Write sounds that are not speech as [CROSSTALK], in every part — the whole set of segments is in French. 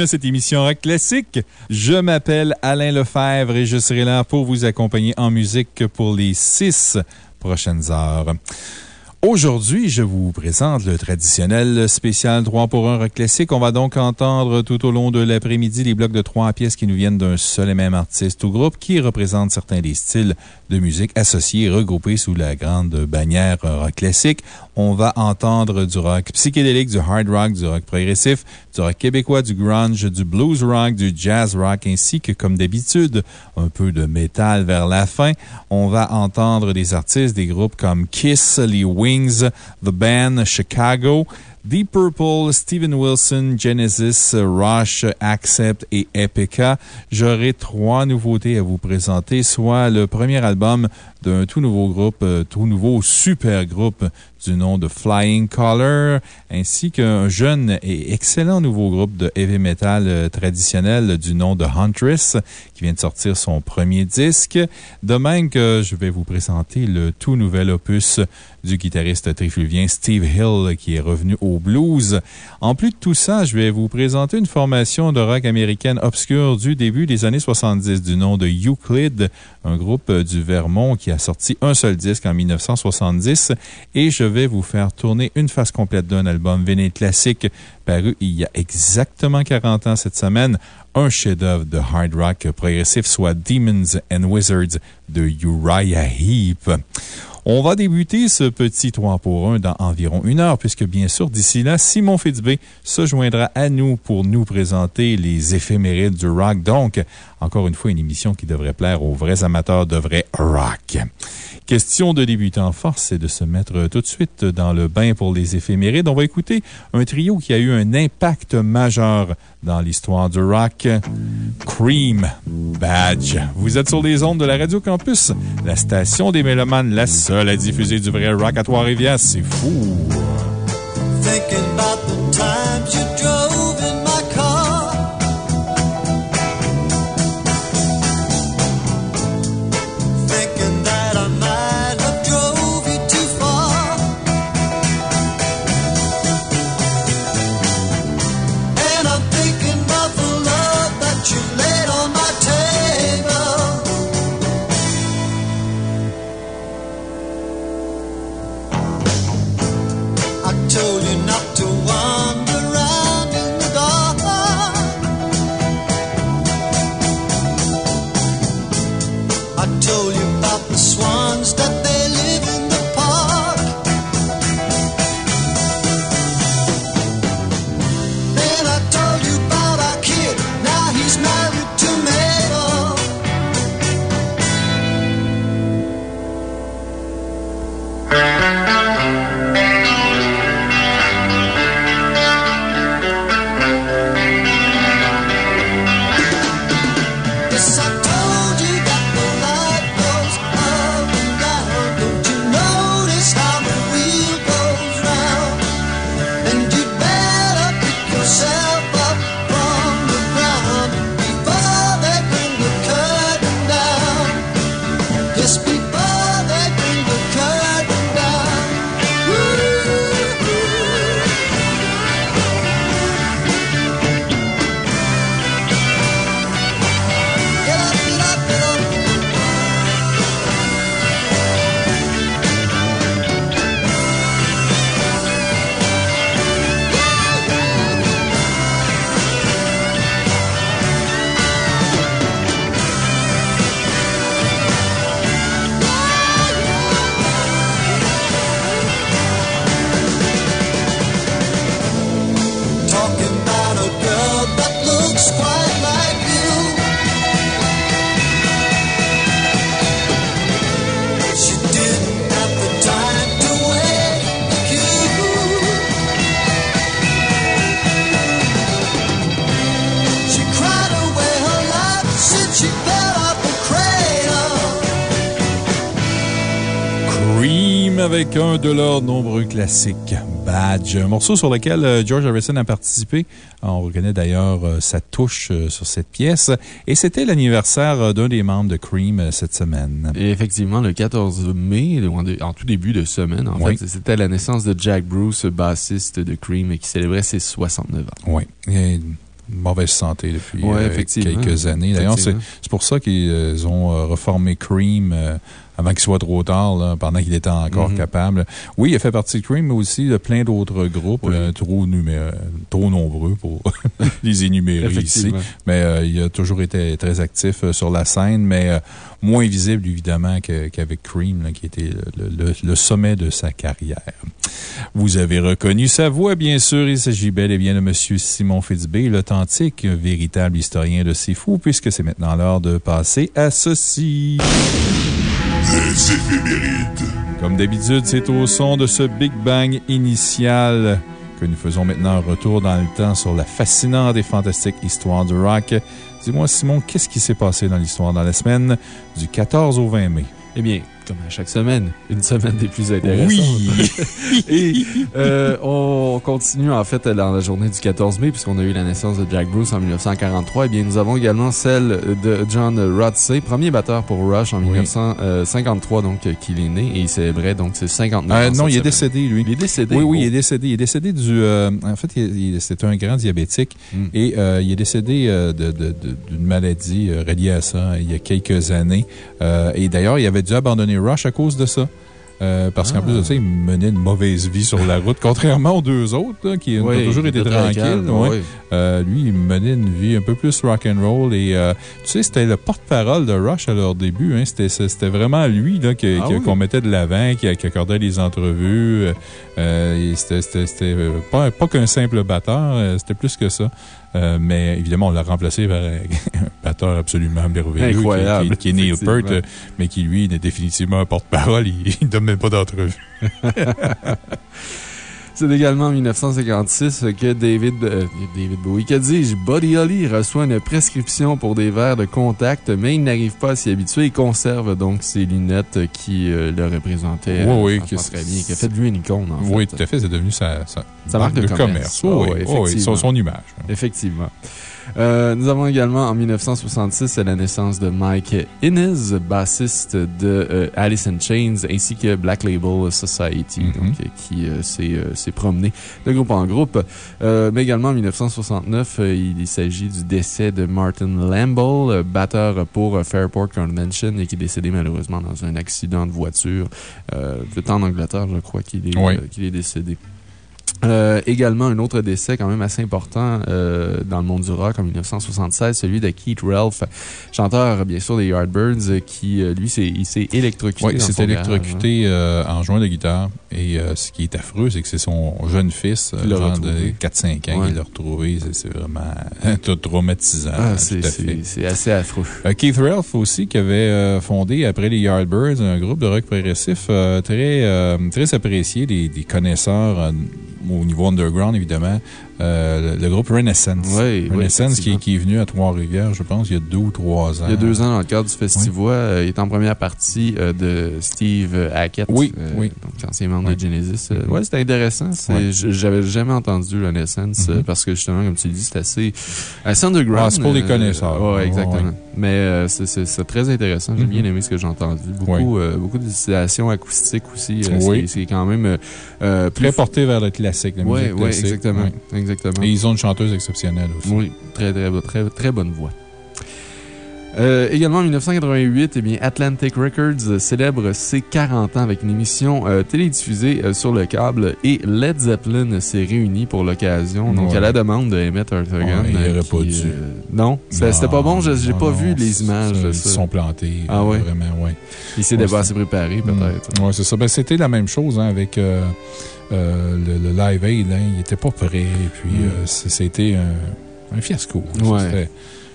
à cette émission Rock Classique. Je m'appelle Alain Lefebvre et je serai là pour vous accompagner en musique pour les six prochaines heures. Aujourd'hui, je vous présente le traditionnel spécial 3 pour 1 rock classique. On va donc entendre tout au long de l'après-midi les blocs de trois pièces qui nous viennent d'un seul et même artiste ou groupe qui représentent certains des styles de musique associés, regroupés sous la grande bannière rock classique. On va entendre du rock psychédélique, du hard rock, du rock progressif, du rock québécois, du grunge, du blues rock, du jazz rock, ainsi que, comme d'habitude, un peu de métal vers la fin. On va entendre des artistes, des groupes comme Kiss, les Wings, The Band, Chicago, Deep Purple, Steven Wilson, Genesis, Rush, Accept et Epica. J'aurai trois nouveautés à vous présenter, soit le premier album d'un tout nouveau groupe, euh, tout nouveau super groupe du nom de Flying Color, ainsi qu'un jeune et excellent nouveau groupe de heavy metal euh, traditionnel du nom de Huntress, qui vient de sortir son premier disque. De même que je vais vous présenter le tout nouvel opus du guitariste trifluvien Steve Hill, qui est revenu au blues. En plus de tout ça, je vais vous présenter une formation de rock américaine obscure du début des années 70 du nom de Euclid, un groupe du Vermont qui a sorti un seul disque en 1970 et je vais vous faire tourner une phase complète d'un album véné classique paru il y a exactement 40 ans cette semaine, un chef-d'œuvre de hard rock progressif, soit Demons and Wizards de Uriah Heep. On va débuter ce petit 3 pour 1 dans environ une heure, puisque bien sûr, d'ici là, Simon Fitzbé se joindra à nous pour nous présenter les éphémérides du rock. Donc, encore une fois, une émission qui devrait plaire aux vrais amateurs de vrai rock. Question de débuter en force, c'est de se mettre tout de suite dans le bain pour les éphémérides. On va écouter un trio qui a eu un impact majeur dans l'histoire du rock. Cream Badge. Vous êtes sur les ondes de la Radio Campus, la station des Mélomanes, la seule à diffuser du vrai rock à Trois-Rivières. C'est fou! Yes, avec un de leurs nombreux classiques, Badge. Un morceau sur lequel euh, George Harrison a participé. On reconnaît d'ailleurs euh, sa touche euh, sur cette pièce. Et c'était l'anniversaire d'un des membres de Cream cette semaine. Et effectivement, le 14 mai, en tout début de semaine, en Oui. fait, c'était la naissance de Jack Bruce, bassiste de Cream, qui célébrait ses 69 ans. Oui. Et une mauvaise santé depuis Ouais, quelques années. D'ailleurs, c'est pour ça qu'ils ont reformé Cream avant qu'il soit trop tard, là, pendant qu'il était encore Mhm. capable. Oui, il a fait partie de Cream, mais aussi de plein d'autres groupes, Oui. euh, trop, euh, trop nombreux pour [LAUGHS] les énumérer ici. Mais euh, il a toujours été très actif euh, sur la scène, mais moins visible, évidemment, qu'avec Cream, là, qui était le, le- le sommet de sa carrière. Vous avez reconnu sa voix, bien sûr. Il s'agit bel et bien de M. Simon Fitzbé, l'authentique, véritable historien de fous, puisque c'est maintenant l'heure de passer à ceci. Les éphémérides. Comme d'habitude, c'est au son de ce Big Bang initial que nous faisons maintenant un retour dans le temps sur la fascinante et fantastique histoire du rock. Dis-moi, Simon, qu'est-ce qui s'est passé dans l'histoire dans la semaine du 14 au 20 mai? Eh bien, comme à chaque semaine, une semaine des plus intéressantes. Oui! [LAUGHS] Et euh, on continue en fait dans la journée du 14 mai, puisqu'on a eu la naissance de Jack Bruce en 1943. Eh bien, nous avons également celle de John Rodsey, premier batteur pour Rush en Oui. 1953, donc, euh, qu'il est né, et il célébrait donc ses 59 Euh, ans. non, il est décédé, lui. Il est décédé. Oui, oui, il Oh. est décédé. Il est décédé du. euh, en fait, c'était un grand diabétique Mm. et euh, il est décédé euh, d'une maladie euh, reliée à ça il y a quelques années. Euh, et d'ailleurs, il avait dû abandonner Rush à cause de ça. Euh, parce qu'en Ah. plus de ça, il menait une mauvaise vie sur la route, [LAUGHS] contrairement aux deux autres, là, qui ont toujours été tranquilles. calme, ouais. oui. Euh, lui, il menait une vie un peu plus rock'n'roll. Et euh, tu sais, c'était le porte-parole de Rush à leur début. Hein. C'était vraiment lui là, Ah oui? qu'on mettait de l'avant, qui, qui accordait les entrevues. C'était pas, pas qu'un simple batteur, c'était plus que ça. Euh, mais évidemment, on l'a remplacé par un [LAUGHS] batteur absolument merveilleux. qui- Incroyable, Qui, qui est Neil. Peart, euh, mais qui, lui, est définitivement un porte-parole. [LAUGHS] Il ne donne même pas d'entrevue. [LAUGHS] C'est également en 1956 que David, euh, David Bowie, que dis-je, Buddy Holly reçoit une prescription pour des verres de contact, mais il n'arrive pas à s'y habituer. Il conserve donc ses lunettes qui euh, le représentaient Oui, euh, oui, bien, qui a fait de lui une icône, en Oui, fait. tout à fait. C'est devenu sa, sa, Sa marque de commerce. Oui, Ah oui, oui, son image. Effectivement. Euh, nous avons également en 1966 la naissance de Mike Innes, bassiste de euh, Alice in Chains, ainsi que Black Label Society, Mhm. donc, euh, qui s'est promené de groupe en groupe. Euh, mais également en 1969, euh, il, il s'agit du décès de Martin Lamble, batteur pour Fairport Convention et qui est décédé malheureusement dans un accident de voiture. Euh, c'est en Angleterre, je crois, qu'il est, Oui. euh, est décédé. Euh, également, un autre décès quand même assez important euh, dans le monde du rock en 1976, celui de Keith Ralph, chanteur bien sûr des Yardbirds, qui euh, lui, s'est- il s'est électrocuté. Oui, il s'est hein. électrocuté euh, en jouant de guitare. Et ce qui est affreux, c'est que c'est son jeune fils, genre de 4-5 ans, Ouais. qui l'a retrouvé. C'est- vraiment [LAUGHS] tout traumatisant. Ah, c'est assez affreux. Keith Ralph aussi, qui avait fondé, après les Yardbirds, un groupe de rock progressif très, très apprécié des, des connaisseurs au niveau underground, évidemment. Euh, le, le groupe Renaissance. Oui, oui, Renaissance qui, est venu à Trois-Rivières, je pense, il y a deux ou trois ans. Il y a deux ans, dans le cadre du Festivois, euh, il est en première partie euh, de Steve Hackett. Oui, euh, oui. Donc, ancien membre Oui. de Genesis. Mhm. Ouais, c'était intéressant. J'avais jamais entendu Renaissance Mhm. parce que, justement, comme tu le dis, c'est assez, assez underground. Ah, c'est pour les connaisseurs. Oui, exactement. Mais c'est- très intéressant. J'ai bien aimé ce que j'ai entendu. Beaucoup, beaucoup d'installations acoustiques aussi. Oui. c'est- quand même plus Très porté vers le classique, la Oui, musique oui, classique. exactement. Ouais. Exactement. Et ils ont une chanteuse exceptionnelle aussi. Oui, très, très, très, très bonne voix. Euh, également en 1988, eh bien, Atlantic Records euh, célèbre ses 40 ans avec une émission euh, télédiffusée euh, sur le câble et Led Zeppelin s'est réuni pour l'occasion, donc Ouais. à la demande de Emmett. Ouais, il aurait qui, pas dû. non, c'était pas bon, je- Non, pas non, vu les images ça, Ils se sont plantés. Ah ouais? Vraiment, oui. Il s'est Ouais, assez préparé, peut-être. Oui, c'est ça. Ben, C'était la même chose hein, avec euh, le, le Live Aid. hein. il n'était pas prêt. Et puis, Mm. euh, c'était un, un fiasco. Ouais.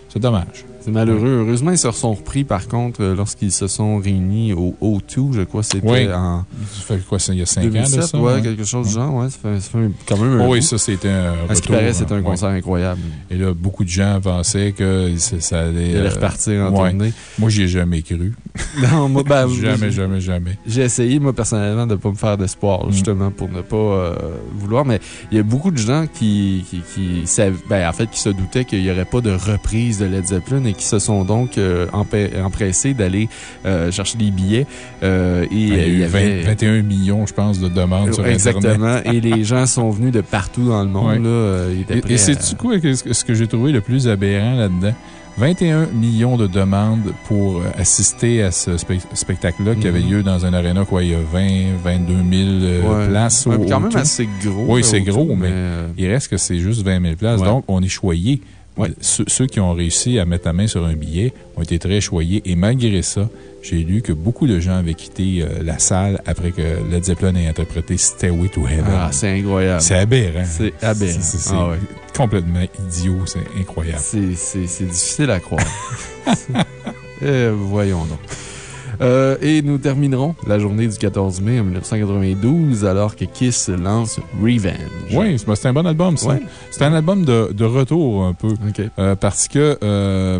C'est dommage. C'est malheureux. Heureusement, ils se sont repris, par contre, euh, lorsqu'ils se sont réunis au O2, je crois, c'était Oui. en Ça fait quoi, ça, il y a 5 ans 2007, de ça? ouais, hein? quelque chose du genre, ouais. Ça fait, ça fait quand même un Oh oui, ça, c'était un. À ce qui paraît, c'était un ouais. concert incroyable. Et là, beaucoup de gens pensaient que ça allait. Il allait euh, repartir en ouais. tournée. Moi, j'y ai jamais cru. [LAUGHS] Non, moi, ben, [LAUGHS] jamais, jamais, jamais. J'ai essayé, moi, personnellement, de ne pas me faire d'espoir, Mm. justement, pour ne pas euh, vouloir. Mais il y a beaucoup de gens qui, qui, qui savent- ben, en fait, qui se doutaient qu'il n'y aurait pas de reprise de Led Zeppelin et qui se sont donc euh, empressés d'aller euh, chercher des billets. Euh, et Il y a avait- 20 21 millions, je pense, de demandes sur Internet. Exactement. et les gens sont venus de partout dans le monde. Là, Et, c'est-tu quoi que- ce que j'ai trouvé le plus aberrant là-dedans? 21 millions de demandes pour assister à ce spe- spectacle-là qui avait Mhm. lieu dans un aréna, quoi, il y a 20, 22 000 euh, Ouais. places. Ouais, au- quand au même tout. assez gros. Oui, c'est gros, mais il reste que c'est juste 20 000 places. Ouais. Donc, on est choyé. Ouais. Ceux, ceux qui ont réussi à mettre la main sur un billet ont été très choyés. Et malgré ça, j'ai lu que beaucoup de gens avaient quitté euh, la salle après que Led Zeppelin ait interprété Stairway to Heaven. Ah, c'est incroyable. c'est aberrant. C'est aberrant. C'est- Ah ouais. complètement idiot. C'est incroyable. C'est c'est- c'est difficile à croire. [LAUGHS] Euh, voyons donc. Euh, et nous terminerons la journée du 14 mai en 1992 alors que Kiss lance Revenge. Oui, c'est un bon album, ça. Ouais. C'est un album de, de retour, un peu. Euh, parce que, euh,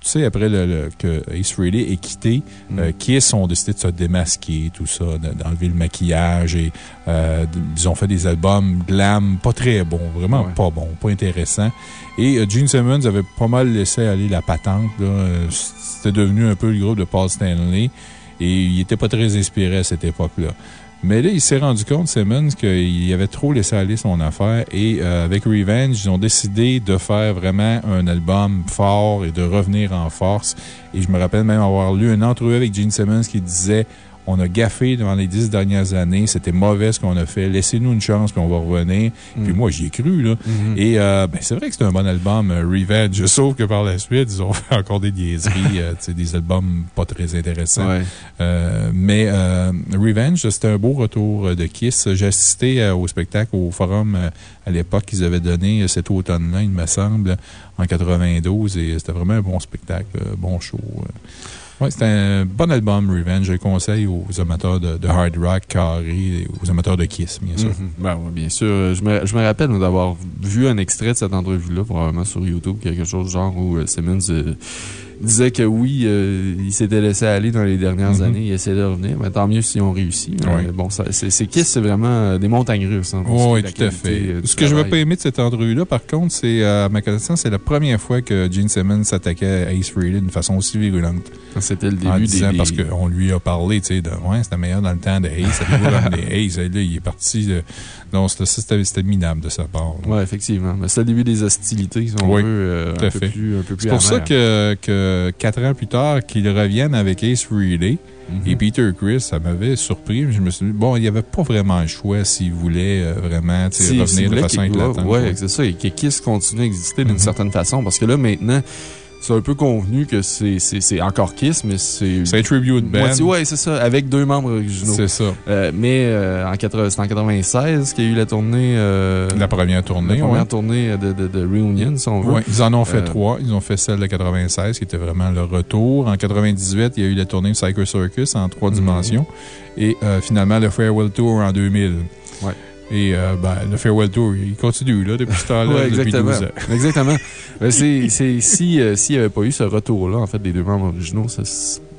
tu sais, après le, le- que Ace Frehley est quitté, Mm. euh, Kiss ont décidé de se démasquer, tout ça, de- d'enlever le maquillage et euh, ils ont fait des albums glam, pas très bons, vraiment Ouais. pas bons, pas intéressants. Et euh, Gene Simmons avait pas mal laissé aller la patente. là. Euh, C'était devenu un peu le groupe de Paul Stanley et il était pas très inspiré à cette époque-là. Mais là, il s'est rendu compte, Simmons, qu'il avait trop laissé aller son affaire et euh, avec Revenge, ils ont décidé de faire vraiment un album fort et de revenir en force. Et je me rappelle même avoir lu une entrevue avec Gene Simmons qui disait On a gaffé dans les dix dernières années, c'était mauvais ce qu'on a fait, laissez-nous une chance puis on va revenir. Puis Mm. moi, j'y ai cru, là. Mhm. Et euh, ben, c'est vrai que c'est un bon album, euh, Revenge, [LAUGHS] sauf que par la suite, ils ont fait encore des niaiseries, [LAUGHS] euh, des albums pas très intéressants. Ouais. Euh, mais euh, Revenge, c'était un beau retour de Kiss. J'ai assisté au spectacle au Forum à l'époque qu'ils avaient donné cet automne-là, il me semble, en 92. Et c'était vraiment un bon spectacle, bon show. Ouais, c'était un bon album, Revenge. Je le conseille aux amateurs de, hard rock carré aux amateurs de Kiss, bien sûr. Mhm. Ben bien sûr. Je me, je me rappelle d'avoir vu un extrait de cette entrevue-là, probablement sur YouTube, quelque chose genre où euh, Simmons euh, disait que oui, euh, il s'était laissé aller dans les dernières Mhm. années, il essayait de revenir. Mais tant mieux si on réussit. Mais bon, c'est c'est Kiss, c'est vraiment euh, des montagnes russes. hein, Oh, oui, tout à fait. euh, Ce que je n'avais travail. pas aimé de cette entrevue-là, par contre, c'est, à ma connaissance, c'est la première fois que Gene Simmons s'attaquait à Ace Frehley d'une façon aussi virulente. C'était le début en des. disant, des- parce qu'on lui a parlé, tu sais, de, ouais, c'était meilleur dans le temps de Ace, [LAUGHS] ramené Ace? Et là, il est parti, de- non, c'était- ça, c'était c'était minable de sa part. Ouais, effectivement. Mais c'est le début des hostilités, si on Oui, veut, euh, un, peu plus, un peu plus C'est pour ça que, que quatre ans plus tard, qu'il revienne avec Ace Frehley Mhm. et Peter Chris, ça m'avait surpris. Je me suis dit, bon, il n'y avait pas vraiment le choix s'il voulait euh, vraiment, Si- revenir de façon éclatante. Ouais. c'est ça. Et que Kiss continue à exister d'une Mhm. certaine façon. Parce que là, maintenant, c'est un peu convenu que c'est encore Kiss, mais c'est. C'est un tribute band. Ouais, c'est ça, avec deux membres originaux. C'est ça. Euh, mais euh, en 80 c'est en 96 qu'il y a eu la tournée. euh, La première tournée, la première ouais. tournée de, de, de Reunion, si on veut. Ouais, ils en ont fait Euh, trois. Ils ont fait celle de 96, qui était vraiment le retour. En 98, il y a eu la tournée Psycho Circus en trois Mhm. dimensions. Et euh, finalement, le Farewell Tour en 2000. Ouais. Et euh, ben, le Farewell Tour, il continue là, depuis ce temps-là, Ouais, depuis exactement. 12 ans. exactement. Ben, c'est, c'est, si, euh, s'il n'y avait pas eu ce retour-là, en fait, des deux membres originaux, ça,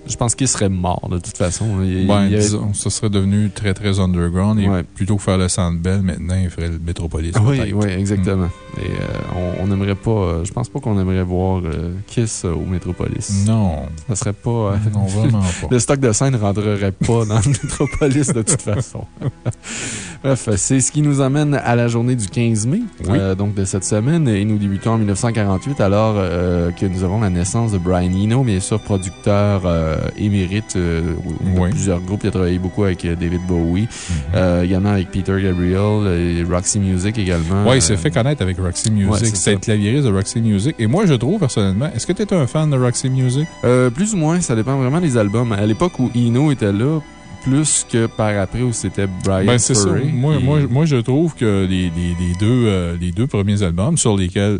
je pense qu'il serait mort, de toute façon. Il, Ben, il y avait- disons, ça serait devenu très, très underground. Et Ouais. plutôt que faire le Centre Bell, maintenant, il ferait le Metropolis. Oui, oui, exactement. Et euh, on n'aimerait pas, euh, je pense pas qu'on aimerait voir euh, Kiss au Metropolis. Non. Ça serait pas. Non, [LAUGHS] vraiment pas. le stock de scène ne rentrerait pas dans le [LAUGHS] Metropolis de toute façon. [LAUGHS] Bref, c'est ce qui nous amène à la journée du 15 mai, Oui. donc de cette semaine. Et nous débutons en 1948, alors que nous avons la naissance de Brian Eno, bien sûr, producteur émérite euh, de Oui. plusieurs groupes. Il a travaillé beaucoup avec euh, David Bowie, Mhm. euh, également avec Peter Gabriel et Roxy Music également. Oui, il s'est Euh, fait connaître avec Roxy Music. c'est le clavieriste de Roxy Music. Et moi, je trouve personnellement, est-ce que tu es un fan de Roxy Music? Euh, plus ou moins, ça dépend vraiment des albums. À l'époque où Eno était là, plus que par après où c'était Brian Ben, c'est ça. Moi, Et- moi, moi, je trouve que les, les- les deux, euh, les deux premiers albums sur lesquels euh,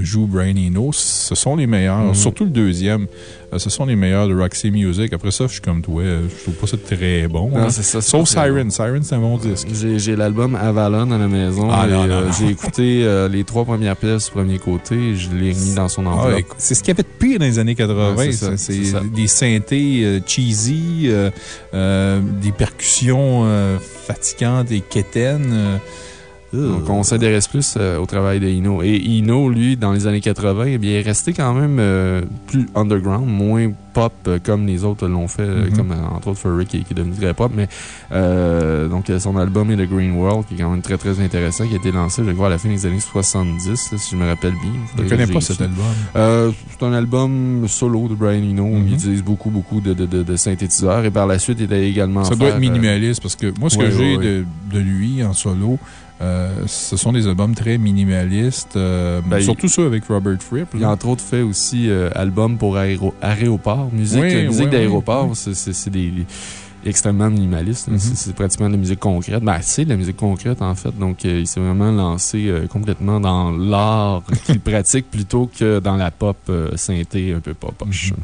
joue Brian Eno. Ce sont les meilleurs, Mhm. surtout le deuxième. euh, ce sont les meilleurs de Roxy Music. Après ça, je suis comme toi, euh, je trouve pas ça très bon. Non, hein. ça, Sauf Siren. Siren, c'est un bon disque. J'ai l'album Avalon à la maison. Ah, euh. J'ai écouté euh, les trois premières pièces du premier côté je l'ai mis dans son Ah, enveloppe. c'est ce qu'il y avait de pire dans les années 80. Ouais, c'est des synthés euh, cheesy, euh, euh, des percussions euh, fatigantes et quétaines. Euh, Donc, on s'intéresse plus euh, au travail de Ino. Et Ino, lui, dans les années 80, eh bien, il est resté quand même euh, plus underground, moins pop euh, comme les autres l'ont fait, Mhm. comme entre autres Furry qui, qui est devenu très pop. Mais euh, donc, son album est The Green World, qui est quand même très très intéressant, qui a été lancé, je crois, à la fin des années 70, là, si je me rappelle bien. je ne connais pas cet album. C'est un album solo de Brian Eno. Mhm. Il utilise beaucoup, beaucoup de, de, de, de synthétiseurs. Et par la suite, il a également. Ça doit être minimaliste parce que moi, ce ouais, que j'ai ouais, de, de lui en solo, euh, ce sont des albums très minimalistes, euh, Ben, surtout ceux avec Robert Fripp. Il a entre autres fait aussi euh, album pour aéro aéroport, musique, Oui, musique oui, d'aéroport. oui, c'est- des extrêmement minimaliste. Mhm. C'est- pratiquement de la musique concrète. Ben, c'est de la musique concrète, en fait. Donc, euh, il s'est vraiment lancé euh, complètement dans l'art [LAUGHS] qu'il pratique plutôt que dans la pop euh, synthé un peu poche. Mhm.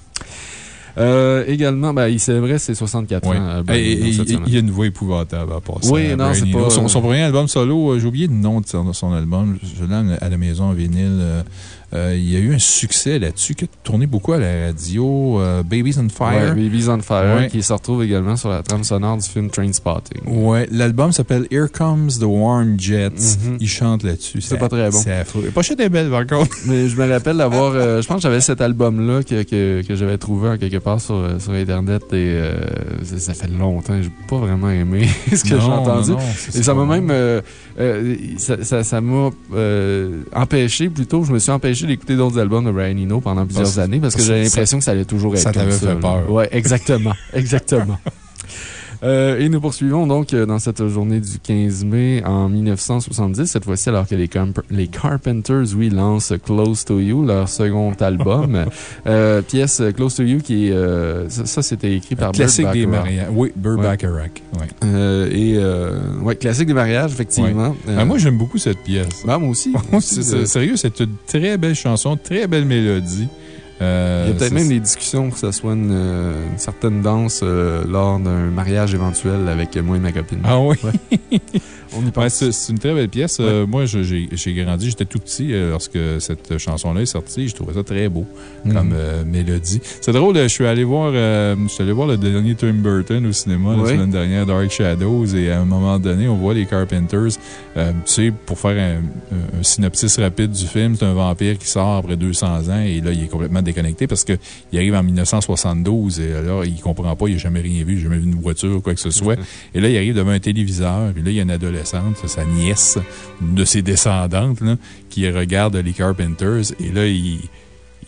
Euh, également, ben, il célébrait ses 64 Ouais. ans. euh, Et- il y a une voix épouvantable à part ça. Oui, non, Brian c'est pas- Son, son premier album solo, euh, j'ai oublié le nom de son, son album. Je l'ai à la maison en vinyle. Euh, il y a eu un succès là-dessus qui a tourné beaucoup à la radio. euh, Babies on Ouais, Fire. Babies on Fire, Ouais. qui se retrouve également sur la trame sonore du film Trainspotting. Ouais, l'album s'appelle Here Comes the Warm Jets. Mhm. Il chante là-dessus. C'est pas très bon. C'est affreux. La pochette est belle, par contre. Mais je me rappelle d'avoir. [LAUGHS] euh, je pense que j'avais cet album-là que, que, que j'avais trouvé en quelque part sur, sur Internet et ça, ça fait longtemps. J'ai pas vraiment aimé [LAUGHS] ce que j'ai entendu. non, Et ça pas m'a même. ça m'a empêché, plutôt, je me suis empêché d'écouter d'autres albums de Brian Eno pendant plusieurs Parce- années parce que j'avais l'impression que ça allait toujours être ça t'avait fait peur. Ouais, exactement. [LAUGHS] exactement. Euh, et nous poursuivons donc euh, dans cette journée du 15 mai en 1970, cette fois-ci alors que les, Carpenters, oui, lancent Close to You, leur second album. [LAUGHS] Euh, pièce Close to You qui est... ça, ça, c'était écrit par Classique Burt des mariages. Oui, Burt Ouais. Ouais. Et, ouais, classique des mariages, effectivement. Ah, moi, j'aime beaucoup cette pièce. ben, moi aussi. Sérieux, c'est une très belle chanson, très belle mélodie. Euh, Il y a peut-être même des discussions pour que ça soit une, euh, une certaine danse euh, lors d'un mariage éventuel avec moi et ma copine. Ah oui? [LAUGHS] On y pense. c'est c'est une très belle pièce. Euh, moi, j'ai grandi, j'étais tout petit euh, lorsque cette chanson-là est sortie. Je trouvais ça très beau comme Mhm. euh, mélodie. C'est drôle, je suis allé voir, euh, je suis allé voir le dernier Tim Burton au cinéma la semaine dernière, Dark Shadows, et à un moment donné, on voit les Carpenters. euh, tu sais, pour faire un, un- un synopsis rapide du film, c'est un vampire qui sort après 200 ans et là, il est complètement déconnecté parce qu'il arrive en 1972 et là, il comprend pas, il n'a jamais rien vu, il n'a jamais vu une voiture ou quoi que ce soit. [LAUGHS] Et là, il arrive devant un téléviseur, puis là, il y a une sa nièce, une de ses descendantes, qui regarde les Carpenters, et là, il,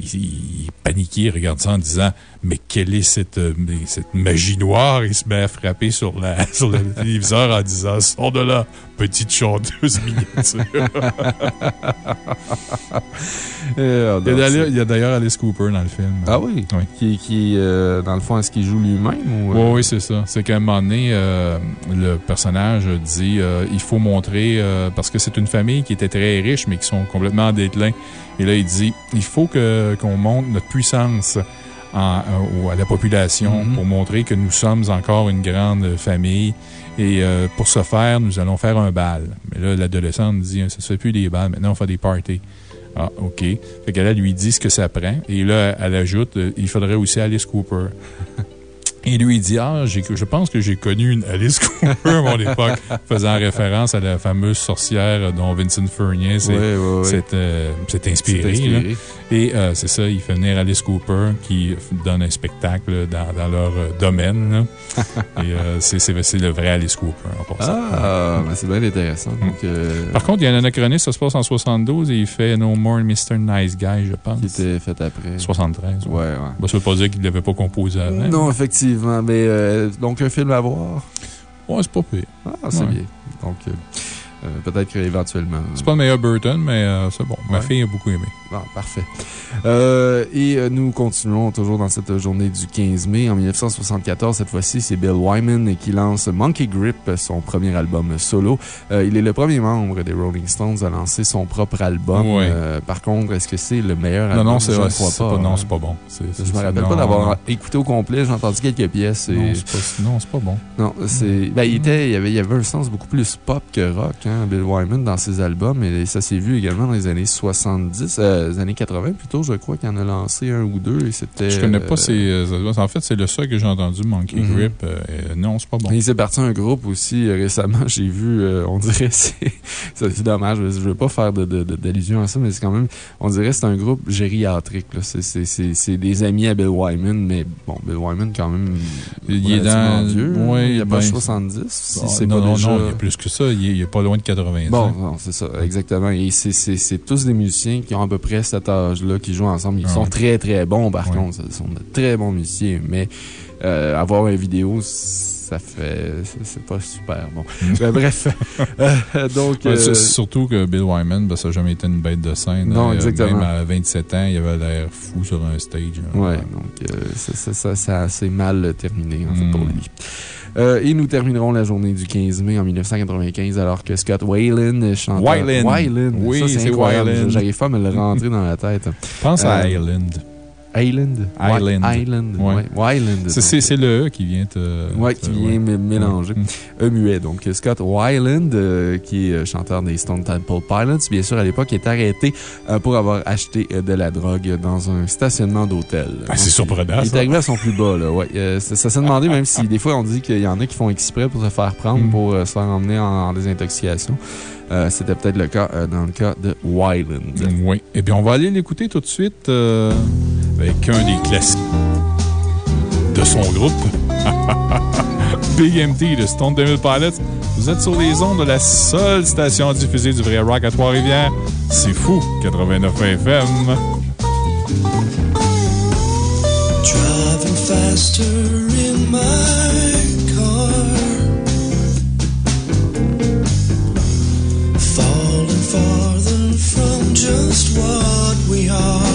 il, paniqué, il regarde ça en disant Mais quelle est cette, euh, cette magie noire? Il se met à frapper sur, la, [LAUGHS] sur le téléviseur en disant Sors de là, petite chanteuse miniature. [LAUGHS] Euh, il y a non, d'ailleurs- c'est- il y a d'ailleurs Alice Cooper dans le film. Ah oui? Oui. Qui, qui euh, dans le fond, est-ce qu'il joue lui-même ou. Oui, euh, oui, c'est ça. C'est qu'à un moment donné, euh, le personnage dit il faut montrer, parce que c'est une famille qui était très riche, mais qui sont complètement en déclin. Et là, il dit il faut que- qu'on montre notre puissance en- euh, à la population Mhm. pour montrer que nous sommes encore une grande famille. Et euh, pour ce faire, nous allons faire un bal. Mais là, l'adolescente dit ça se fait plus des balles, maintenant on fait des parties. Ah, OK. Fait qu'elle elle lui dit ce que ça prend. Et là, elle ajoute euh, il faudrait aussi Alice Cooper. Et lui, il dit Ah, je pense que j'ai connu une Alice [LAUGHS] Cooper à mon époque, faisant référence à la fameuse sorcière dont Vincent Furnier s'est euh, s'est inspiré. Et euh, c'est ça, il fait venir Alice Cooper qui donne un spectacle dans, dans leur euh, domaine. [LAUGHS] Et euh, c'est le vrai Alice Cooper en passant. Ah, ben, c'est bien intéressant. Donc, euh, Par contre, il y a un anachronisme, ça se passe en 72 et il fait No More Mr. Nice Guy, je pense. qui était fait après. 73. Ouais, ouais. Bah, ça veut pas dire qu'il ne l'avait pas composé avant. Non, effectivement. Mais euh, donc, un film à voir? Ouais, c'est pas pire. Ah, c'est Ouais. bien. Donc, peut-être qu'éventuellement. C'est pas le meilleur Burton, mais c'est bon. Ma Ouais. fille a beaucoup aimé. Bon, parfait. Euh, et euh, nous continuons toujours dans cette journée du 15 mai. En 1974, cette fois-ci, c'est Bill Wyman qui lance Monkey Grip, son premier album solo. Euh, il est le premier membre des Rolling Stones à lancer son propre album. Euh, par contre, est-ce que c'est le meilleur Non, album? non, c'est Je crois pas, pas. non, hein. c'est pas bon. C'est- Je c'est- me rappelle pas d'avoir écouté au complet. J'ai entendu quelques pièces. et- Non, c'est pas, pas bon. non, c'est. Ben, il, était, il, y avait, il y avait un sens beaucoup plus pop que rock, hein, Bill Wyman, dans ses albums. Et ça s'est vu également dans les années 70, euh, les années 80 plutôt, je crois, qu'il en a lancé un ou deux. Et c'était. Je connais pas euh, ces euh, albums. En fait, c'est le seul que j'ai entendu, Monkey Mhm. Grip. euh, et non, c'est pas bon. Il s'est parti un groupe aussi euh, récemment. [LAUGHS] J'ai vu, euh, on dirait, c'est [LAUGHS] dommage. Je veux pas faire d'allusion à ça, mais c'est quand même, on dirait c'est un groupe gériatrique. C'est- des amis à Bill Wyman, mais bon, Bill Wyman, quand même. Il est dans- vieux. ouais, il a pas ben, 70. Si Ah, c'est non, pas non, déjà... non, il y a plus que ça. Il est, il est pas loin de 90. Bon, non, c'est ça, exactement. Et c'est- tous des musiciens qui ont à peu près cet âge-là, qui jouent ensemble. Ils Ah sont ouais. très, très bons, par Ouais. contre. Ce sont de très bons musiciens, mais euh, avoir une vidéo, ça fait. c'est- pas super bon. [LAUGHS] Ben, bref. Euh, donc. Ouais, euh, Surtout que Bill Wyman, ben, ça n'a jamais été une bête de scène. Non, exactement. Même à 27 ans, il avait l'air fou sur un stage. hein. Ouais, donc ça, ça, ça, ça a assez mal terminé, en fait, Mm. pour lui. Euh, et nous terminerons la journée du 15 mai en 1995 alors que Scott Wayland chante. Weiland. Weiland. Oui, c'est. Weiland. J'arrive pas à me le rentrer dans la tête. Pense à Euh, Island. Island. Island. Island. Ouais. Ouais. Wyland. C'est- le E qui vient te. Te- qui vient mélanger. Ouais. E muet. Donc, Scott Weiland, euh, qui est euh, chanteur des Stone Temple Pilots, bien sûr, à l'époque, est arrêté euh, pour avoir acheté euh, de la drogue dans un stationnement d'hôtel. Ah, c'est surprenant, Il est ça. arrivé à son plus bas, là. Ouais. Euh, ça ça s'est demandé, même si des fois on dit qu'il y en a qui font exprès pour se faire prendre, Mm. pour euh, se faire emmener en, en désintoxication. Euh, C'était peut-être le cas euh, dans le cas de Weiland. Oui. Et bien, on va aller l'écouter tout de suite euh, avec un des classiques de son groupe. [LAUGHS] Big MT de Stone Temple Pilots. Vous êtes sur les ondes de la seule station diffusée du vrai rock à Trois-Rivières. C'est fou, 89 FM. Driving faster in my just what we are.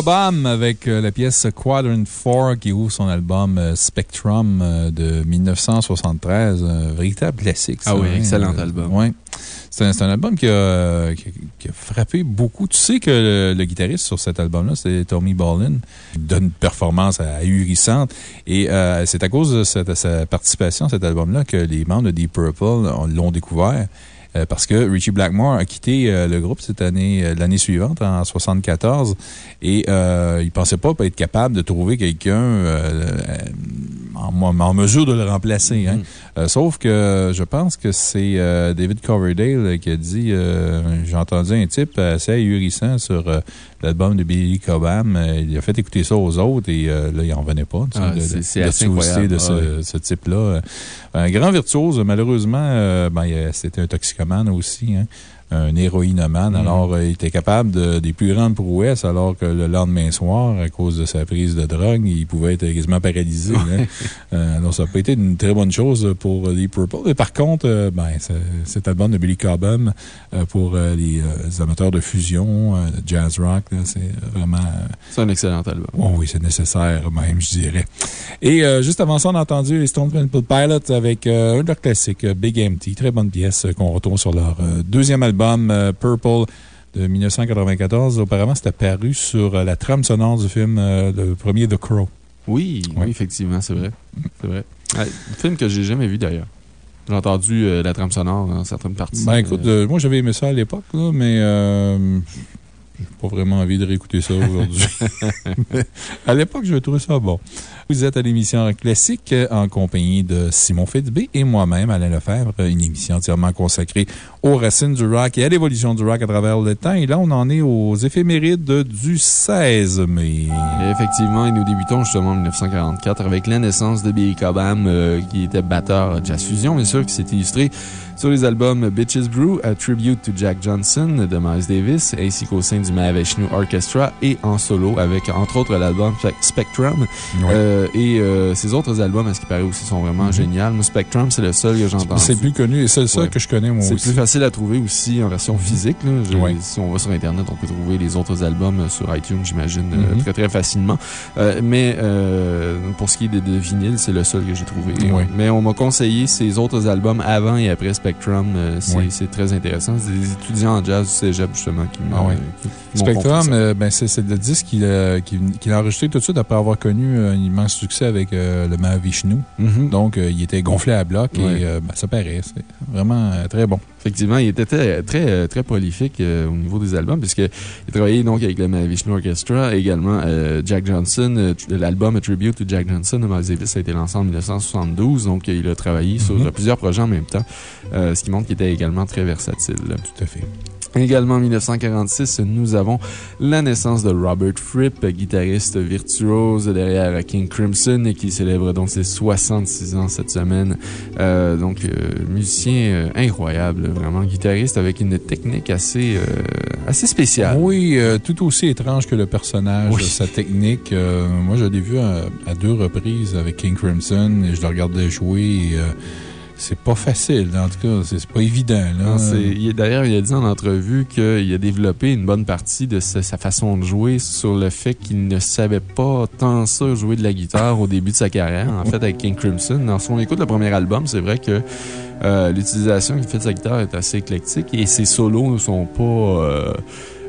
Cobham avec euh, la pièce Quadrant 4 qui ouvre son album euh, Spectrum euh, de 1973. Un véritable classique. ça, Ah oui, hein. excellent Euh, album. ouais. C'est un, album qui a, qui, a- qui a frappé beaucoup. Tu sais que le, le guitariste sur cet album-là, c'est Tommy Bolin. Il donne une performance ahurissante. Et euh, c'est à cause de cette- sa participation à cet album-là que les membres de Deep Purple ont- l'ont découvert. Euh, parce que Richie Blackmore a quitté euh, le groupe cette année, l'année suivante, en 74, et euh, il pensait pas être capable de trouver quelqu'un euh, en, en mesure de le remplacer. hein. Euh, sauf que je pense que c'est David Coverdale qui a dit euh, J'ai entendu un type assez ahurissant sur euh, l'album de Billy Cobham. Euh, il a fait écouter ça aux autres et euh, là, il n'en revenait pas. Ah, de- c'est- assez incroyable. de ce, Ah ouais. ce type-là. Euh, Un grand virtuose, malheureusement, euh, ben, c'était un toxicomane aussi. hein, un héroïnomane. Mm. Alors, euh, il était capable de, des plus grandes prouesses, alors que le lendemain soir, à cause de sa prise de drogue, il pouvait être quasiment paralysé. hein. Euh, alors, ça n'a pas été une très bonne chose pour Deep Purple. Mais par contre, euh, ben, cet album de Billy Cobham, pour les, les amateurs de fusion, jazz rock, c'est vraiment. euh, C'est un excellent album. Oh oui, c'est nécessaire, même, je dirais. Et euh, juste avant ça, on a entendu les Stone Temple Pilots avec euh, un de leurs classiques, Big Empty. Très bonne pièce qu'on retrouve sur leur euh, deuxième album, Purple, de 1994. Auparavant, c'était paru sur la trame sonore du film, le premier The Crow. Oui, oui, effectivement, c'est vrai. C'est vrai. Ouais, un film que j'ai jamais vu d'ailleurs. J'ai entendu euh, la trame sonore dans certaines parties. Ben écoute, Euh, euh, moi j'avais aimé ça à l'époque, mais j'ai pas vraiment envie de réécouter ça aujourd'hui. [LAUGHS] [LAUGHS] À l'époque, je trouvais ça bon. Vous êtes à l'émission Classique euh, en compagnie de Simon Fitzbé et moi-même, Alain Lefebvre, une émission entièrement consacrée aux racines du rock et à l'évolution du rock à travers le temps. Et là, on en est aux éphémérides du 16 mai. Et effectivement, et nous débutons justement en 1944 avec la naissance de Billy Cobham, euh, qui était batteur Jazz Fusion, bien sûr, qui s'est illustré sur les albums Bitches Brew, A Tribute to Jack Johnson de Miles Davis, ainsi qu'au sein du Mahavishnu Orchestra et en solo avec, entre autres, l'album Spectrum. Euh, et euh, ces autres albums, à ce qui paraît aussi, sont vraiment Mhm. géniaux. Moi, Spectrum, c'est le seul que j'entends. C'est plus connu et c'est le seul Ouais. que je connais, moi C'est aussi. plus facile à trouver aussi en version physique. là. Je- Ouais. Si on va sur Internet, on peut trouver les autres albums euh, sur iTunes, j'imagine, euh, Mhm. très très facilement. Euh, mais euh, pour ce qui est de, de vinyle, c'est le seul que j'ai trouvé. Ouais. Mais on m'a conseillé ces autres albums avant et après Spectrum. euh, c'est c'est très intéressant. C'est des étudiants en jazz du cégep, justement, qui m'ont Ah Spectrum, euh, ben, c'est c'est le disque qu'il a, qu'il- qu'il a enregistré tout de suite après avoir connu un immense succès avec euh, le Mahavishnu. Mhm. Donc, euh, il était gonflé à bloc Ouais. et euh, ben, ça paraît. C'est vraiment très bon. Effectivement, il était très, très, très prolifique au niveau des albums, puisqu'il travaillait donc avec le Mahavishnu Orchestra, également Jack Johnson. L'album Tribute to Jack Johnson de Miles Davis a été lancé en 1972, donc il a travaillé sur Mhm. plusieurs projets en même temps, ce qui montre qu'il était également très versatile. Tout à fait. Également en 1946, nous avons la naissance de Robert Fripp, guitariste virtuose derrière King Crimson et qui célèbre donc ses 66 ans cette semaine. Euh, donc, euh, musicien euh, incroyable, vraiment guitariste avec une technique assez, euh, assez spéciale. Oui, euh, tout aussi étrange que le personnage, Oui. sa technique. euh, moi, je l'ai vu à, à deux reprises avec King Crimson et je le regardais jouer. et, euh, c'est pas facile, en tout cas. C'est pas évident. D'ailleurs, il a dit en entrevue qu'il a développé une bonne partie de sa, sa façon de jouer sur le fait qu'il ne savait pas tant ça jouer de la guitare au début de sa carrière, en fait, avec King Crimson. Lorsqu'on écoute le premier album, c'est vrai que euh, l'utilisation qu'il fait de sa guitare est assez éclectique et ses solos ne sont pas. euh,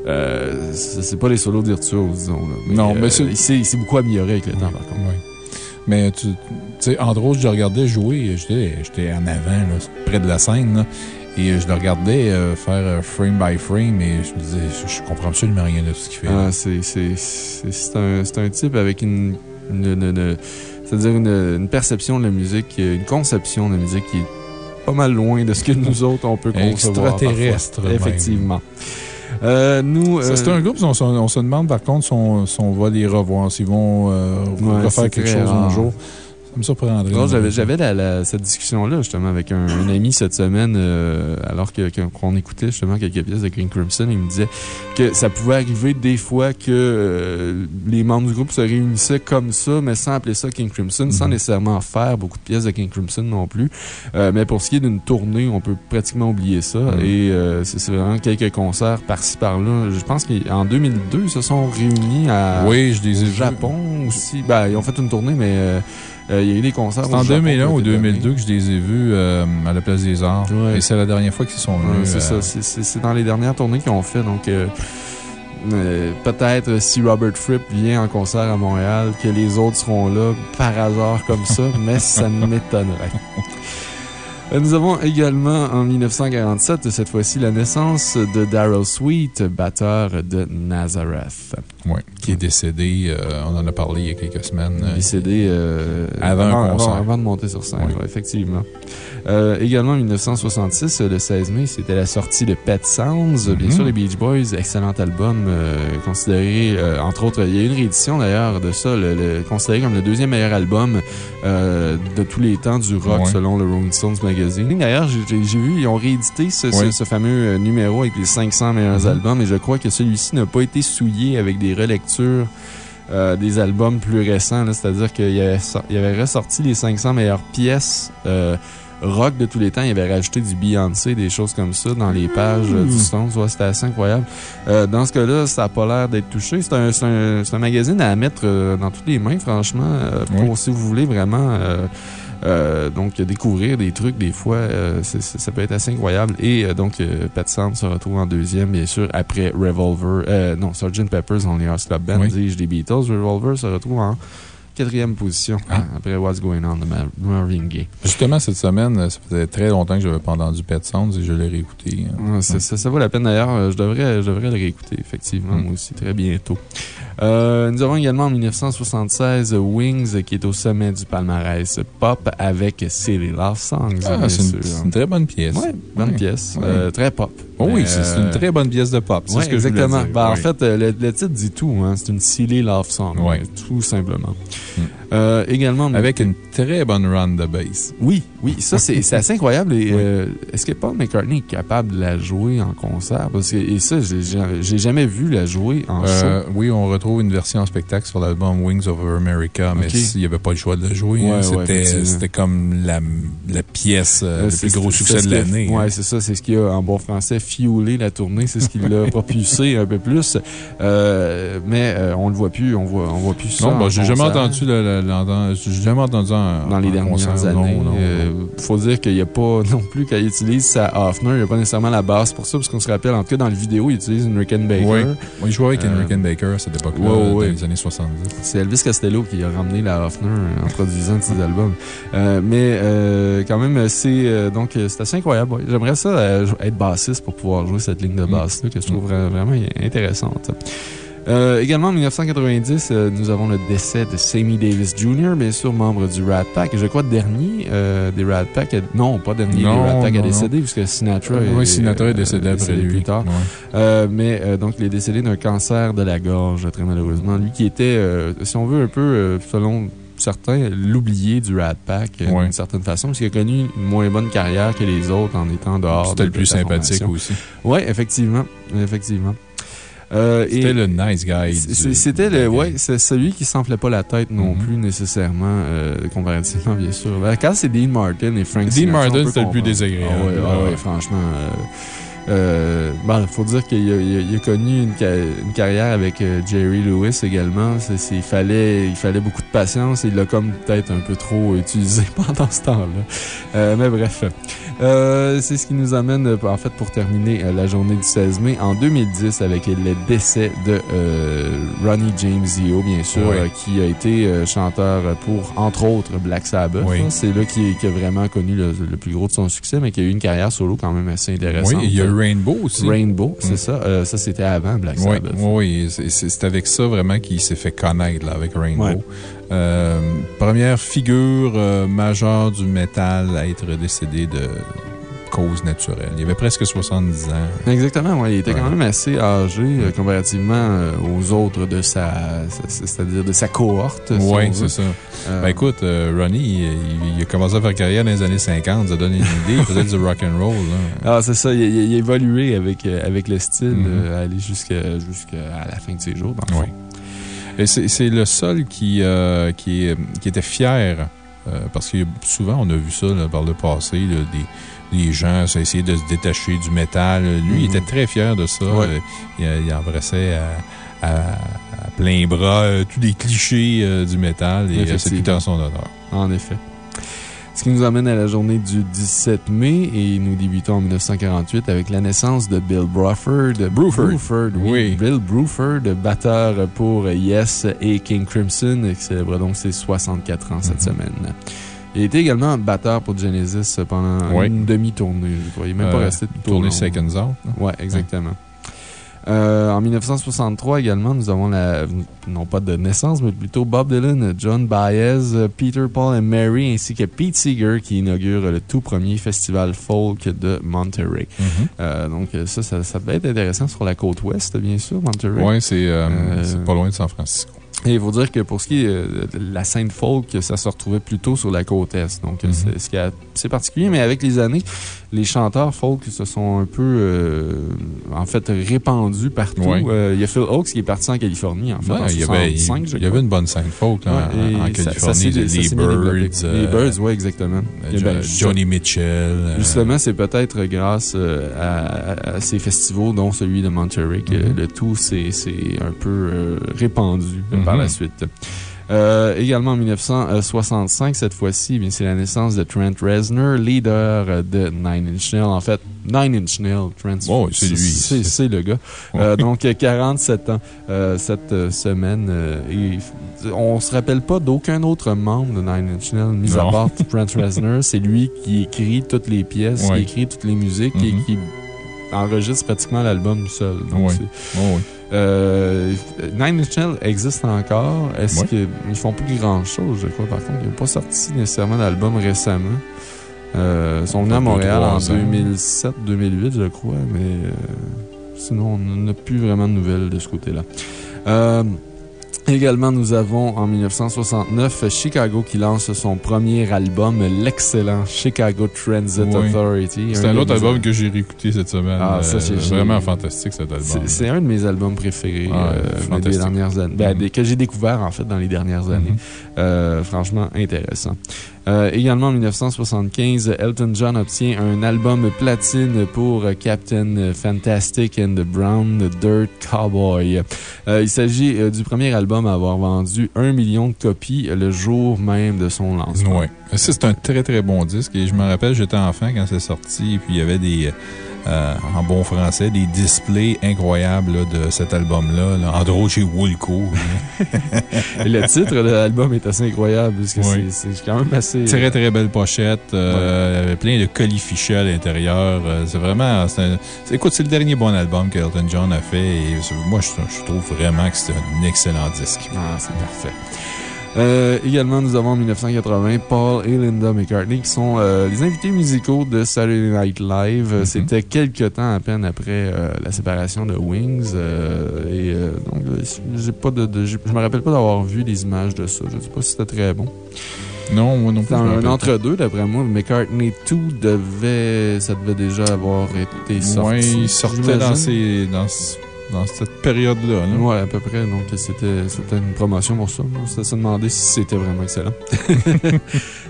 euh, c'est pas les solos virtuoses, disons. là. Non, mais euh, c'est- il s'est il s'est beaucoup amélioré avec le temps, par contre. Oui. Mais tu sais, entre autres, je le regardais jouer. J'étais en avant, là, près de la scène. là, et je le regardais euh, faire euh, frame by frame et je me disais, je, comprends absolument rien de ce qu'il fait. Ah, c'est un, un type avec une. une, une- une- C'est-à-dire une, une perception de la musique, une conception de la musique qui est pas mal loin de ce que nous autres on peut concevoir. Extraterrestre, parfois. même. Euh, nous. C'est euh, un groupe, on, se- on se demande par contre si on, si on va les revoir, s'ils vont euh, Ouais, refaire quelque chose un jour. Me surprendrait. Non, j'avais, cette discussion-là, justement, avec un, un ami cette semaine, euh, alors qu'on écoutait justement quelques pièces de King Crimson. Il me disait que ça pouvait arriver des fois que euh, les membres du groupe se réunissaient comme ça, mais sans appeler ça King Crimson, sans Mhm. nécessairement faire beaucoup de pièces de King Crimson non plus. Euh, mais pour ce qui est d'une tournée, on peut pratiquement oublier ça. Mhm. Et c'est vraiment quelques concerts par-ci par-là. Je pense qu'en 2002, ils se sont réunis à. Oui, je les ai Au. Japon aussi. Ben, ils ont fait une tournée, mais euh, il y a eu des concerts. C'est en Japon 2001 qui ont ou été 2002 que je les ai vus euh, à la Place des Arts. Ouais. Et c'est la dernière fois qu'ils sont. Ouais, venus. c'est euh, ça. C'est- dans les dernières tournées qu'ils ont fait. Donc, peut-être si Robert Fripp vient en concert à Montréal, que les autres seront là par hasard comme ça, [LAUGHS] mais ça m'étonnerait. Nous avons également en 1947, cette fois-ci, la naissance de Daryl Sweet, batteur de Nazareth. ouais, qui est décédé, euh, on en a parlé il y a quelques semaines. Décédé euh, Avant un concert. Avant, de monter sur scène, Oui. ouais, effectivement. Euh, également, en 1966, euh, le 16 mai, c'était la sortie de Pet Sounds. Bien Mhm. sûr, les Beach Boys, excellent album, considéré, entre autres, il y a une réédition d'ailleurs de ça, le, le- considéré comme le deuxième meilleur album de tous les temps du rock selon le Rolling Stones Magazine. D'ailleurs, j'ai vu, ils ont réédité ce, ce- Oui. ce fameux euh, numéro avec les 500 meilleurs Mhm. albums et je crois que celui-ci n'a pas été souillé avec des relectures euh, des albums plus récents. C'est-à-dire qu'il avait, sor- il avait ressorti les 500 meilleures pièces euh, rock de tous les temps. Il avait rajouté du Beyoncé, des choses comme ça dans les pages euh, du Stones. Ouais, C'était assez incroyable. Euh, dans ce cas-là, ça n'a pas l'air d'être touché. C'est un, magazine à mettre dans toutes les mains, franchement, pour Oui. si vous voulez vraiment... euh, donc, découvrir des trucs, des fois, euh, ça peut être assez incroyable. Et euh, donc, Pet Sound se retrouve en deuxième, bien sûr, après Revolver. Non, Sgt. Pepper's Only Hearts Club Band, Oui. dis-je, des Beatles. Revolver se retrouve en quatrième position, Ah. hein, après What's Going On de Mar- Marvin Gaye. Justement, cette semaine, ça faisait très longtemps que je n'avais pas entendu Pet Sounds et je l'ai réécouté. hein. Ouais, ça, vaut la peine d'ailleurs. Je devrais, je devrais le réécouter, effectivement, Mm. moi aussi, très bientôt. Euh, nous avons également en 1976 Wings euh, qui est au sommet du palmarès pop avec Silly Love Songs. Ah, c'est une, très bonne pièce. Ouais, bonne pièce. Euh, très pop. Oh oui, Mais, c'est euh, une très bonne pièce de pop. Ce que je exactement. dire. Ben, En Oui. fait, euh, le, le titre dit tout. Hein, c'est une silly love song. Tout simplement. Mm. Euh, également. Avec une très bonne run de bass. Oui, oui, ça c'est assez incroyable. Et, Oui. euh, Est-ce que Paul McCartney est capable de la jouer en concert? Parce que, et ça, j'ai jamais vu la jouer en Euh, show. oui, on retrouve une version en spectacle sur l'album Wings Over America, mais il n'y avait pas le choix de la jouer. Ouais, hein. ouais, C'était comme la, la pièce, euh, le plus gros succès de l'année. Hein. c'est ça. C'est ce qui a, en bon français, fuelé la tournée. C'est ce qui l'a [LAUGHS] propulsé un peu plus. Euh, mais euh, on le voit plus. On voit, on voit plus ça. Non, bah, j'ai jamais entendu le- le- l'entendre- j'ai jamais entendu en, Dans les en dernières concert. années. Non, non, non. faut dire qu'il n'y a pas [LAUGHS] non plus, quand il utilise sa Hoffner, il n'y a pas nécessairement la basse pour ça, parce qu'on se rappelle, en tout cas, dans le vidéo, il utilise une Rickenbacker. Oui. Oui, je jouais avec Henry Rickenbacker à cette époque-là, ouais, ouais, dans les années 70. C'est Elvis Costello qui a ramené la Hoffner en produisant ses albums. Euh, mais euh, quand même, c'est euh, donc euh, c'est assez incroyable. ouais. J'aimerais ça euh, être bassiste pour pouvoir jouer cette ligne de Mm. basse-là que je trouve vra- vraiment intéressante. Euh, également en 1990, euh, nous avons le décès de Sammy Davis Jr., bien sûr, membre du Rat Pack. Je crois dernier euh, des Rat Pack. a- Non, pas dernier Non, des Rat Pack a non, décédé, puisque Sinatra est, Oui, Sinatra est décédé après décédé lui. plus tard. Ouais. Mais donc, il est décédé d'un cancer de la gorge, très malheureusement. Lui qui était, si on veut, un peu, selon certains, l'oublié du Rat Pack, Ouais. d'une certaine façon, parce qu'il a connu une moins bonne carrière que les autres en étant dehors. C'était le plus sympathique aussi. Oui, effectivement. Effectivement. Euh, C'était le nice guy. C'était le, ouais, c'est celui qui s'enflait pas la tête non Mhm. plus nécessairement, euh, comparativement, bien sûr. Ben, Quand c'est Dean Martin et Frank Dean Martin, c'était le plus désagréable. Ah ouais, ah Ah ouais, ouais. franchement. euh, euh, bon, faut dire qu'il a, connu une, ca- une carrière avec euh, Jerry Lewis également. Il, fallait, il fallait beaucoup de patience et il l'a comme peut-être un peu trop utilisé [LAUGHS] pendant ce temps-là. Euh, mais bref. Euh, c'est ce qui nous amène, euh, en fait, pour terminer euh, la journée du 16 mai, en 2010, avec le décès de euh, Ronnie James Dio, bien sûr, Oui. qui a été chanteur pour, entre autres, Black Sabbath. Oui. C'est là qui, qui a vraiment connu le, le plus gros de son succès, mais qui a eu une carrière solo quand même assez intéressante. Oui, il y a Rainbow aussi. Rainbow, c'est Mm. ça. Euh, ça, c'était avant Black Oui, Sabbath. oui, c'est avec ça vraiment qu'il s'est fait connaître, là, avec Rainbow. Euh, première figure euh, majeure du métal à être décédé de cause naturelle. Il avait presque 70 ans. Exactement, ouais. Il était quand même assez âgé euh, comparativement aux autres de sa, c'est-à-dire de sa cohorte. si Oui, c'est ça. Ben écoute, Ronnie, il, a commencé à faire carrière dans les années 50, ça donne une idée, il faisait du rock'n'roll. Ah, c'est ça. Il, a évolué avec, avec le style, Mhm. euh, aller jusqu'à la fin de ses jours, dans le Oui. fond. C'est le seul qui, euh, qui, est- qui était fier, euh, parce que souvent on a vu ça là, par le passé, là, des, des gens ça, essayer de se détacher du métal. Lui, il Mhm. était très fier de ça. Ouais. Euh, Il, il embrassait à, à- à plein bras tous les clichés euh, du métal et c'est tout en son honneur. En effet. Ce qui nous amène à la journée du 17 mai et nous débutons en 1948 avec la naissance de Bill Bruford. Bruford. oui. Oui. Bill Bruford, batteur pour Yes et King Crimson, qui célèbre donc ses 64 ans cette Mhm. semaine. Il était également batteur pour Genesis pendant Oui. une demi-tournée, je crois. Il n'est même pas Euh, resté tout au Tourner long. Seconds Out. Oui, exactement. Euh, en 1963 également, nous avons la, non pas de naissance, mais plutôt Bob Dylan, John Baez, Peter, Paul et Mary, ainsi que Pete Seeger qui inaugure le tout premier festival folk de Monterey. Mhm. Euh, donc, ça, ça, ça devait être intéressant sur la côte ouest, bien sûr, Monterey. Oui, c'est euh, c'est pas loin de San Francisco. Et il faut dire que pour ce qui est de la scène folk, ça se retrouvait plutôt sur la côte est. Donc, Mhm. c'est particulier. Mais avec les années, les chanteurs folk se sont un peu, euh, en fait, répandus partout. Ouais. Euh, il y a Phil Oakes qui est parti en Californie, en fait, Ouais, en il y avait, il, 65, je il y avait crois. une bonne scène folk là, en- Ouais, et en, ça- ça Californie. les ça. Birds. Les euh, Birds, oui, exactement. ben, Johnny Mitchell. Justement, c'est peut-être grâce à, à- à ces festivals, dont celui de Monterey, que Mhm. le tout s'est un peu répandu par Mhm. la suite. Euh, également en 1965, cette fois-ci, eh bien, c'est la naissance de Trent Reznor, leader euh, de Nine Inch Nails. En fait, Nine Inch Nails, Trent, Oh, c'est lui. C'est le gars. Euh, donc, euh, 47 ans euh, cette euh, semaine. euh, et on se rappelle pas d'aucun autre membre de Nine Inch Nails, mis à part Trent Reznor. C'est lui qui écrit toutes les pièces, Ouais. qui écrit toutes les musiques et Mhm. qui enregistre pratiquement l'album seul. Donc, c'est- Oh, oui. euh, Nine Inch Nails existe encore. Est-ce qu'ils font plus grand chose, je crois, par contre? Ils n'ont pas sorti nécessairement d'album récemment. Euh, ils sont venus à Montréal en trois ans. 2007-2008, je crois, mais euh, sinon, on n'a plus vraiment de nouvelles de ce côté-là. Euh, Également, nous avons en 1969 Chicago qui lance son premier album, l'excellent Chicago Transit Oui. Authority. C'est un autre mes- album que j'ai réécouté cette semaine. Ah, ça, Euh, c'est vraiment génial. fantastique cet album. C'est un de mes albums préférés Ah, euh, des dernières années. Ben, que j'ai découvert, en fait, dans les dernières années. Mhm. Euh, franchement, intéressant. Euh, également, en 1975, Elton John obtient un album platine pour Captain Fantastic and the Brown Dirt Cowboy. Euh, il s'agit euh, du premier album à avoir vendu un million de copies le jour même de son lancement. Oui. C'est un très, très bon disque. Et je me rappelle, j'étais enfant quand c'est sorti. Et puis, il y avait des, euh, en bon français, des displays incroyables là, de cet album-là. Là. Entre autres, chez Woolco. [LAUGHS] Le titre de l'album est assez incroyable, parce que Oui. c'est quand même assez... très, très belle pochette. euh, avec plein de colifichets à l'intérieur. Euh, c'est vraiment. un- écoute, c'est le dernier bon album que Elton John a fait. Et moi, je, je trouve vraiment que c'est un excellent disque. Ah, c'est parfait. Euh, également, nous avons en 1980 Paul et Linda McCartney qui sont euh, les invités musicaux de Saturday Night Live. Mhm. C'était quelques temps à peine après euh, la séparation de Wings. et donc, pas de, de- je me rappelle pas d'avoir vu des images de ça. Je sais pas si c'était très bon. Non, moi non plus. Un, entre-deux, d'après moi. McCartney 2 devait, ça devait déjà avoir été sorti. Oui, il sortait dans, ces, dans, dans cette période-là. là. Ouais, à peu près. Donc, c'était une promotion pour ça. On s'était demandé si c'était vraiment excellent. [LAUGHS]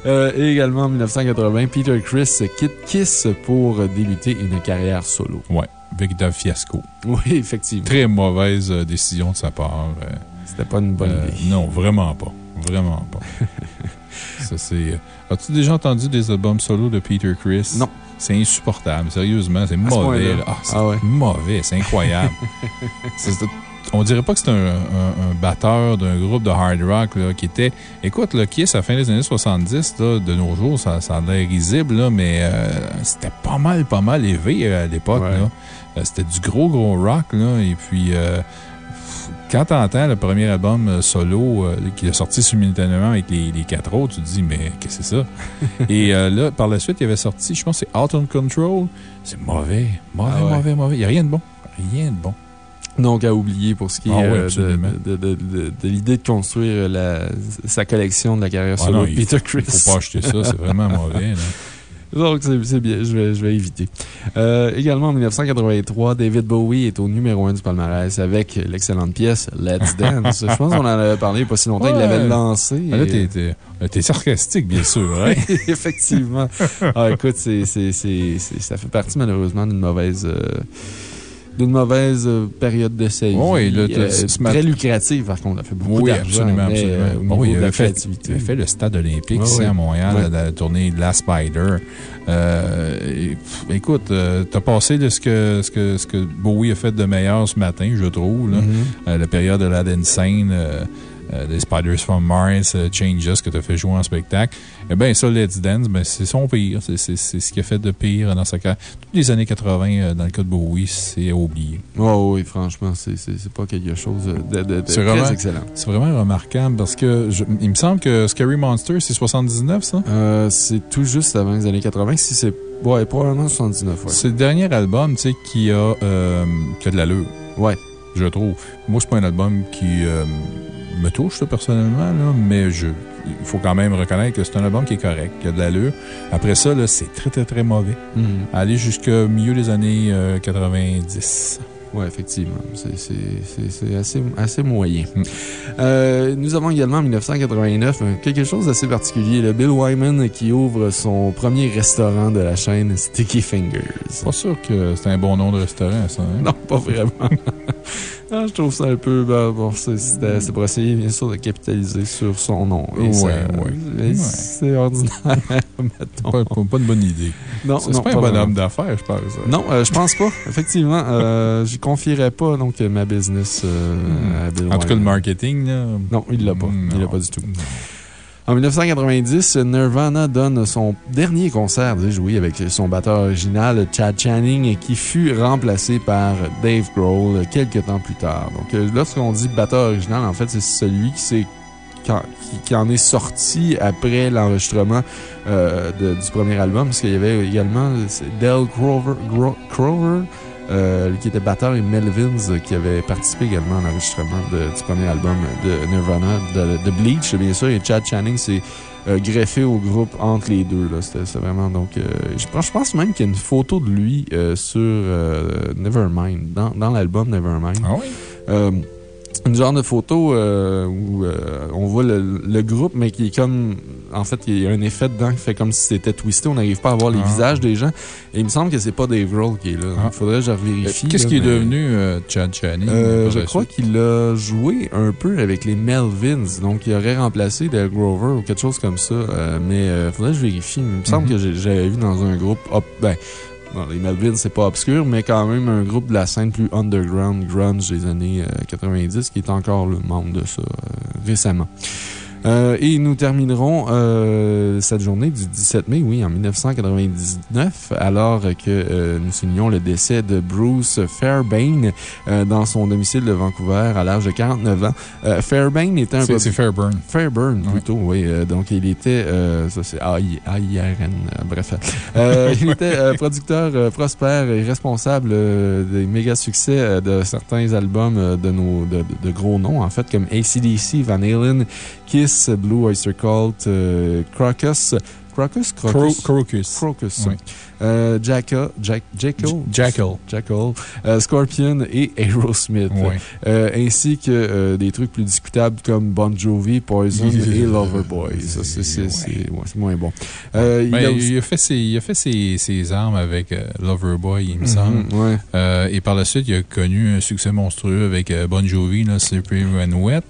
Euh, et également, en 1980, Peter Chris quitte Kiss pour débuter une carrière solo. Ouais, véritable fiasco. Oui, effectivement. Très mauvaise euh, décision de sa part. euh, C'était pas une bonne euh, idée. non, vraiment pas. Vraiment pas. [LAUGHS] Ça, c'est. As-tu déjà entendu des albums solo de Peter Chris? Non. C'est insupportable. Sérieusement, c'est ce mauvais. Ah, c'est Ah ouais. mauvais. C'est incroyable. [LAUGHS] On dirait pas que c'est un, un- un batteur d'un groupe de hard rock là, qui était. Écoute, le Kiss, à la fin des années 70, là, de nos jours, ça, ça a l'air risible, là, mais euh, c'était pas mal, pas mal élevé euh, à l'époque. Ouais. Euh, C'était du gros, gros rock. Là, et puis, euh, quand tu entends le premier album euh, solo euh, qui est sorti simultanément avec les, les quatre autres, tu te dis, mais qu'est-ce que c'est ça? [LAUGHS] Et euh, là, par la suite, il avait sorti, je pense c'est Out on Control. C'est mauvais, mauvais, Ah ouais. mauvais, mauvais. Il n'y a rien de bon. Rien de bon. Donc, à oublier pour ce qui est Ah ouais, euh, de, absolument. de, de, de- de l'idée de construire la, sa collection de la carrière Ah solo non, de il Peter faut- Chris. faut pas acheter ça, c'est vraiment mauvais. là. [LAUGHS] Donc, c'est bien, je vais, je vais éviter. Euh, également, en 1983, David Bowie est au numéro 1 du palmarès avec l'excellente pièce Let's Dance. je pense qu'on en avait parlé il n'y a pas si longtemps. Il Ouais. l'avait lancé. Ah, Là, et- t'es- sarcastique, bien sûr. hein? [LAUGHS] Effectivement. Ah, écoute, ça fait partie malheureusement d'une mauvaise, euh, d'une mauvaise euh, période de sa vie. Oui, là, Euh, très lucrative, par contre. Elle fait beaucoup Oui, d'argent. absolument, absolument. euh, au niveau oui, de la fait, le stade olympique ici ouais. à Montréal, Ouais. la, la tournée de Last Spider. Euh, et, écoute, euh, t'as passé de ce que, ce, que, ce que Bowie a fait de meilleur ce matin, je trouve. là. Mhm. Euh, la période de la euh, des Spiders from Mars, euh, Changes que tu as fait jouer en spectacle. Eh bien, ça, Let's Dance, ben, c'est son pire. C'est c'est- c'est ce qu'il a fait de pire dans sa carrière. Toutes les années 80, euh, dans le cas de Bowie, c'est à oublier. Oh, oui, franchement, c'est, c'est, c'est pas quelque chose de, de- de C'est très vraiment- excellent. C'est vraiment remarquable parce que je- il me semble que Scary Monster, c'est 79, ça? Euh, c'est tout juste avant les années 80. Si c'est, ouais, probablement 79, ouais. C'est le dernier album, tu sais, qui a, euh, qui a de l'allure. Ouais. Je trouve. Moi, c'est pas un album qui euh, me touche, ça, personnellement, là, mais je, il faut quand même reconnaître que c'est un album qui est correct, qui a de l'allure. Après ça, c'est très, très, très mauvais. Mhm. Aller jusqu'au milieu des années euh, 90. Oui, effectivement. C'est assez, assez moyen. Mm. Euh, nous avons également en 1989 euh, quelque chose d'assez particulier. Le Bill Wyman qui ouvre son premier restaurant de la chaîne Sticky Fingers. Pas sûr que c'est un bon nom de restaurant, ça. hein? Non, pas vraiment. [LAUGHS] Ah, je trouve ça un peu. ben, bon, c'est- pour essayer, bien sûr, de capitaliser sur son nom. Et Ouais, ça- ouais. C'est ordinaire, [LAUGHS] mettons. Pas, pas- pas une bonne idée. Non, C'est pas un pas bon vraiment. homme d'affaires, je pense. Non, euh, je pense pas. Effectivement, euh, je confierais pas donc ma business euh, à Bill Hmm. En tout cas, le marketing, là. Non, il l'a pas. Mm, Il l'a pas du tout. En 1990, Nirvana donne son dernier concert, dis-je oui, avec son batteur original, Chad Channing, qui fut remplacé par Dave Grohl quelques temps plus tard. Donc, euh, lorsqu'on dit batteur original, en fait, c'est celui qui s'est qui, en est sorti après l'enregistrement euh, du premier album, parce qu'il y avait également Del Crover, Gro- Crover euh, qui était batteur, et Melvins, euh, qui avait participé également à l'enregistrement du premier album de Nirvana, de, de Bleach, bien sûr, et Chad Channing s'est euh, greffé au groupe entre les deux. là. C'était vraiment donc. euh, je, pense, je pense même qu'il y a une photo de lui euh, sur euh, Nevermind, dans, dans l'album Nevermind. Ah oui? Euh, une genre de photo euh, où euh, on voit le, le groupe, mais qui est comme. En fait, il y a un effet dedans qui fait comme si c'était twisté. On n'arrive pas à voir les Ah. visages des gens. Et il me semble que c'est pas Dave Grohl qui est là. Ah. Il faudrait que je vérifie. Qu'est-ce qui est devenu euh, Chad Channing? Euh, je crois qu'il a joué un peu avec les Melvins. Donc, il aurait remplacé Dale Grover ou quelque chose comme ça. Euh, mais il faudrait que je vérifie. Il me semble Mhm. que j'avais vu dans un groupe. op- ben, bon, les Melvins, c'est pas obscur, mais quand même un groupe de la scène plus underground, grunge des années euh, 90, qui est encore le membre de ça euh, récemment. Euh, et nous terminerons euh, cette journée du 17 mai, oui, en 1999, alors que euh, nous signons le décès de Bruce Fairbairn euh, dans son domicile de Vancouver à l'âge de 49 ans. Euh, Fairbairn était un C'est c'est Fairburn. Fairburn, plutôt, oui. Euh, donc, il était, euh, ça c'est A-I-R-N, bref. Euh, [LAUGHS] il était euh, producteur euh, prospère et responsable euh, des méga succès euh, de certains albums euh, de, nos, de- de gros noms, en fait, comme ACDC, Van Halen, Kiss, uh, Blue Oyster Cult, euh, Crocus, uh, Crocus, Cro- Crocus. Crocus. Crocus, mm. Oui. Euh, Jacka, Jack, Jekyll, J- Jackal. Jackal, euh, Scorpion et [LAUGHS] Aerosmith. Euh, ainsi que euh, des trucs plus discutables comme Bon Jovi, Poison [LAUGHS] et Loverboy. Ça, c'est ouais, moins bon. Euh, il Ben, il, a fait ses, il a fait ses, ses armes avec Loverboy, il me semble. Mhm, ouais. Euh, et par la suite, il a connu un succès monstrueux avec Bon Jovi, là, Slippery When Wet.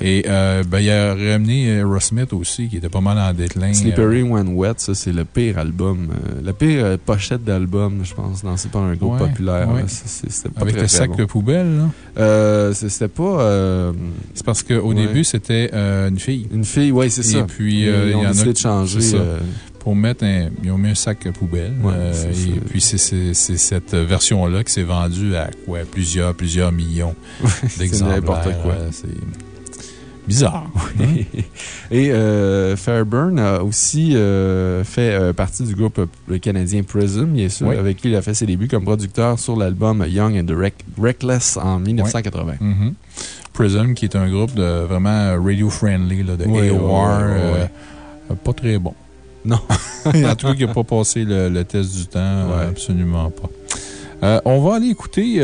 Et ben, il a ramené Aerosmith aussi, qui était pas mal en déclin. Slippery When Wet, ça, c'est le pire album. la pire euh, pochette d'album, je pense, lancé par un groupe Ouais, populaire. ouais. C'est- c'est- pas Avec le sac bon. poubelle, là. Euh, c'est- C'était pas euh, C'est parce qu'au Ouais. début, c'était euh, une fille. une fille, ouais, c'est Et ça. puis, Ils il y ont en a décidé de changer. c'est pour mettre un. Ils ont mis un sac poubelle. C'est et puis, c'est- c'est c'est cette version-là qui s'est vendue à quoi? Plusieurs, plusieurs millions [LAUGHS] d'exemplaires. n'importe quoi. Bizarre. hein? [LAUGHS] Et euh, Fairburn a aussi euh, fait euh, partie du groupe canadien Prism, bien sûr, Oui. avec qui il a fait ses débuts comme producteur sur l'album Young and the Reckless en 1980. Mhm. Prism, qui est un groupe de vraiment radio-friendly, de AOR. pas très bon. [LAUGHS] Non. [LAUGHS] en tout cas, qui n'a pas passé le, le test du temps. Ouais. Absolument pas. On va aller écouter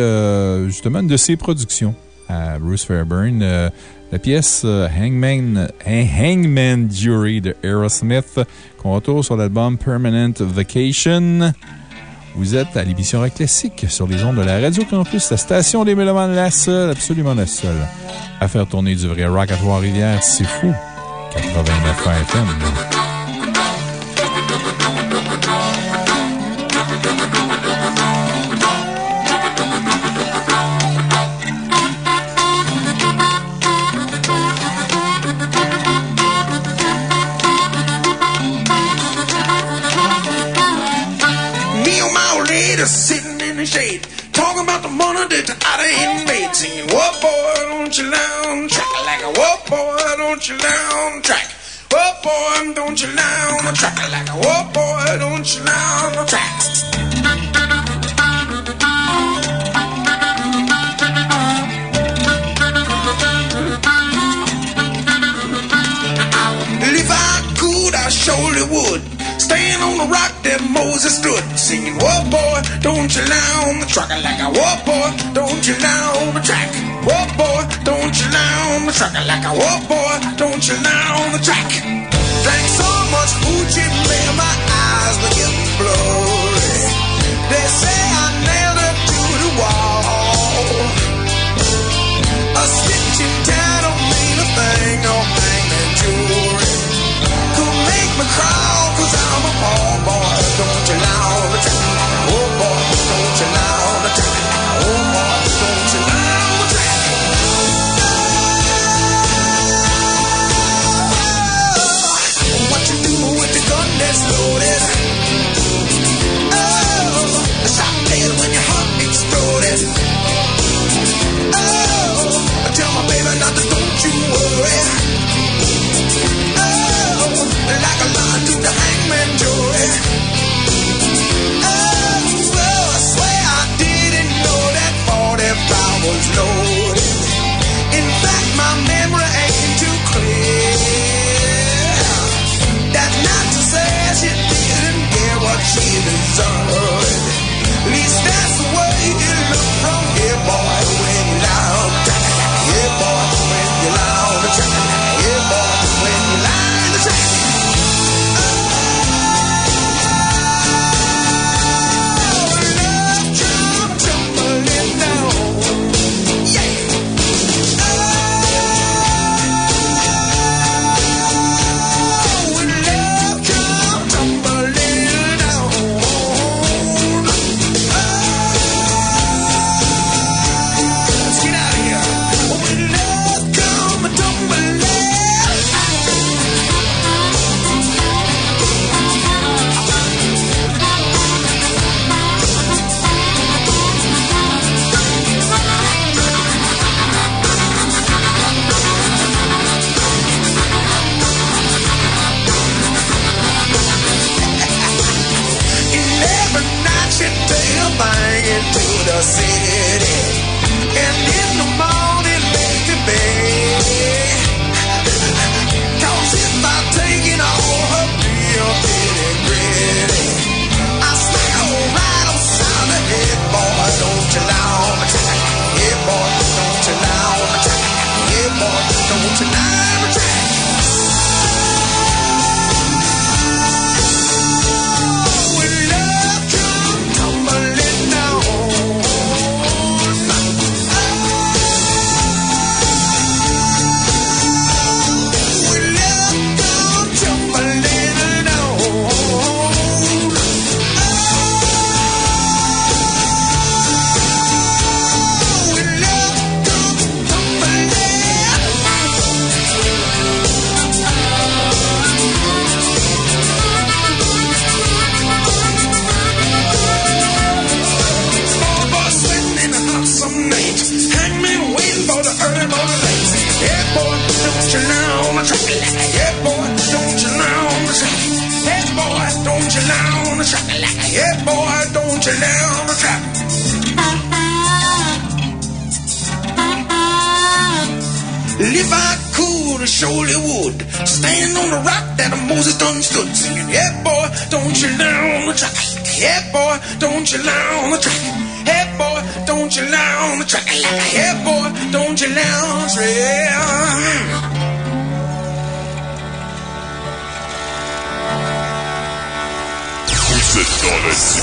justement une de ses productions à Bruce Fairburn. La pièce euh, Hangman, Hang- Hangman Jury de Aerosmith, qu'on retrouve sur l'album Permanent Vacation. Vous êtes à l'émission Rock Classique sur les ondes de la Radio Campus, la station des Mélomanes, la seule, absolument la seule, à faire tourner du vrai rock à Trois-Rivières. C'est fou. 89 FM. That I done made, singing, What boy, don't you down track like a what boy, don't you down track. What boy, don't you down track like a what boy, don't you down track. If I could, I surely would. Stand on the rock that Moses stood, singing, What boy, don't you lie on the track like a what boy, don't you lie on the track. What boy, don't you lie on the track like a what boy, don't you lie on the track. Drank so much hoochie, man, my eyes were getting blurry.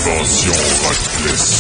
Dans la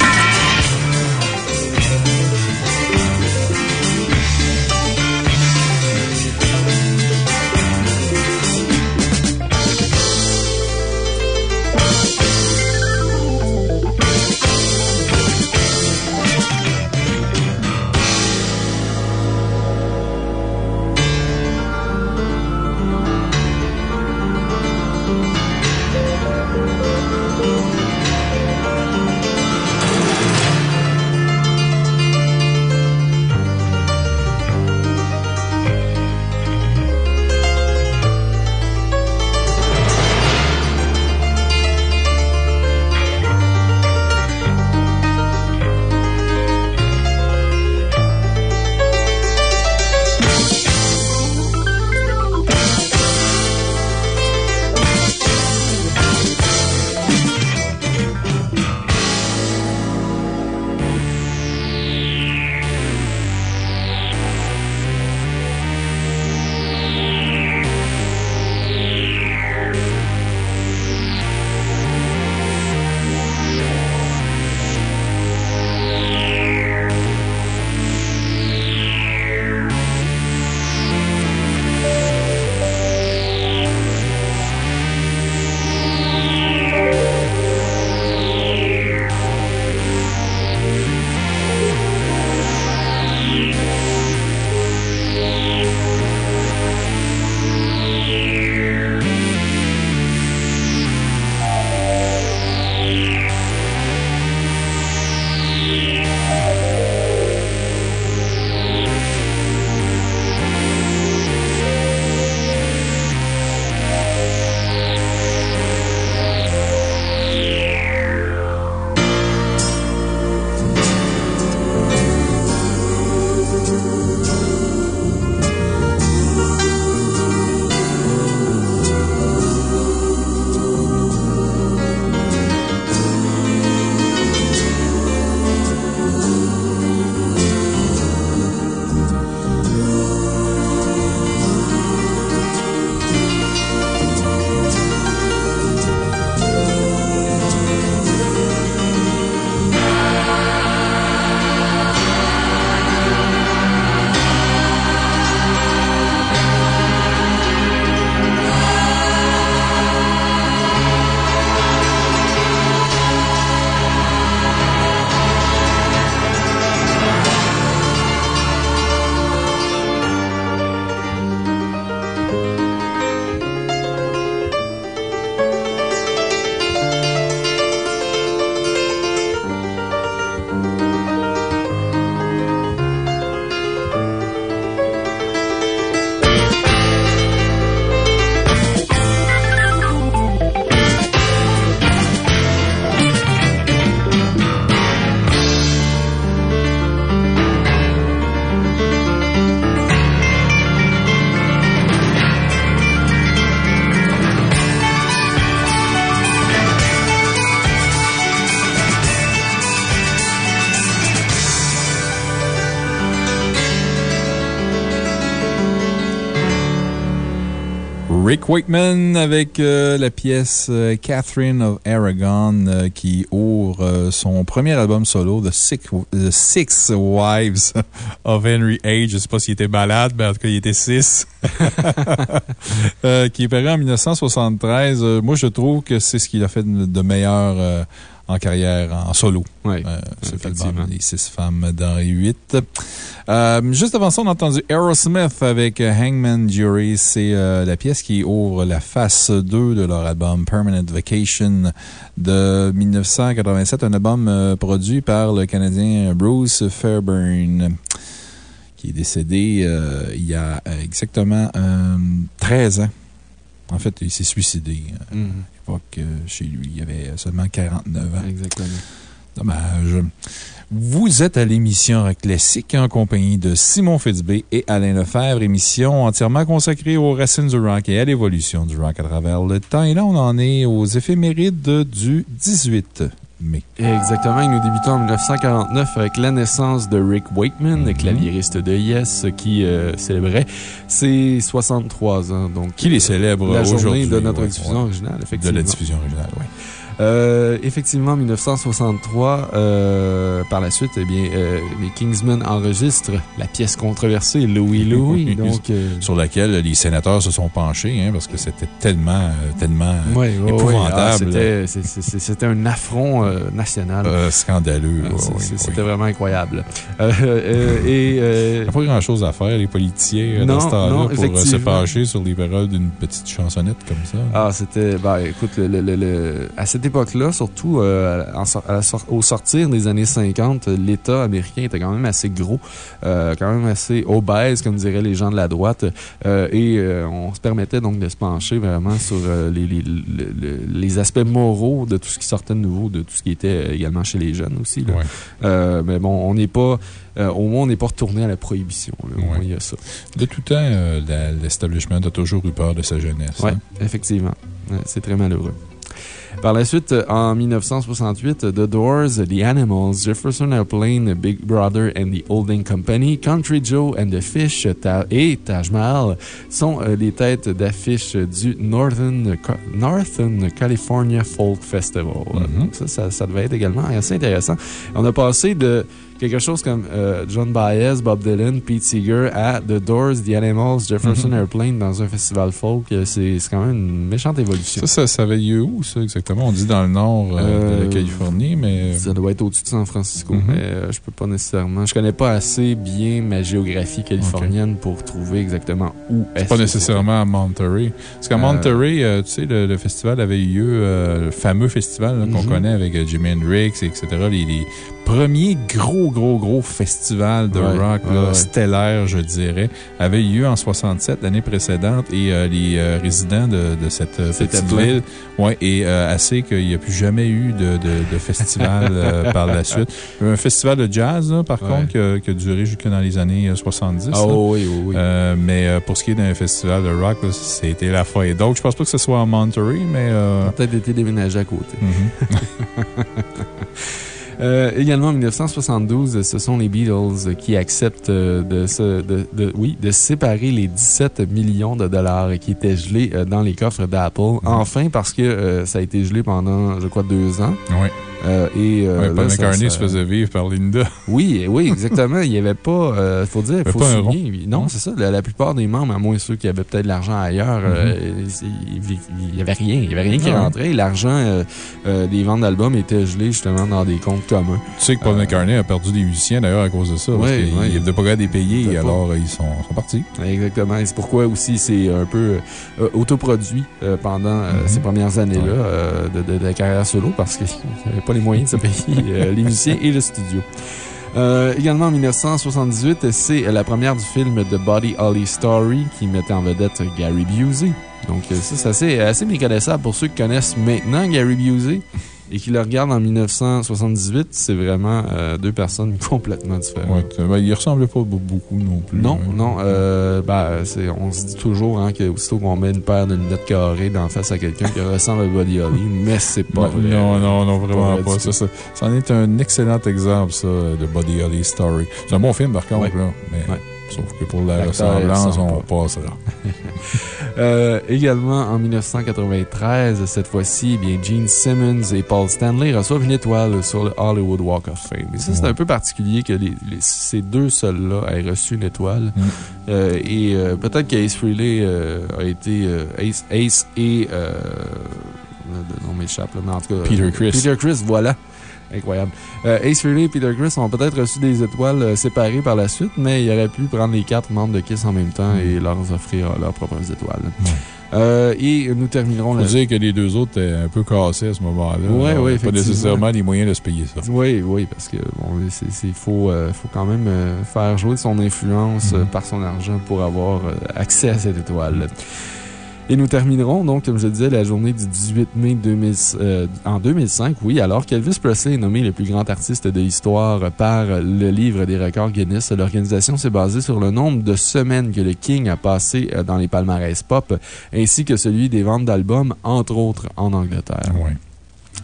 Wakeman avec euh, la pièce euh, Catherine of Aragon euh, qui ouvre son premier album solo, The Six, Wives [LAUGHS] of Henry H. Je ne sais pas s'il était malade, mais en tout cas, il était six. [LAUGHS] Qui est paru en 1973. Euh, moi, je trouve que c'est ce qu'il a fait de, meilleur en carrière, en solo. Oui, Euh, Les six femmes d'Henri VIII. Euh, juste avant ça, on a entendu Aerosmith avec euh, Hangman Jury. C'est euh, la pièce qui ouvre la face 2 de leur album Permanent Vacation de 1987, un album produit par le Canadien Bruce Fairburn. qui est décédé euh, il y a exactement euh, 13 ans. En fait, il s'est suicidé Mhm. L'époque euh, chez lui. Il avait seulement 49 ans. Exactement. Dommage. Vous êtes à l'émission Rock Classique en compagnie de Simon Fitzbé et Alain Lefebvre, émission entièrement consacrée aux racines du rock et à l'évolution du rock à travers le temps. Et là, on en est aux éphémérides du 18 Exactement. Et nous débutons en 1949 avec la naissance de Rick Wakeman, le claviériste de Yes, qui euh, célébrait ses 63 ans. Donc, Qui les célèbre La journée aujourd'hui? de notre ouais, diffusion ouais. originale, De effectivement. la diffusion originale, oui. Euh, effectivement, en 1963, euh, par la suite, eh bien, euh, les Kingsmen enregistrent la pièce controversée Louis Louis. donc, euh, Sur laquelle les sénateurs se sont penchés, hein, parce que c'était tellement, tellement ouais, ouais, ouais. épouvantable. Ah, c'était- un affront national. scandaleux. Ah. C'était vraiment incroyable. Euh, euh, et, euh, Il n'y a pas grand chose à faire, les politiciens, Non, dans ce temps-là, pour se fâcher sur les paroles d'une petite chansonnette comme ça. Ah, c'était. Ben, écoute, le, le- le- le- à cette époque-là, surtout euh, en à au sortir des années 50, l'État américain était quand même assez gros, euh, quand même assez obèse, comme diraient les gens de la droite. euh, et on se permettait donc de se pencher vraiment sur les, les, le- le- les aspects moraux de tout ce qui sortait de nouveau, de tout ce qui était également chez les jeunes aussi. là. Ouais. Mais bon, on n'est pas. euh, au moins, on n'est pas retourné à la prohibition. là. Au moins, Ouais. il y a ça. De tout temps, euh, l'establishment a toujours eu peur de sa jeunesse. Oui, hein. effectivement. C'est très malheureux. Par la suite, en 1968, The Doors, The Animals, Jefferson Airplane, Big Brother and the Holding Company, Country Joe and the Fish Ta- et Taj Mahal sont euh, les têtes d'affiche du Northern, Northern California Folk Festival. Mhm. Donc ça, ça, ça devait être également assez intéressant. On a passé de quelque chose comme euh, John Baez, Bob Dylan, Pete Seeger à The Doors, The Animals, Jefferson Mhm. Airplane dans un festival folk. Euh, C'est c'est quand même une méchante évolution. Ça, ça, ça avait lieu où, ça, exactement? On dit dans le nord euh, de la Californie, mais. Ça doit être au-dessus de San Francisco, Mhm. mais euh, je peux pas nécessairement. Je connais pas assez bien ma géographie californienne pour trouver exactement où est-ce Pas que nécessairement à Monterey. Parce qu'à Monterey, tu sais, le, le festival avait eu lieu, le fameux festival qu'on Mhm. connaît avec Jimi Hendrix, etc. Les, les premiers gros, gros, gros festivals de Ouais, rock là, ouais. stellaires, je dirais, avaient eu lieu en 67, l'année précédente, et euh, les euh, résidents de, de cette euh, petite plein. ville, ouais, et euh, assez qu'il n'y a plus jamais eu de, de, de festival euh, [LAUGHS] par la suite. Un festival de jazz, là, par Ouais. contre, qui a, qui a duré jusque dans les années euh, 70. Ah là. oui, oui, oui. Euh, mais euh, pour ce qui est d'un festival de rock, c'était la et d'autres. Je pense pas que ce soit à Monterey, mais. euh, Peut-être été déménagé à côté. mhm. [LAUGHS] Euh, également en 1972, ce sont les Beatles qui acceptent euh, de, se, de, de- oui, de séparer les 17 millions de dollars qui étaient gelés euh, dans les coffres d'Apple. Enfin, parce que euh, ça a été gelé pendant, je crois, deux ans. Ouais. Euh, et, euh, Ouais, Paul McCartney ça- se faisait vivre par Linda. [LAUGHS] Oui, oui, exactement. Il n'y avait pas, euh, faut dire, il faut pas. Non, c'est ça. La, la plupart des membres, à moins ceux qui avaient peut-être de l'argent ailleurs, euh, il n'y avait rien. Il n'y avait rien qui ouais. rentrait. L'argent des ventes d'albums était gelé justement dans des comptes communs. Tu sais que Paul McCartney a perdu des musiciens d'ailleurs à cause de ça. parce qu'il ouais. il ne pas capable de les payer, Il alors ils sont, sont partis. Exactement. C'est pourquoi aussi c'est un peu autoproduit pendant Mhm. ces premières années-là de, de- de la carrière solo parce qu'il n'avait pas les moyens de se payer euh, [LAUGHS] les musiciens et le studio. Euh, également en 1978, c'est la première du film The Body Holly Story qui mettait en vedette Gary Busey. Donc, euh, ça, c'est assez, assez méconnaissable pour ceux qui connaissent maintenant Gary Busey et qui le regardent en 1978. C'est vraiment euh, deux personnes [LAUGHS] complètement différentes. Ouais, ben, il ressemblait pas be- beaucoup non plus. Non, hein. non. Euh, ben, on se dit toujours hein, qu'aussitôt qu'on met une paire de lunettes carrées d'en face à quelqu'un qui ressemble à Buddy Holly, [LAUGHS] mais c'est pas Non, vrai. non, non, non, Pas vraiment vrai pas. du Ça, tout. ça, ça en est un excellent exemple, ça, de Buddy Holly Story. C'est un bon film, par contre, Ouais. là. Mais. Sauf que pour la ressemblance, on pas. passera. [LAUGHS] Euh, également, en 1993, cette fois-ci, eh bien, Gene Simmons et Paul Stanley reçoivent une étoile sur le Hollywood Walk of Fame. Et ça, c'est un peu particulier que les- les- ces deux seuls-là aient reçu une étoile. Mm. Euh, et euh, peut-être qu'Ace Frehley euh, a été Ace, Ace et... Le nom m'échappe, mais en tout cas... Peter Criss. Peter Chris, voilà. Incroyable. Euh, Ace Frehley et Peter Chris ont peut-être reçu des étoiles euh, séparées par la suite, mais il aurait pu prendre les quatre membres de Kiss en même temps Mm. et leur offrir euh, leurs propres étoiles. Euh, et nous terminerons Faut la- dire que les deux autres étaient un peu cassés à ce moment-là. On ouais, avait Pas effectivement. nécessairement les moyens de se payer ça. Oui, oui, parce que bon, c'est, faut, euh, faut quand même euh, faire jouer son influence Mhm. par son argent pour avoir accès à cette étoile. Et nous terminerons donc, comme je le disais, la journée du 18 mai 2000, euh, en 2005, oui, alors qu'Elvis Presley est nommé le plus grand artiste de l'histoire par le livre des records Guinness. L'organisation s'est basée sur le nombre de semaines que le King a passé euh, dans les palmarès pop, ainsi que celui des ventes d'albums, entre autres en Angleterre. Ouais.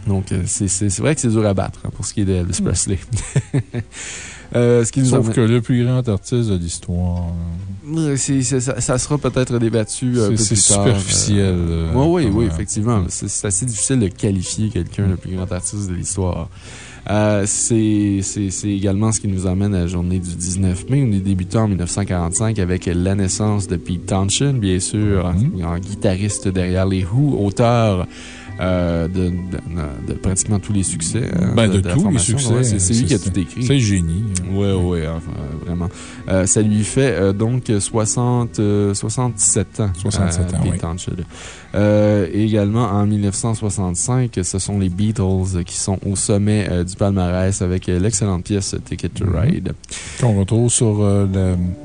Donc, euh, c'est vrai que c'est dur à battre hein, pour ce qui est d'Elvis Presley. [LAUGHS] Euh, ce qui nous Sauf amène- que le plus grand artiste de l'histoire, Euh, c'est- c'est- ça, ça sera peut-être débattu un c'est peu c'est plus tard. superficiel. euh, Oui, oui, effectivement. C'est c'est assez difficile de qualifier quelqu'un le plus grand artiste de l'histoire. Euh, c'est c'est- c'est également ce qui nous amène à la journée du 19 mai. On est débuté en 1945 avec la naissance de Pete Townshend, bien sûr, en- Mhm. en, guitariste derrière les Who, auteur euh, de, de- de pratiquement tous les succès. hein, Ben, de, tous les succès. Ouais, c'est lui qui a tout écrit. C'est génie. Oui, oui, vraiment. Euh, ça lui fait euh, donc 60, euh, 67 ans. 67 ans, oui. Également, en 1965, ce sont les Beatles qui sont au sommet du palmarès avec l'excellente pièce Ticket to Mhm. Ride. Qu'on retrouve sur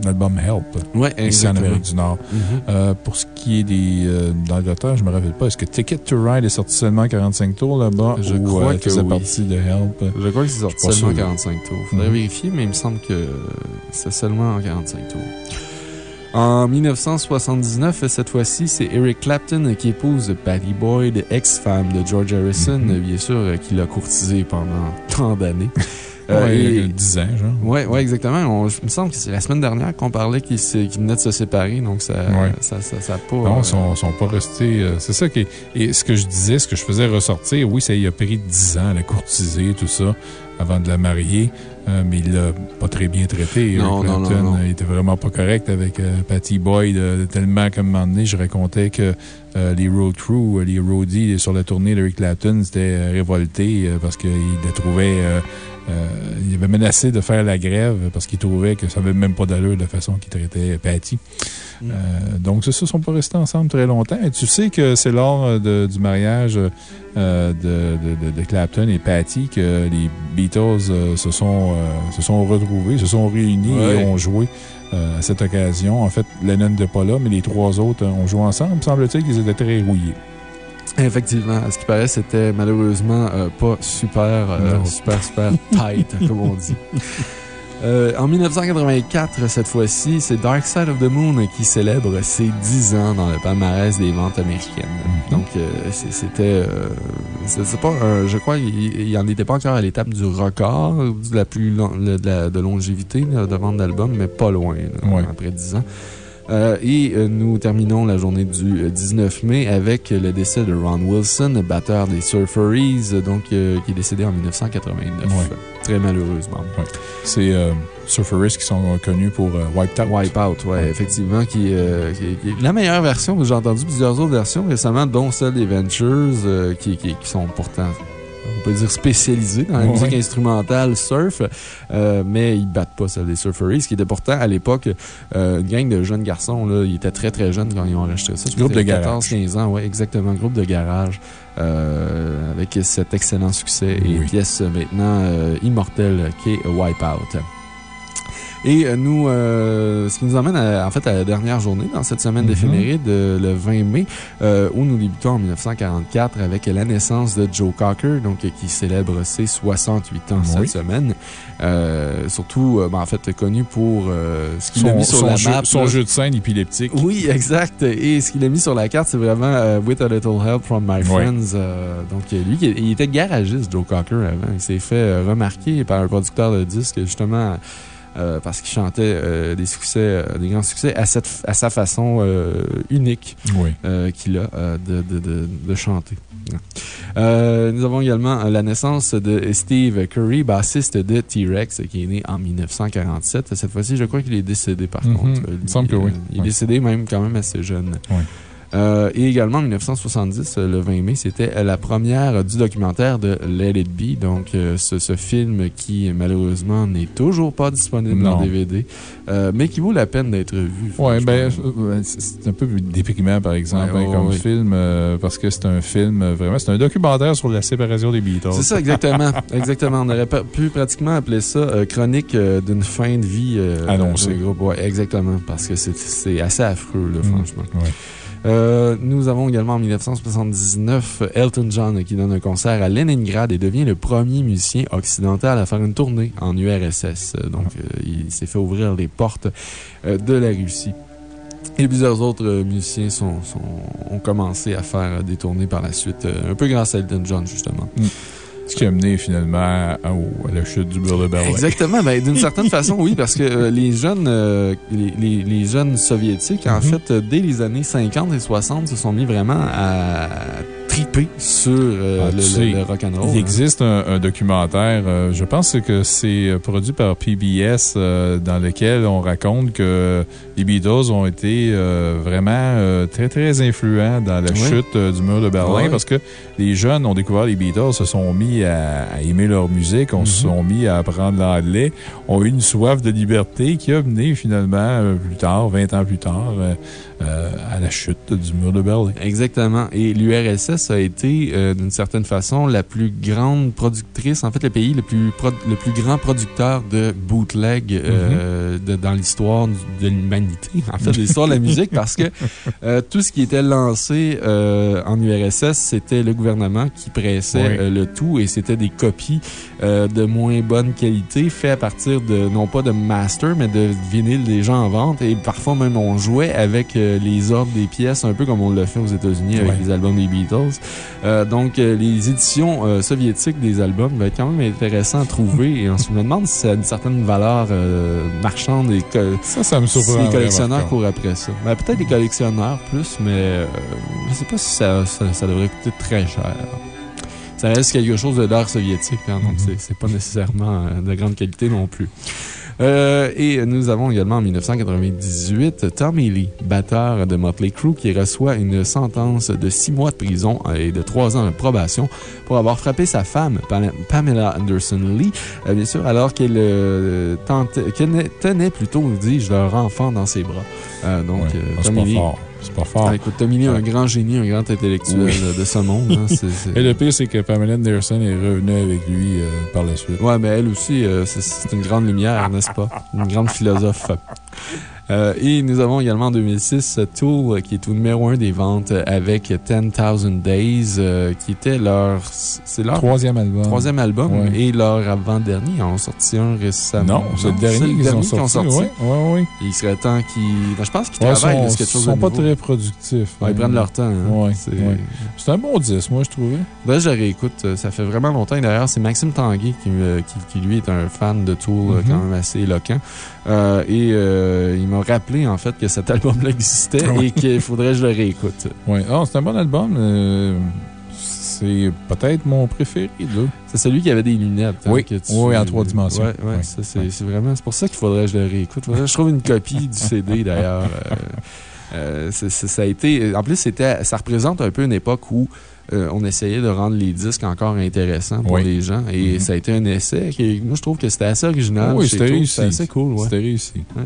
l'album Help, Oui, ici en Amérique du Nord. Mhm. Euh, pour ce qui est des d'Angleterre, je me rappelle pas. Est-ce que Ticket to Ride est sorti seulement 45 tours là-bas? Je ou crois euh, que oui. partie de Help? Je crois que c'est sorti seulement sûr. 45 tours. Faudrait Mhm. vérifier, mais il me semble que c'est seulement en 45 tours. En 1979, cette fois-ci, c'est Eric Clapton qui épouse Patty Boyd, ex-femme de George Harrison, Mhm. bien sûr, qui l'a courtisé pendant [LAUGHS] tant d'années. Euh, Ouais, et- il y a 10 ans, genre. Ouais, ouais, exactement. On- il me semble que c'est la semaine dernière qu'on parlait qu'ils qu'ils venaient de se séparer, donc ça, Ouais. ça, ça, ça pas. Non, euh, ils sont, sont pas restés. euh, c'est ça qui est- Et ce que je disais, ce que je faisais ressortir, oui, ça y a pris 10 ans, la courtiser, tout ça, avant de la marier. euh, mais il l'a pas très bien traité. Non, non, non. Euh, Il était vraiment pas correct avec euh, Patty Boyd, euh, tellement qu'à un moment donné, je racontais que euh, les road crew, euh, les roadies sur la tournée d'Eric Clapton, s'étaient euh, révoltés euh, parce qu'ils la trouvaient. euh, euh, avait menacé de faire la grève parce qu'il trouvait que ça n'avait même pas d'allure de la façon qu'il traitait Patty. Mm. Euh, donc, ceux-ci ne sont pas restés ensemble très longtemps. Et tu sais que c'est lors euh, de- du mariage euh, de, de- de- de Clapton et Patty que les Beatles euh, se, sont, euh, se sont retrouvés, se sont réunis Ouais. et ont joué euh, à cette occasion. En fait, Lennon n'était pas là, mais les trois autres euh, ont joué ensemble. Semble-t-il qu'ils étaient très rouillés. Effectivement, à ce qui paraît, c'était malheureusement euh, pas super, euh, super, super [LAUGHS] tight, comme on dit. Euh, en 1984, cette fois-ci, c'est Dark Side of the Moon qui célèbre ses 10 ans dans le palmarès des ventes américaines. Mhm. Donc, euh, c'était. euh, c'est pas un- Je crois qu'il n'en était pas encore à l'étape du record de la plus long- de, la- de longévité là, de vente d'albums, mais pas loin, là, Ouais. après 10 ans. Euh, et euh, nous terminons la journée du euh, 19 mai avec le décès de Ron Wilson, batteur des Surferys, euh, donc, qui est décédé en 1989. Ouais. Très malheureusement. C'est euh, qui sont connus pour euh, Wiped Out. Wipeout, ouais, effectivement, qui, euh, qui- qui est la meilleure version. J'ai entendu plusieurs autres versions récemment, dont celle des Ventures, qui, qui, qui sont pourtant, on peut dire, spécialisées dans la Ouais. musique instrumentale surf, euh, mais ils battent pas celle des Surferys, qui était pourtant, à l'époque, euh, une gang de jeunes garçons. Là, ils étaient très, très jeunes quand ils ont enregistré ça. Groupe de c'était garage. 14-15 ans, ouais, exactement. Groupe de garage, euh, avec cet excellent succès et Oui. pièce maintenant immortelle qui est Wipeout. Et euh, nous, euh, ce qui nous emmène à, en fait à la dernière journée dans cette semaine Mhm. d'éphéméride, euh, le 20 mai, euh, où nous débutons en 1944 avec la naissance de Joe Cocker, donc qui célèbre ses 68 ans Oui. cette semaine. Euh, surtout, ben, en fait, connu pour euh, ce qu'il a mis sur la jeu, map. son là. jeu de scène épileptique. Oui, exact. Et ce qu'il a mis sur la carte, c'est vraiment euh, With a Little Help from My Friends. Euh, donc, lui, il était garagiste, Joe Cocker, avant. Il s'est fait remarquer par un producteur de disques, justement, euh, parce qu'il chantait euh, des succès, euh, des grands succès à, cette, à sa façon unique Oui. qu'il a de, de, de, de chanter. Nous avons également la naissance de Steve Curry, bassiste de T-Rex, qui est né en 1947. Cette fois-ci, je crois qu'il est décédé par Mhm. contre. Il me semble que oui. Il est décédé même quand même assez jeune. Oui. Euh, et également, en 1970, euh, le 20 mai, c'était euh, la première du documentaire de Let It Be. Donc, euh, ce, ce film qui, malheureusement, n'est toujours pas disponible en. DVD, euh, mais qui vaut la peine d'être vu. Franchement. ben, euh, c'est un peu déprimant, par exemple, Ouais, hein, comme film, euh, parce que c'est un film, vraiment, c'est un documentaire sur la séparation des Beatles. C'est ça, exactement. [LAUGHS] exactement. On aurait pu pratiquement appeler ça chronique d'une fin de vie. Annoncée. Ouais, exactement. Parce que c'est- c'est assez affreux, là, Mm. franchement. Ouais. Euh, nous avons également en 1979 Elton John qui donne un concert à Leningrad et devient le premier musicien occidental à faire une tournée en URSS. Donc, euh, il s'est fait ouvrir les portes euh, de la Russie. Et plusieurs autres musiciens sont, sont- ont commencé à faire des tournées par la suite, un peu grâce à Elton John, justement. Ce qui a mené finalement à, au- à la chute du mur de Berlin. Exactement. Ben, D'une certaine [LAUGHS] façon, oui, parce que euh, les, jeunes, euh, les, les- les jeunes soviétiques, en Mhm. fait, euh, dès les années 50 et 60, se sont mis vraiment à triper sur euh, Ah, le, sais, le- rock'n'roll. Il hein. existe un, un documentaire, euh, je pense que c'est euh, produit par PBS, euh, dans lequel on raconte que les Beatles ont été vraiment très, très influents dans la Oui. chute du mur de Berlin parce que les jeunes ont découvert les Beatles, se sont mis à, à aimer leur musique, on se Mhm. sont mis à apprendre l'anglais, ont eu une soif de liberté qui a mené finalement plus tard, 20 ans plus tard, euh, à la chute du mur de Berlin. Exactement. Et l'URSS a été, euh, d'une certaine façon, la plus grande productrice, en fait, le pays le plus, pro- le plus grand producteur de bootleg euh, Mhm. de- dans l'histoire de l'humanité, en fait, de l'histoire de la musique, parce que euh, tout ce qui était lancé euh, en URSS, c'était le gouvernement qui pressait Oui. le tout et c'était des copies euh, de moins bonne qualité faites à partir de, non pas de master, mais de vinyle des gens en vente. Et parfois même, on jouait avec euh, les ordres des pièces, un peu comme on l'a fait aux États-Unis avec Ouais. les albums des Beatles. Euh, donc, euh, les éditions euh, soviétiques des albums vont être quand même intéressants à trouver. Et on se demande si ça a une certaine valeur euh, marchande et que Ça, ça me si surprend. les collectionneurs courent après ça. Ben, Peut-être les collectionneurs plus, mais euh, je sais pas si ça, ça, ça devrait coûter très cher. Ça reste quelque chose de d'art soviétique, hein, donc Mhm. c'est- c'est pas nécessairement euh, de grande qualité non plus. Euh, et nous avons également en 1998 Tommy Lee, batteur de Motley Crue, qui reçoit une sentence de six mois de prison et de trois ans de probation pour avoir frappé sa femme, Pam- Pamela Anderson Lee, euh, bien sûr, alors qu'elle euh, tenait plutôt, dis-je, leur enfant dans ses bras. Euh, donc, Ouais. euh, Ah, Tommy Lee. fort. C'est pas fort. Ah, écoute, Tommy Lee, un grand génie, un grand intellectuel Oui. de ce monde. hein, [LAUGHS] Et le pire, c'est que Pamela Anderson est revenue avec lui euh, par la suite. Ouais, mais elle aussi, euh, c'est une grande lumière, n'est-ce pas? Une grande philosophe. Euh, et nous avons également en 2006 Tool, euh, qui est au numéro 1 des ventes euh, avec 10,000 Days, euh, qui était leur. C'est leur Troisième album. troisième album Ouais. et leur avant-dernier. Ils en ont sorti un récemment. Non, c'est le dernier qu'ils ont sorti. Oui, oui, oui. Il serait temps qu'ils. ben, je pense qu'ils Ouais, travaillent sont, quelque chose sont pas très productifs. Ouais, ils prennent leur temps. hein. C'est- un bon 10, moi, je trouvais. Ben, je réécoute. euh, Ça fait vraiment longtemps. D'ailleurs, c'est Maxime Tanguay qui, me- qui, qui, lui, est un fan de Tool euh, Mhm. quand même assez éloquent. Euh, et euh, il m'a rappelé, en fait, que cet [LAUGHS] album-là existait Ouais. et qu'il faudrait que je le réécoute. Ouais. Ah, c'est un bon album. euh, c'est peut-être mon préféré, là. C'est celui qui avait des lunettes. hein, Oui. que tu- Oui, en trois dimensions. Ouais, ouais, ça, c'est vraiment. C'est pour ça qu'il faudrait que je le réécoute. Je trouve une copie du [LAUGHS] CD, d'ailleurs. Euh, euh, ça a été. En plus, ça représente un peu une époque où euh, on essayait de rendre les disques encore intéressants pour Oui. les gens. Et Mhm. ça a été un essai qui, moi, je trouve que c'était assez original. Oui, c'était réussi. C'était assez cool, ouais. C'était réussi. Ouais.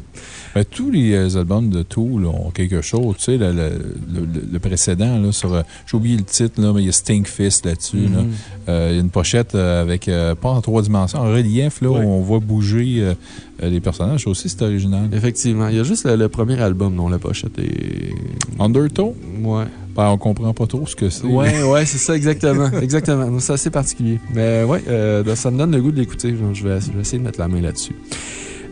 Ben, tous les euh, albums de Tool ont quelque chose. Tu sais, le, le, le- le précédent, là, sur. euh, J'ai oublié le titre, là, mais il y a Stinkfist là-dessus. là. Mhm. Euh, Il y a une pochette euh, avec, euh, pas en trois dimensions, en relief, là, où on voit bouger euh, euh, les personnages. Aussi, c'est original. Effectivement. Il y a juste le, le premier album dont la pochette est. Undertow? Ouais. Ben, on comprend pas trop ce que c'est. Ouais, [LAUGHS] ouais, c'est ça, exactement. exactement. Donc, C'est assez particulier. Mais ouais, euh, ça me donne le goût de l'écouter. Je vais, je vais essayer de mettre la main là-dessus.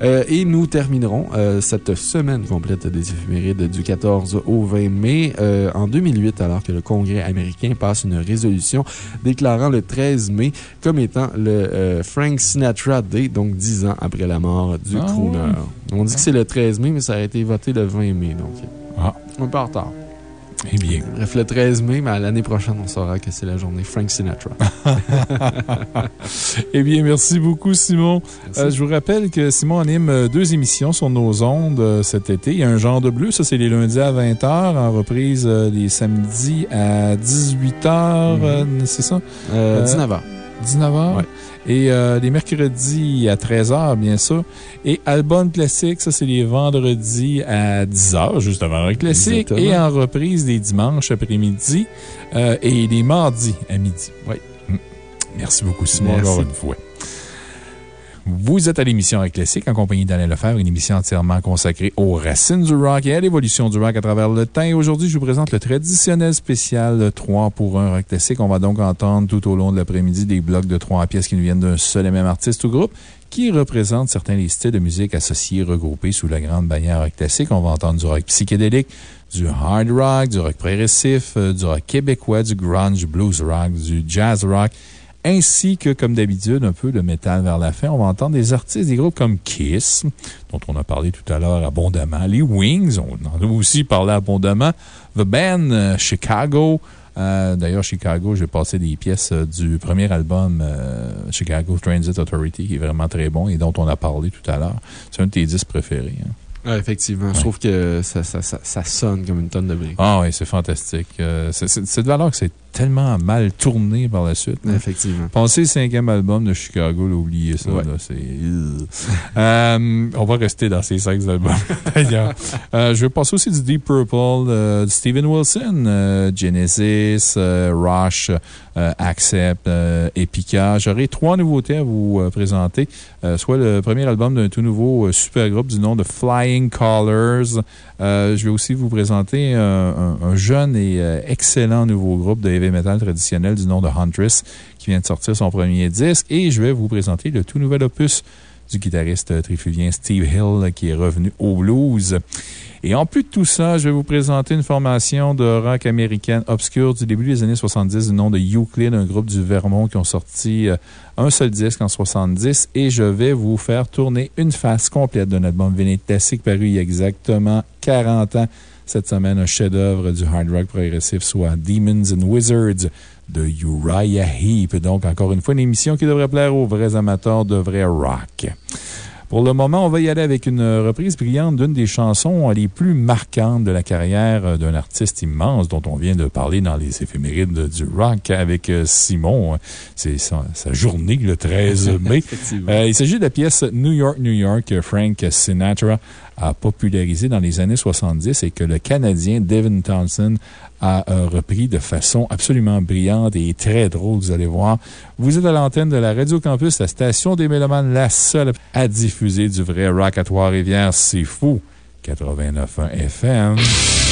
Euh, et nous terminerons euh, cette semaine complète des éphémérides du 14 au 20 mai euh, en 2008, alors que le Congrès américain passe une résolution déclarant le 13 mai comme étant le Frank Sinatra Day, donc 10 ans après la mort du Ah crooner. On dit que c'est le 13 mai, mais ça a été voté le 20 mai, donc Ah. un peu en retard. Eh bien. Bref, le 13 mai, mais l'année prochaine, on saura que c'est la journée Frank Sinatra. [LAUGHS] eh bien, merci beaucoup, Simon. Merci. Euh, je vous rappelle que Simon anime euh, deux émissions sur nos ondes euh, cet été. Il y a un genre de bleu, ça c'est les lundis à 20h, en reprise euh, les samedis à 18h, euh, c'est ça? Euh, Euh, 19h. 19h. Ouais. Et euh, les mercredis à 13h, bien sûr. Et album classique, ça, c'est les vendredis à 10h, juste avant le classique. Exactement. Et en reprise les dimanches après-midi euh, et les mardis à midi. Oui. Mm. Merci beaucoup, Simon, Merci. encore une fois. Vous êtes à l'émission Rock Classique en compagnie d'Alain Lefebvre, une émission entièrement consacrée aux racines du rock et à l'évolution du rock à travers le temps. Et aujourd'hui, je vous présente le traditionnel spécial 3 pour 1 Rock Classique. On va donc entendre tout au long de l'après-midi des blocs de 3 pièces qui nous viennent d'un seul et même artiste ou groupe qui représentent certains des styles de musique associés, regroupés sous la grande bannière rock classique. On va entendre du rock psychédélique, du hard rock, du rock progressif, euh, du rock québécois, du grunge, blues rock, du jazz rock, ainsi que, comme d'habitude, un peu de métal vers la fin. On va entendre des artistes, des groupes comme Kiss, dont on a parlé tout à l'heure abondamment, les Wings, on en a aussi parlé abondamment, The Band, euh, Chicago. Euh, D'ailleurs, Chicago, j'ai passé des pièces euh, du premier album euh, Chicago Transit Authority, qui est vraiment très bon et dont on a parlé tout à l'heure. C'est un de tes disques préférés. hein? Ouais, effectivement. Je trouve que ça, ça, ça, ça sonne comme une tonne de briques. Ah oui, c'est fantastique. C'est de valeur que c'est tellement mal tourné par la suite. hein. Effectivement. Pensez au cinquième album de Chicago, là, oubliez ça. Ouais. là, c'est. Euh, on va rester dans ces cinq albums, [LAUGHS] d'ailleurs. Euh, je vais passer aussi du Deep Purple, euh, de Steven Wilson, euh, Genesis, euh, Rush, euh, Accept, euh, Epica. J'aurai trois nouveautés à vous euh, présenter, euh, soit le premier album d'un tout nouveau euh, super groupe du nom de Flying Colors. Euh, je vais aussi vous présenter un, un- un jeune et euh, excellent nouveau groupe de metal traditionnel du nom de Huntress qui vient de sortir son premier disque. Et je vais vous présenter le tout nouvel opus du guitariste trifluvien Steve Hill qui est revenu au blues. Et en plus de tout ça, je vais vous présenter une formation de rock américaine obscure du début des années 70 du nom de Euclid, un groupe du Vermont qui ont sorti euh, un seul disque en 70. Et je vais vous faire tourner une face complète d'un album vinyle classique paru il y a exactement 40 ans. Cette semaine, un chef-d'œuvre du hard rock progressif, soit Demons and Wizards de Uriah Heep. Donc, encore une fois, une émission qui devrait plaire aux vrais amateurs de vrai rock. Pour le moment, on va y aller avec une reprise brillante d'une des chansons les plus marquantes de la carrière d'un artiste immense dont on vient de parler dans les éphémérides du rock avec euh, Simon. C'est sa, sa journée le 13 [LAUGHS] mai. Euh, il s'agit de la pièce New York, New York Frank Sinatra a popularisée dans les années 70 et que le Canadien Devin Townsend a euh, repris de façon absolument brillante et très drôle, vous allez voir. Vous êtes à l'antenne de la Radio Campus, la station des Mélomanes, la seule à diffuser du vrai rock à Trois-Rivières. C'est fou! 89.1 FM.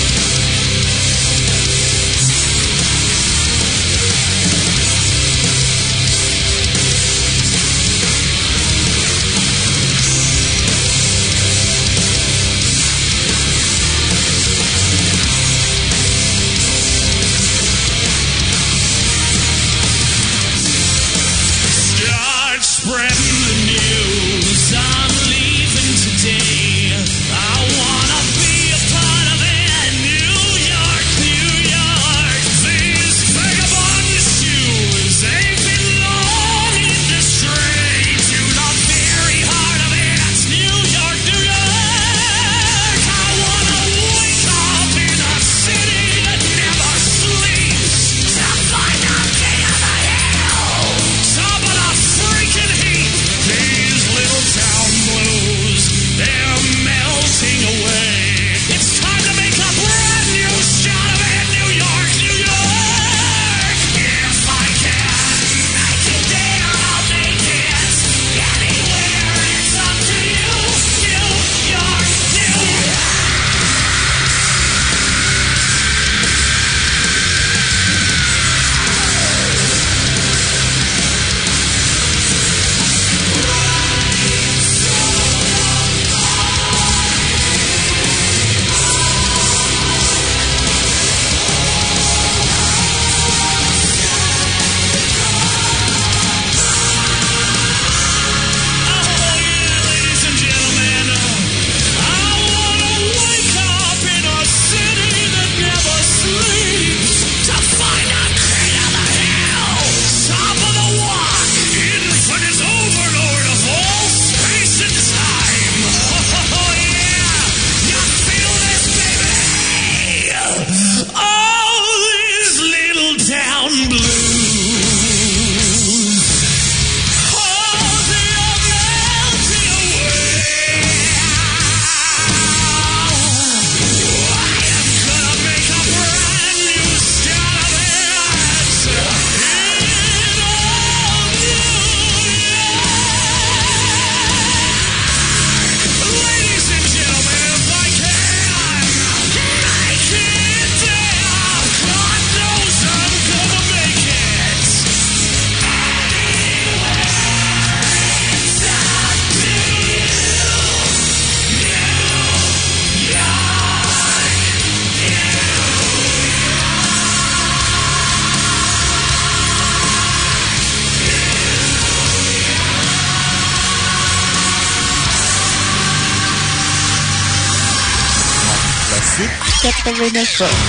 89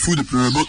Fou depuis un bout.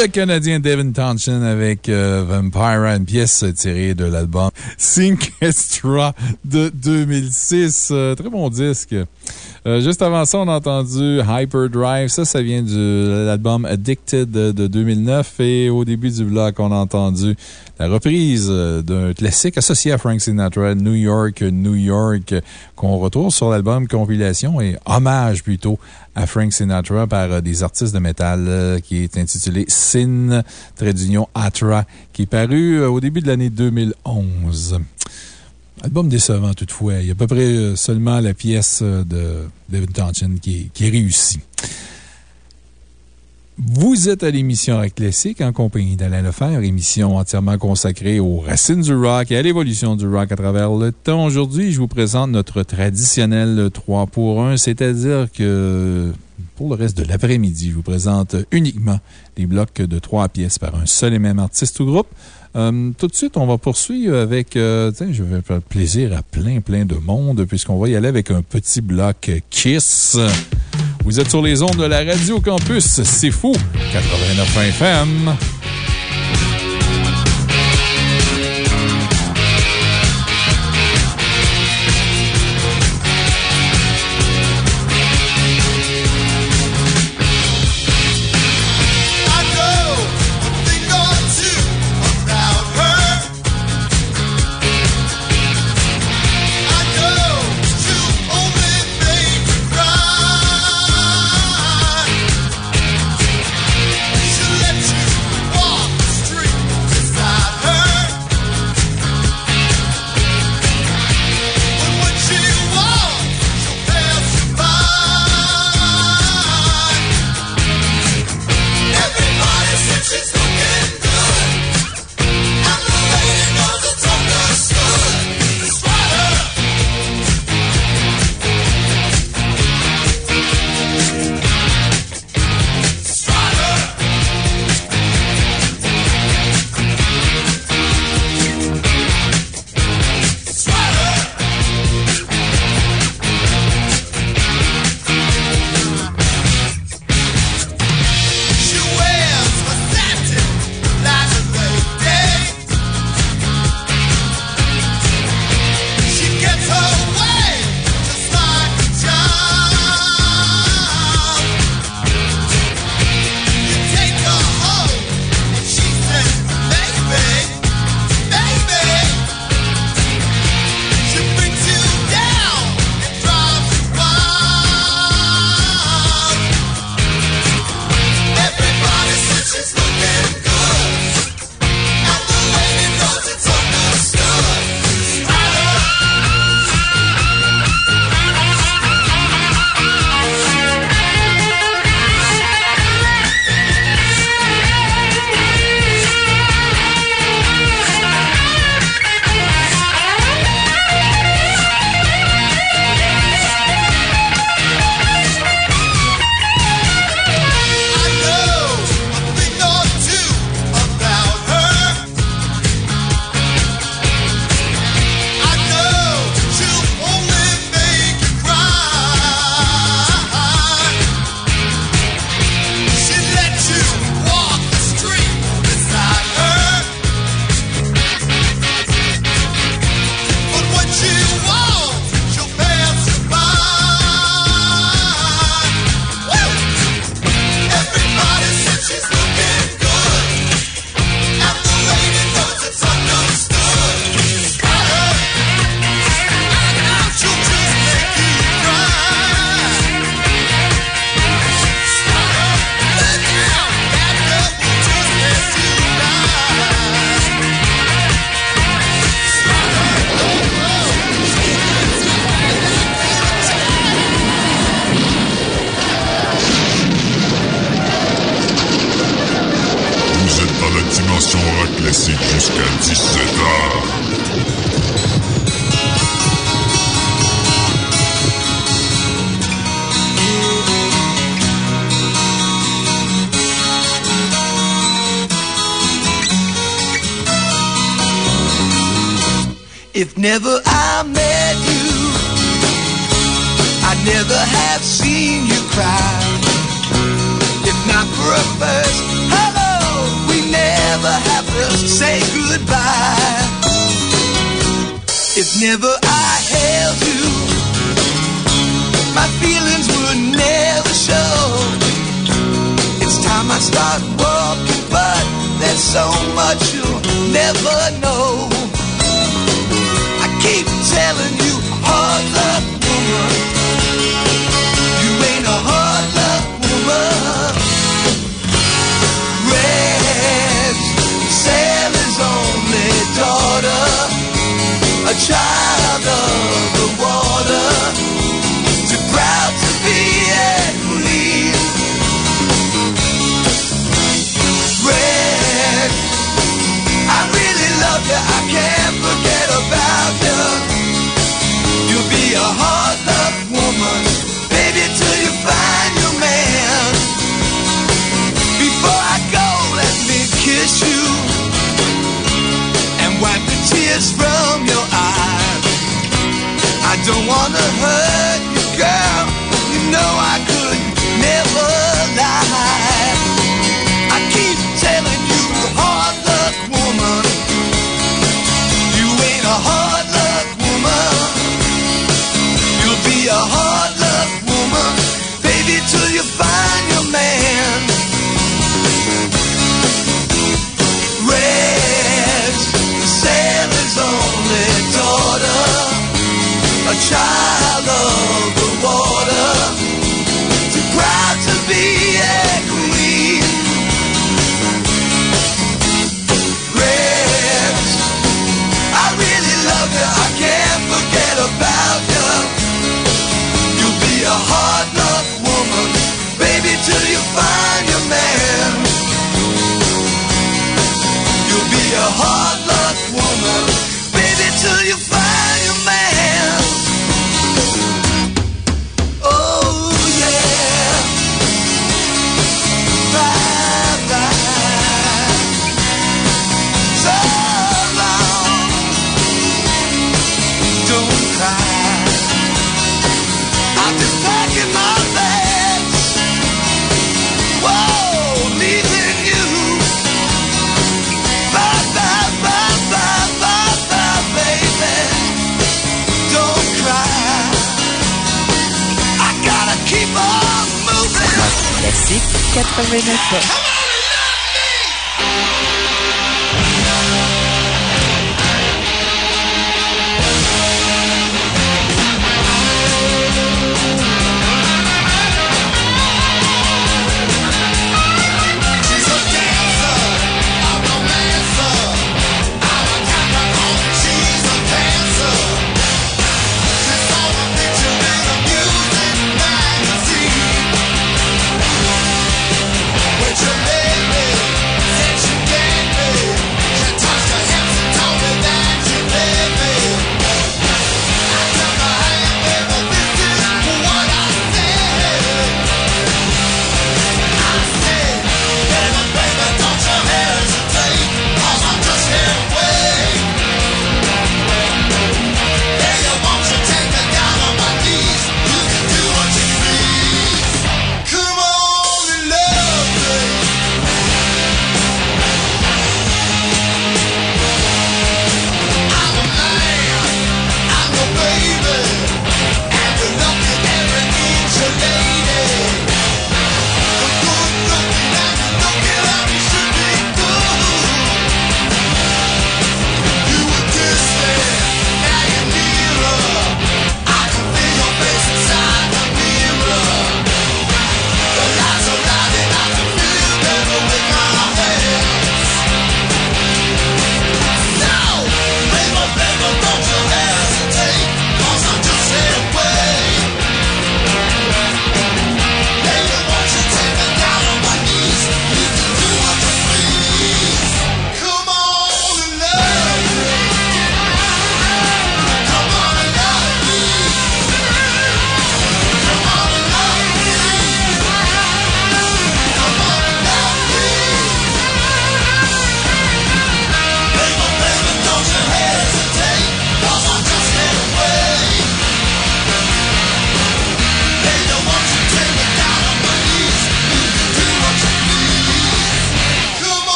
Le Canadien Devin Townshend avec euh, Vampire, une pièce tirée de l'album Synkestra de 2006. Euh, très bon disque. Euh, juste avant ça, on a entendu Hyperdrive. Ça, ça vient de l'album Addicted de, de 2009. Et au début du bloc, on a entendu la reprise euh, d'un classique associé à Frank Sinatra, New York, New York, qu'on retrouve sur l'album Compilation et hommage plutôt à Frank Sinatra par euh, des artistes de métal euh, qui est intitulé Sin, trait d'union Atra, qui est paru au début de l'année 2011. Album décevant toutefois. Il y a à peu près seulement la pièce de David Townshend qui qui est réussie. Vous êtes à l'émission Rock Classique en compagnie d'Alain Lefebvre, émission entièrement consacrée aux racines du rock et à l'évolution du rock à travers le temps. Aujourd'hui, je vous présente notre traditionnel 3 pour 1, c'est-à-dire que pour le reste de l'après-midi, je vous présente uniquement des blocs de 3 pièces par un seul et même artiste ou groupe. Euh, tout de suite, on va poursuivre avec, euh, tiens, je vais faire plaisir à plein, plein de monde, puisqu'on va y aller avec un petit bloc Kiss. Vous êtes sur les ondes de la Radio Campus, c'est fou, 89 FM.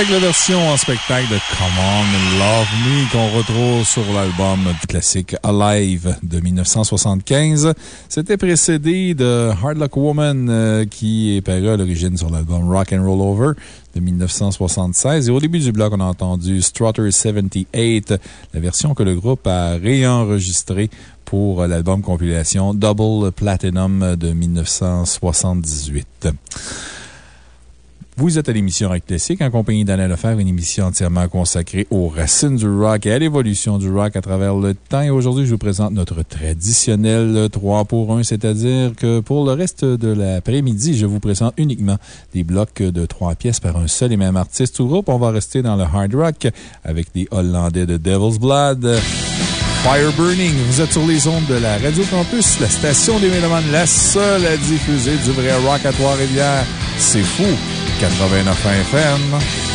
avec la version en spectacle de Come On Love Me qu'on retrouve sur l'album classique Alive de 1975. C'était précédé de Hard Luck Woman euh, qui est paru à l'origine sur l'album Rock and Roll Over de 1976. Et au début du bloc, on a entendu Strutter 78, la version que le groupe a réenregistrée pour l'album compilation Double Platinum de 1978 êtes à l'émission Rock Classique en compagnie d'Alain Lefebvre, une émission entièrement consacrée aux racines du rock et à l'évolution du rock à travers le temps. Et aujourd'hui, je vous présente notre traditionnel 3 pour 1, c'est-à-dire que pour le reste de l'après-midi, je vous présente uniquement des blocs de 3 pièces par un seul et même artiste ou groupe. On va rester dans le hard rock avec les Hollandais de Devil's Blood. Fire Burning, vous êtes sur les ondes de la Radio Campus, la station des Mélomanes, la seule à diffuser du vrai rock à Trois-Rivières. C'est fou! 89 FM.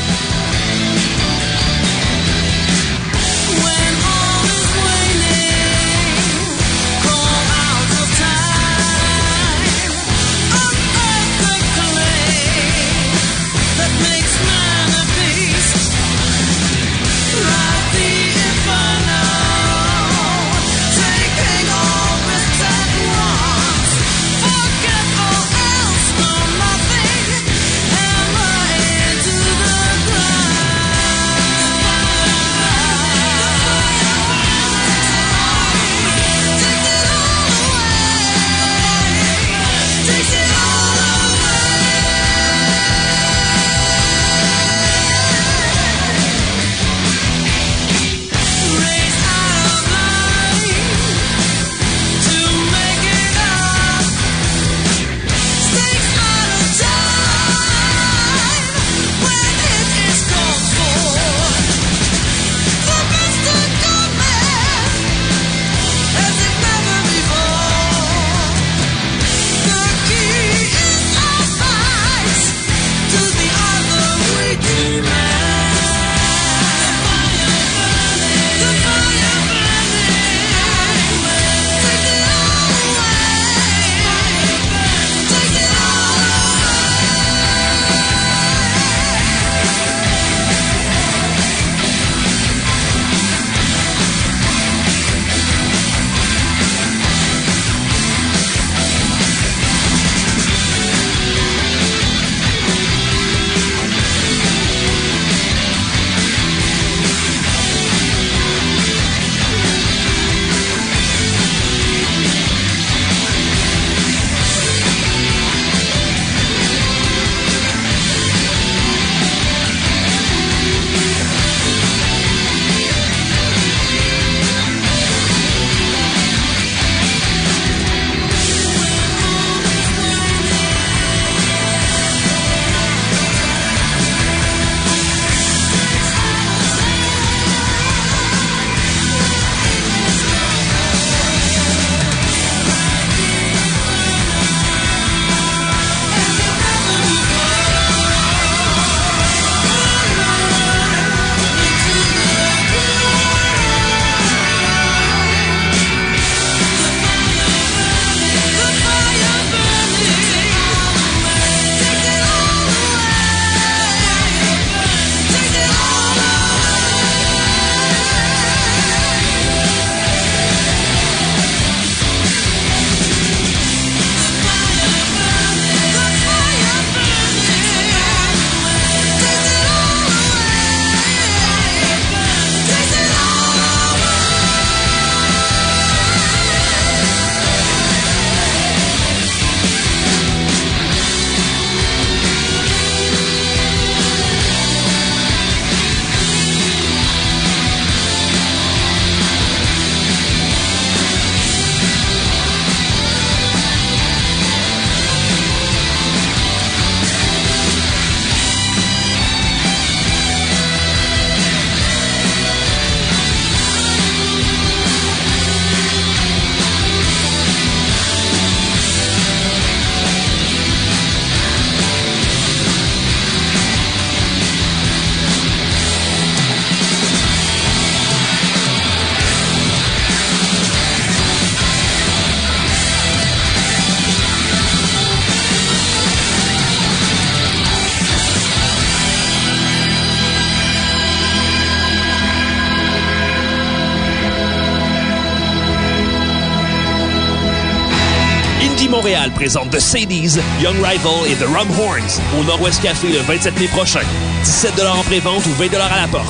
Présente The Sadies, Young Rival et The Rum Horns au Nord-Ouest Café le 27 mai prochain. 17 en pré-vente ou 20 à la porte.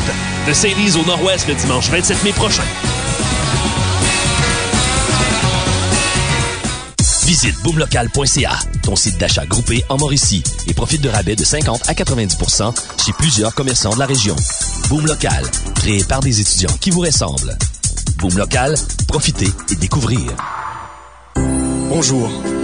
The Sadies au Nord-Ouest le dimanche 27 mai prochain. Visite boomlocal.ca, ton site d'achat groupé en Mauricie, et profite de rabais de 50 à 90% chez plusieurs commerçants de la région. Boom Local, créé par des étudiants qui vous ressemblent. Boom Local, profitez et découvrez. Bonjour,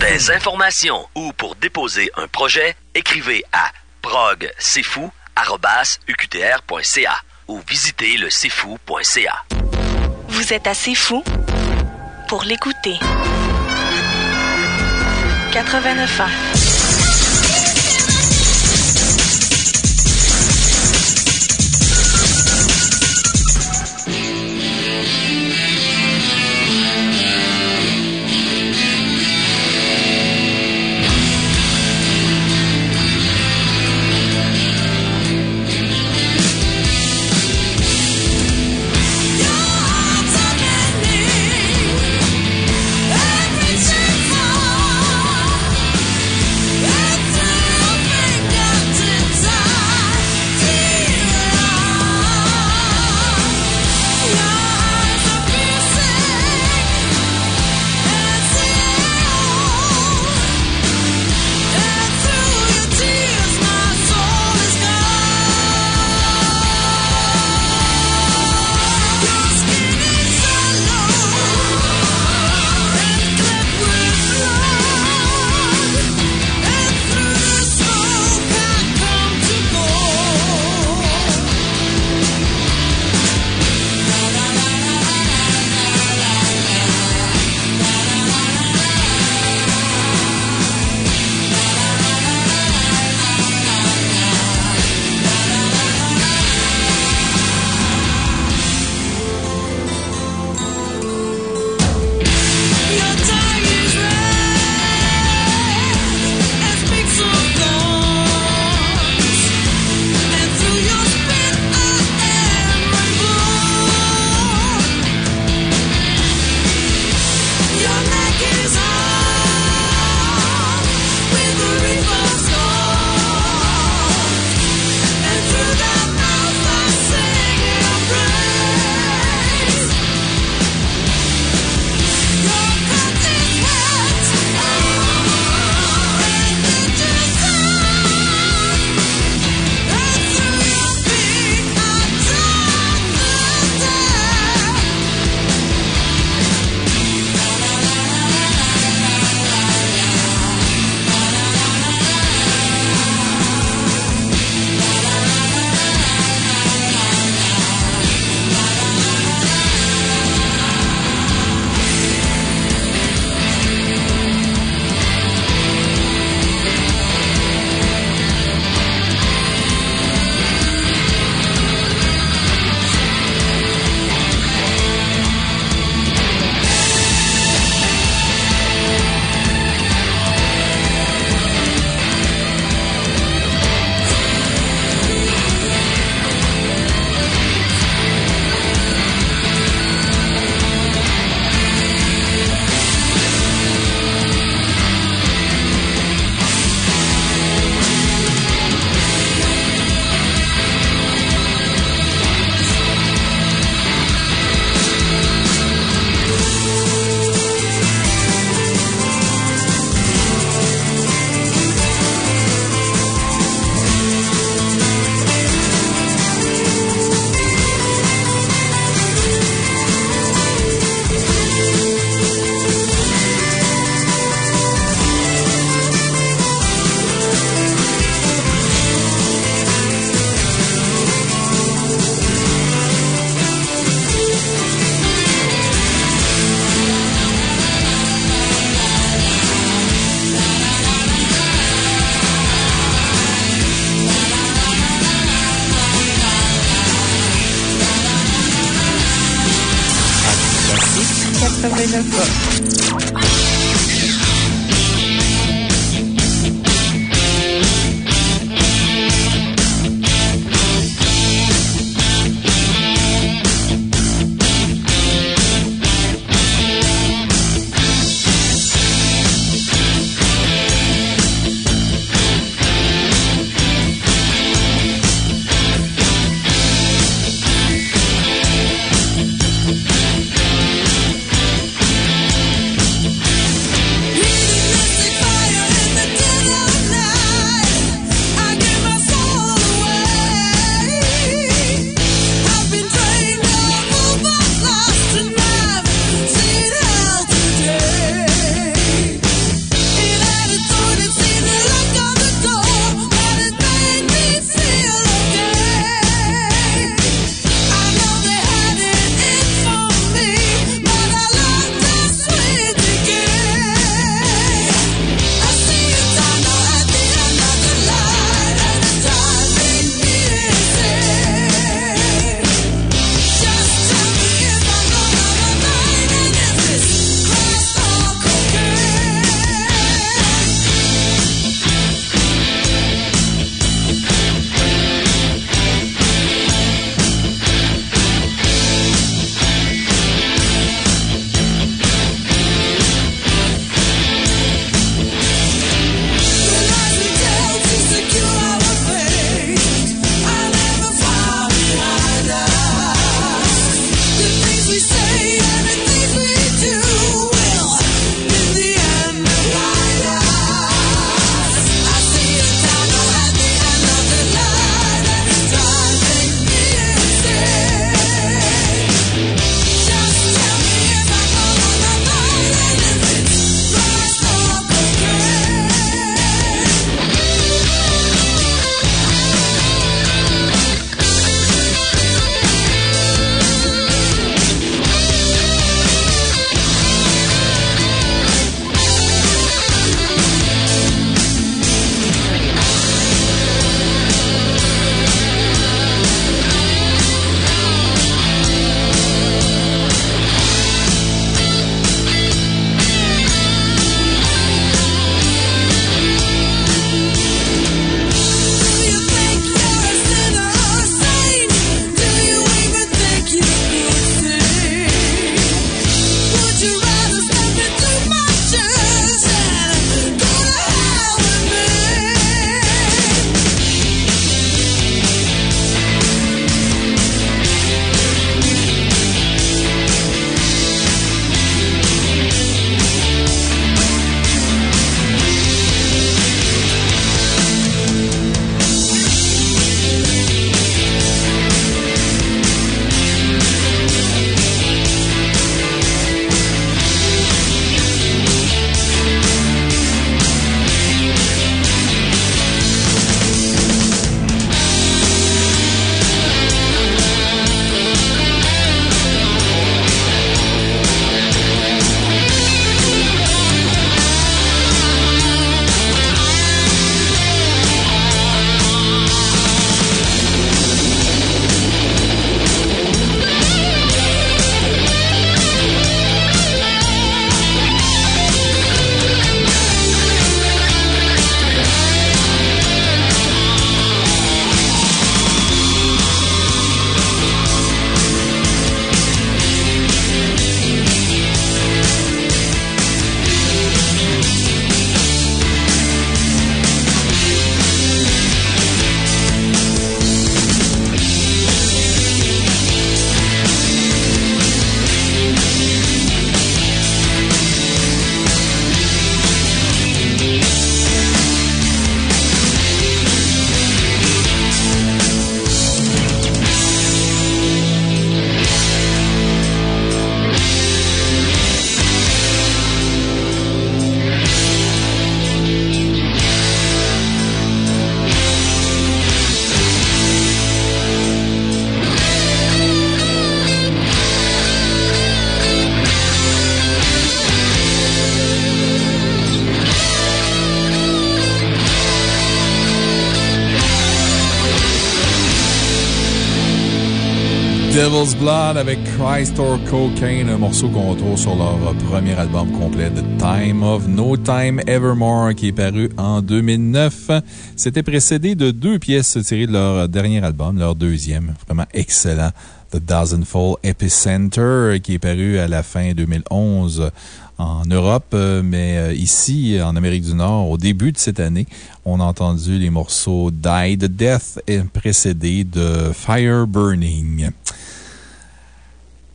Des informations ou pour déposer un projet, écrivez à progcfou.uqtr.ca ou visitez le cfou.ca. Vous êtes assez fou pour l'écouter. 89 ans. Blood avec Christ or Cocaine, un morceau qu'on retrouve sur leur premier album complet, The Time of No Time Evermore, qui est paru en 2009. C'était précédé de deux pièces tirées de leur dernier album, leur deuxième, vraiment excellent, The Dozenfold Epicenter, qui est paru à la fin 2011 en Europe, euh, mais euh, ici, en Amérique du Nord, au début de cette année, on a entendu les morceaux Die the Death et précédé de Fire Burning.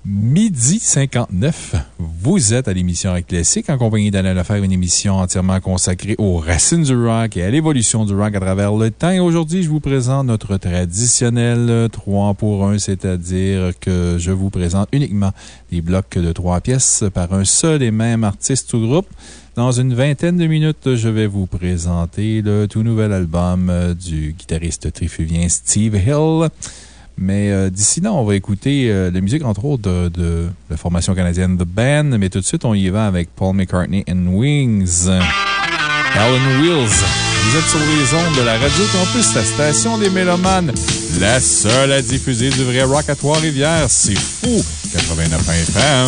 Midi 59, vous êtes à l'émission Rock Classique en compagnie d'Alain Lefebvre, une émission entièrement consacrée aux racines du rock et à l'évolution du rock à travers le temps. Et aujourd'hui, je vous présente notre traditionnel 3 pour 1, c'est-à-dire que je vous présente uniquement des blocs de trois pièces par un seul et même artiste ou groupe. Dans une vingtaine de minutes, je vais vous présenter le tout nouvel album du guitariste trifluvien Steve Hill. Mais euh, d'ici là, on va écouter euh, la musique, entre autres, de, la formation canadienne The Band. Mais tout de suite, on y va avec Paul McCartney and Wings. Alan Wills. Vous êtes sur les ondes de la Radio Campus, la station des Mélomanes, la seule à diffuser du vrai rock à Trois-Rivières. C'est fou! 89 FM.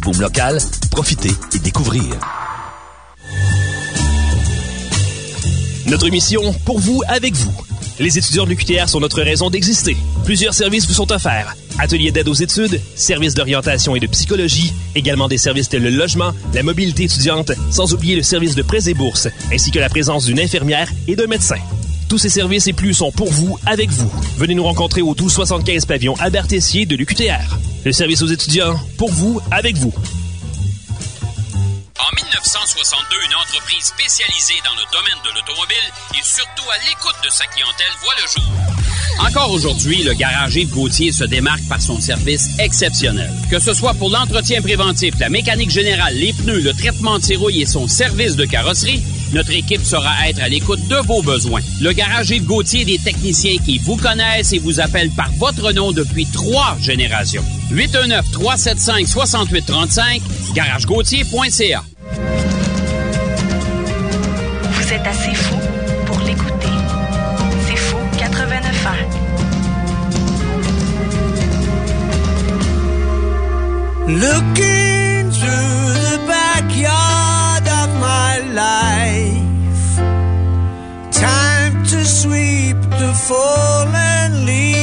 Boom Local, profitez et découvrez. Notre mission, pour vous, avec vous. Les étudiants de l'UQTR sont notre raison d'exister. Plusieurs services vous sont offerts. Ateliers d'aide aux études, services d'orientation et de psychologie, également des services tels le logement, la mobilité étudiante, sans oublier le service de prêts et bourses, ainsi que la présence d'une infirmière et d'un médecin. Tous ces services et plus sont pour vous, avec vous. Venez nous rencontrer au 1275 pavillon Albert Tessier de l'UQTR. Le service aux étudiants, pour vous, avec vous. En 1962, une entreprise spécialisée dans le domaine de l'automobile et surtout à l'écoute de sa clientèle voit le jour. Encore aujourd'hui, le garage Yves Gauthier se démarque par son service exceptionnel. Que ce soit pour l'entretien préventif, la mécanique générale, les pneus, le traitement anti-rouille et son service de carrosserie, notre équipe saura être à l'écoute de vos besoins. Le garage Yves Gauthier, des techniciens qui vous connaissent et vous appellent par votre nom depuis trois générations. 819-375-6835, garagegauthier.ca. Vous êtes assez fou pour l'écouter. C'est fou 89 ans. Looking through the backyard of my life, sweep the fallen leaves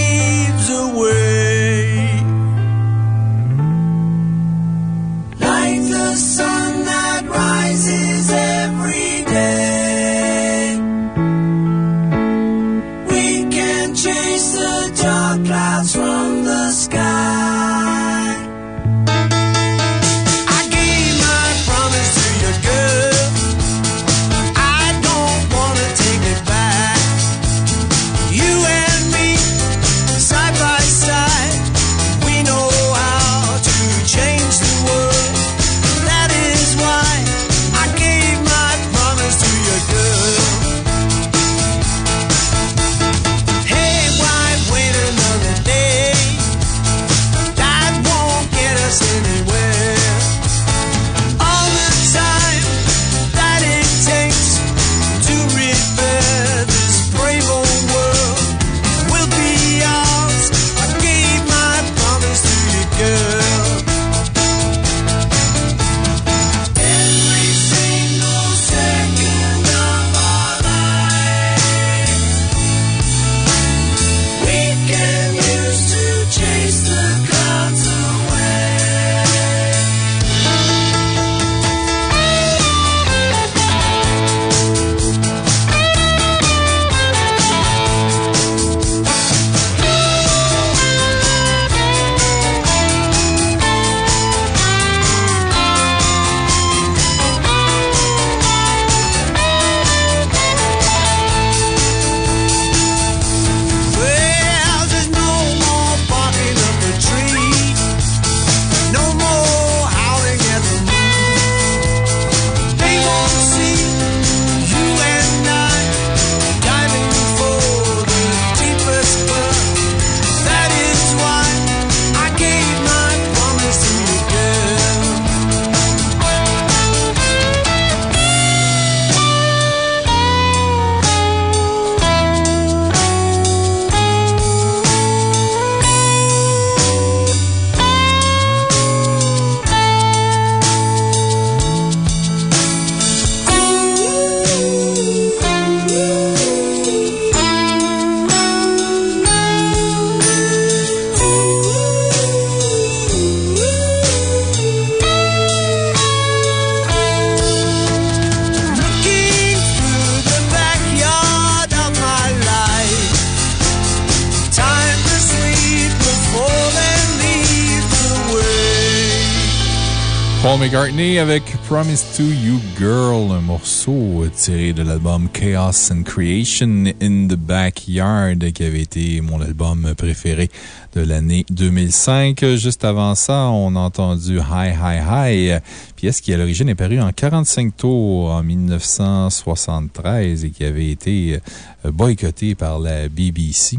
McCartney avec Promise to You Girl, un morceau tiré de l'album Chaos and Creation in the Backyard, qui avait été mon album préféré de l'année 2005. Juste avant ça, on a entendu Hi Hi Hi, pièce qui à l'origine est parue en 45 tours en 1973 et qui avait été boycottée par la BBC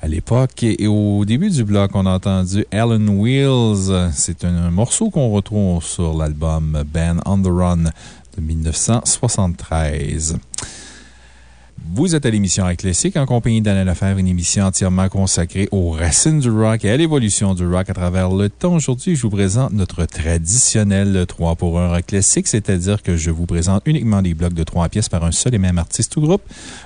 à l'époque. Et au début du bloc, on a entendu Alan Wheels. C'est un morceau qu'on retrouve sur l'album Ben on the Run de 1973. Vous êtes à l'émission Rock Classique en compagnie d'Alain Lefebvre, une émission entièrement consacrée aux racines du rock et à l'évolution du rock à travers le temps. Aujourd'hui, je vous présente notre traditionnel 3 pour 1 rock classique, c'est-à-dire que je vous présente uniquement des blocs de 3 pièces par un seul et même artiste ou groupe.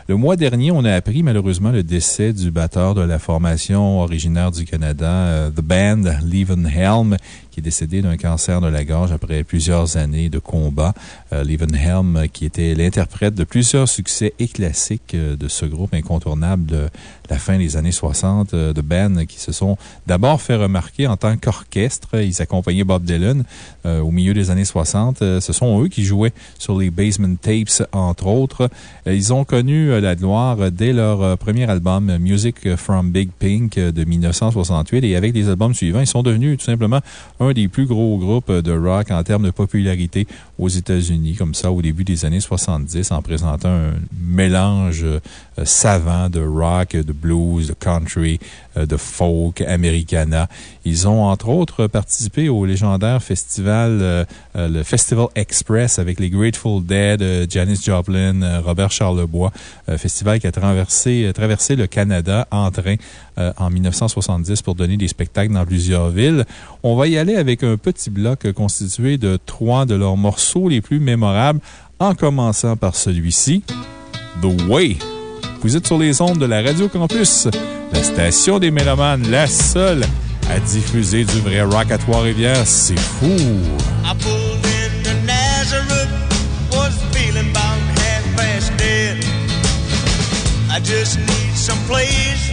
Le mois dernier, on a appris malheureusement le décès du batteur de la formation originaire du Canada, euh, The Band, Helm, qui est décédé d'un cancer de la gorge après plusieurs années de combat. Euh, Helm, qui était l'interprète de plusieurs succès et classiques euh, de ce groupe incontournable de la fin des années 60, euh, de band qui se sont d'abord fait remarquer en tant qu'orchestre. Ils accompagnaient Bob Dylan euh, au milieu des années 60. Euh, ce sont eux qui jouaient sur les Basement Tapes, entre autres. Ils ont connu la gloire dès leur premier album, Music from Big Pink, de 1968. Et avec les albums suivants, ils sont devenus tout simplement un des plus gros groupes de rock en termes de popularité aux États-Unis, comme ça, au début des années 70, en présentant un mélange euh, savant de rock, de blues, de country, euh, de folk, americana. Ils ont, entre autres, participé au légendaire festival, euh, le Festival Express avec les Grateful Dead, Janis Joplin, Robert Charlebois, festival qui a traversé, traversé le Canada en train en 1970 pour donner des spectacles dans plusieurs villes. On va y aller avec un petit bloc constitué de trois de leurs morceaux les plus mémorables, en commençant par celui-ci, The Way. Vous êtes sur les ondes de la Radio Campus, la station des Mélomanes, la seule à diffuser du vrai rock à Trois-Rivières. C'est fou! I just need some place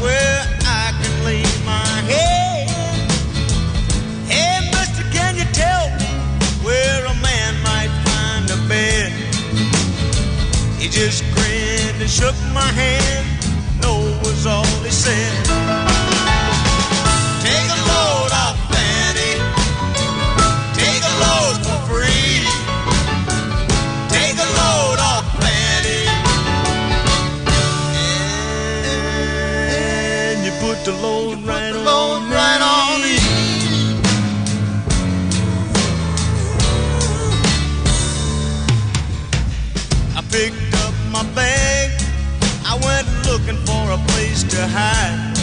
where I can lay my head. Hey, mister, can you tell me where a man might find a bed? He just grinned shook my hand. No was all he said. Take a load off, Fanny. Take a load for free. Take a load off, Fanny. And you put the load right on right on me. Looking for a place to hide.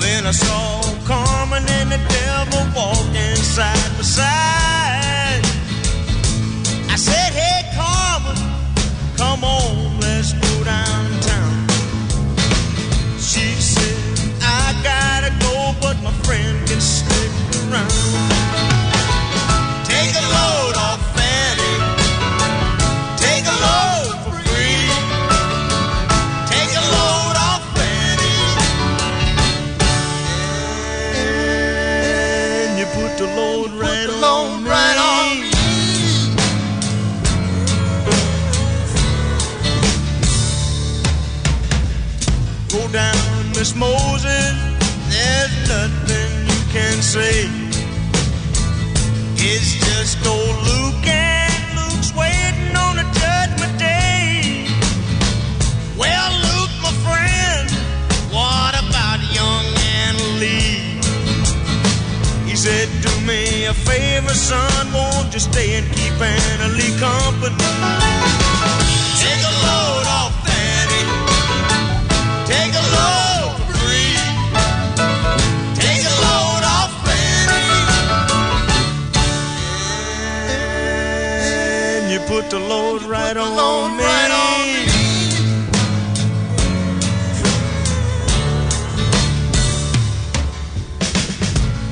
When I saw Carmen and the devil walking side by side, I said, Hey, Carmen, come on, Miss Moses. There's nothing you can say. It's just old Luke and Luke's waiting on a judgment day. Well, Luke, my friend, what about young Anna Lee? He said, Do me a favor, son, won't you stay and keep Anna Lee company? Put the load right on me. Right on me.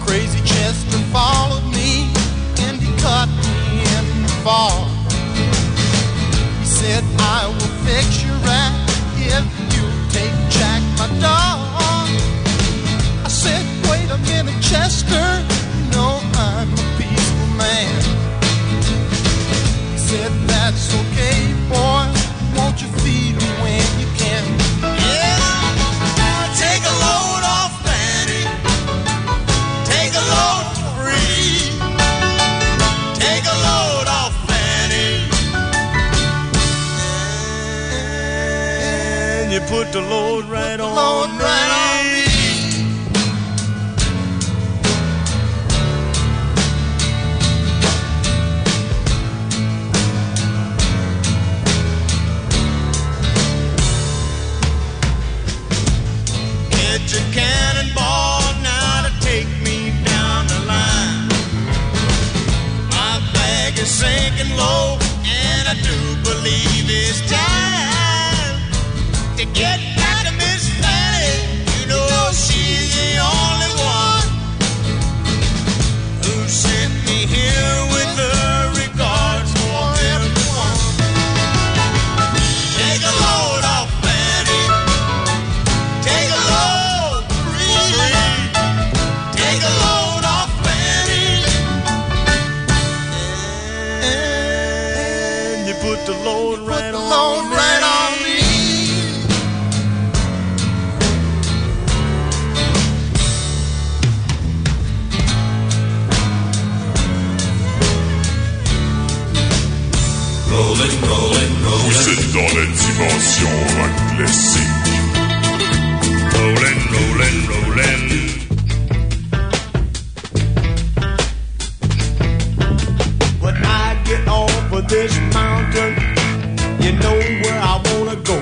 Crazy Chester followed me and he caught me in the fall. He said, I will fix your act if you take Jack, my dog. I said, wait a minute, Chester. the Lord right, the Lord on, right on me. A cannonball now to take me down the line. My bag is sinking low, and I do believe it's time get dans la dimension rock classique. Rollin, rollin. When I get off of this mountain, you know where I wanna go.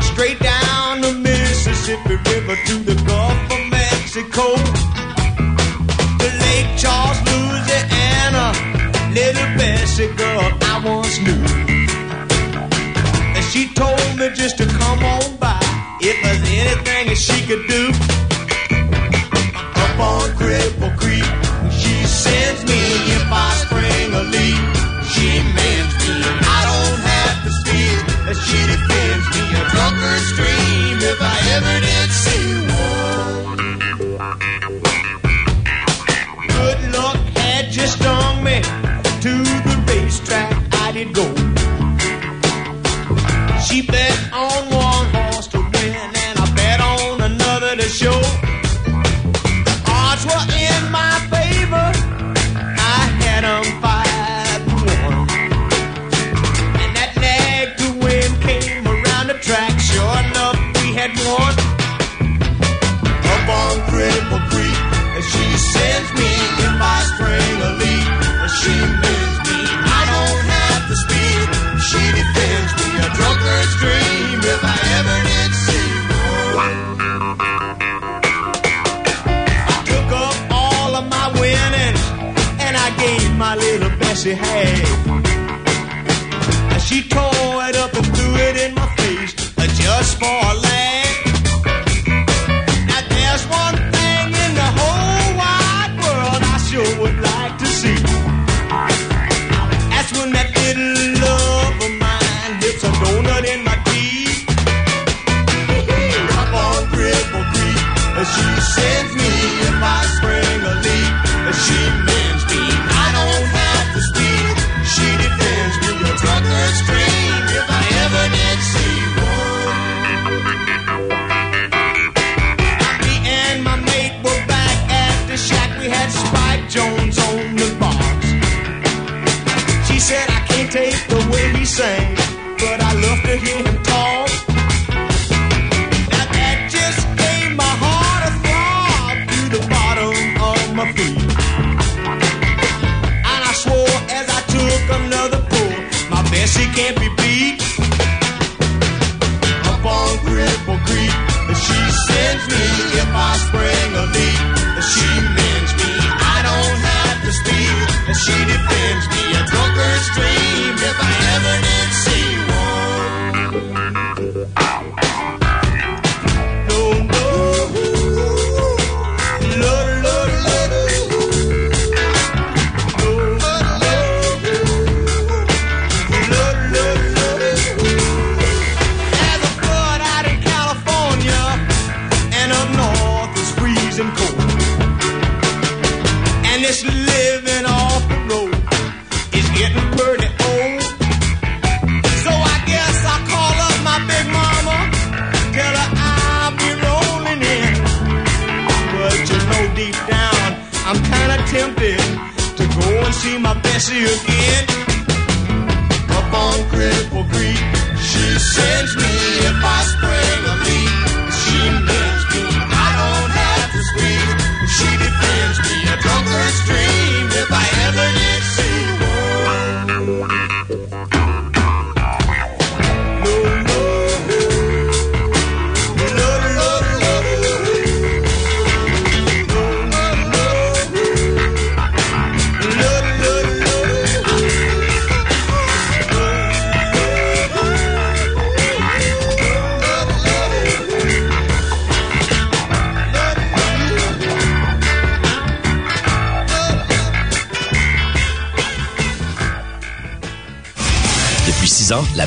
Straight down the Mississippi River to the Gulf of Mexico. To Lake Charles, Louisiana. Little Bessie girl I once knew. She told me just to come on by if there's anything that she could do. Up on Cripple Creek, she sends me if I spring a leak. She mends me, I don't have to steal. She defends me, a drunker dream. if I ever did see she had. And she tore it up and threw it in my face just for a laugh.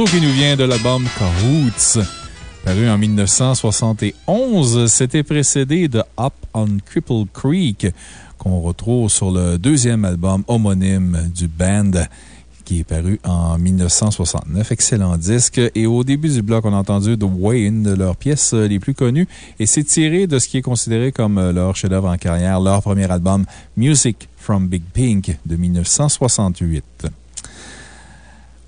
Morceau qui nous vient de l'album Cahoots. Paru en 1971, c'était précédé de Up on Cripple Creek, qu'on retrouve sur le deuxième album homonyme du band qui est paru en 1969. Excellent disque. Et au début du bloc, on a entendu The Way, une de leurs pièces les plus connues. Et c'est tiré de ce qui est considéré comme leur chef-d'œuvre en carrière, leur premier album, Music from Big Pink, de 1968.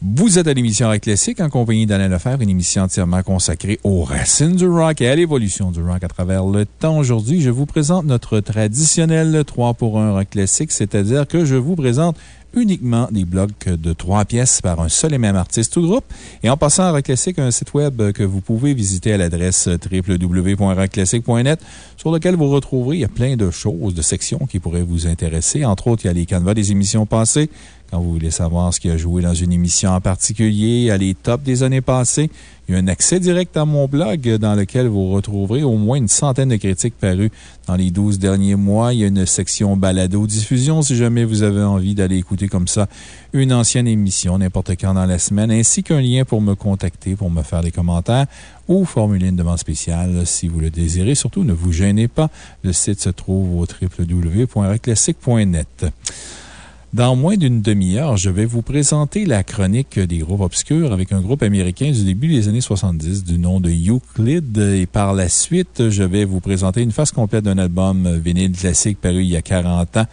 Vous êtes à l'émission Rock Classique en compagnie d'Alain Lefebvre, une émission entièrement consacrée aux racines du rock et à l'évolution du rock à travers le temps. Aujourd'hui, je vous présente notre traditionnel 3 pour 1 Rock Classique, c'est-à-dire que je vous présente uniquement des blocs de trois pièces par un seul et même artiste ou groupe. Et en passant à Rock Classic, un site web que vous pouvez visiter à l'adresse www.rockclassic.net sur lequel vous retrouverez plein de choses, de sections qui pourraient vous intéresser. Entre autres, il y a les canevas des émissions passées. Quand vous voulez savoir ce qui a joué dans une émission en particulier, a les tops des années passées. Il y a un accès direct à mon blog dans lequel vous retrouverez au moins une centaine de critiques parues dans les 12 derniers mois. Il y a une section balado-diffusion si jamais vous avez envie d'aller écouter comme ça une ancienne émission n'importe quand dans la semaine, ainsi qu'un lien pour me contacter, pour me faire des commentaires ou formuler une demande spéciale si vous le désirez. Surtout, ne vous gênez pas. Le site se trouve au www.reclassique.net. Dans moins d'une demi-heure, je vais vous présenter la chronique des groupes obscurs avec un groupe américain du début des années 70 du nom de Euclid. Et par la suite, je vais vous présenter une face complète d'un album vinyle classique paru il y a 40 ans.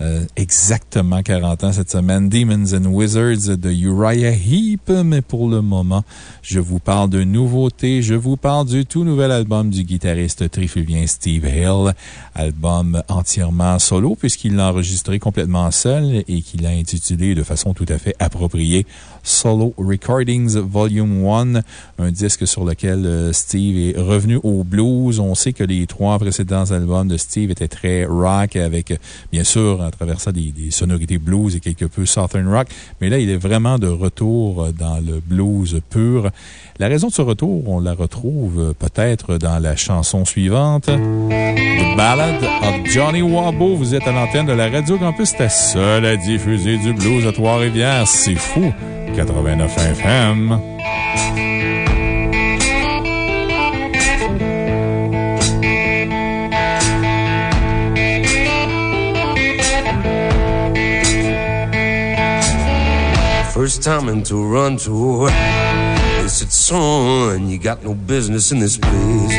Euh, exactement 40 ans cette semaine. Demons and Wizards de Uriah Heep. Mais pour le moment, je vous parle de nouveautés. Je vous parle du tout nouvel album du guitariste trifluvien Steve Hill. Album entièrement solo puisqu'il l'a enregistré complètement seul et qu'il a intitulé de façon tout à fait appropriée Solo Recordings Volume 1, un disque sur lequel euh, Steve est revenu au blues. On sait que les trois précédents albums de Steve étaient très rock avec, bien sûr, à travers ça, des, des sonorités blues et quelque peu southern rock. Mais là, il est vraiment de retour dans le blues pur. La raison de ce retour, on la retrouve peut-être dans la chanson suivante. The Ballad of Johnny Wabo. Vous êtes à l'antenne de la Radio Campus. la seule à diffuser du blues à Trois-Rivières. C'est fou. 89 FM. First time run tour. They said, son, you got no business in this place.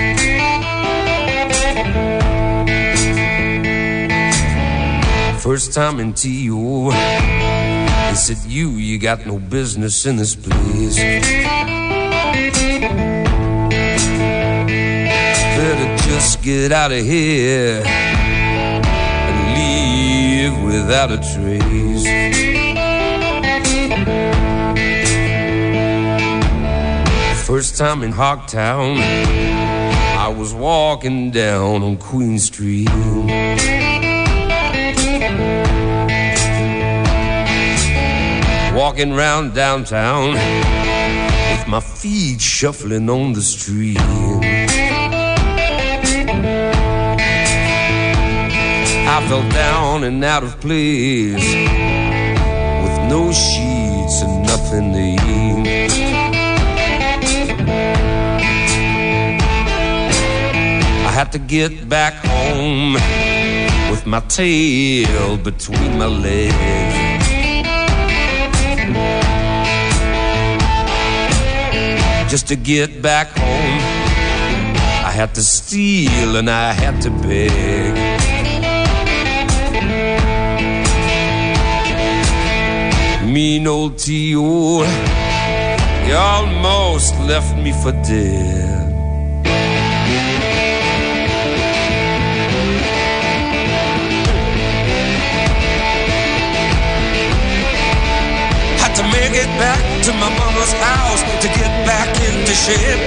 First time in TO. They said, you, you got no business in this place. Better just get out of here and leave without a trace. First time in Hogtown, I was walking down on Queen Street. Walking round downtown with my feet shuffling on the street. I fell down and out of place with no sheets and nothing to eat. To get back home with my tail between my legs. Just to get back home, I had to steal and I had to beg. Mean old T.O. You almost left me for dead. To my mama's house to get back into shape.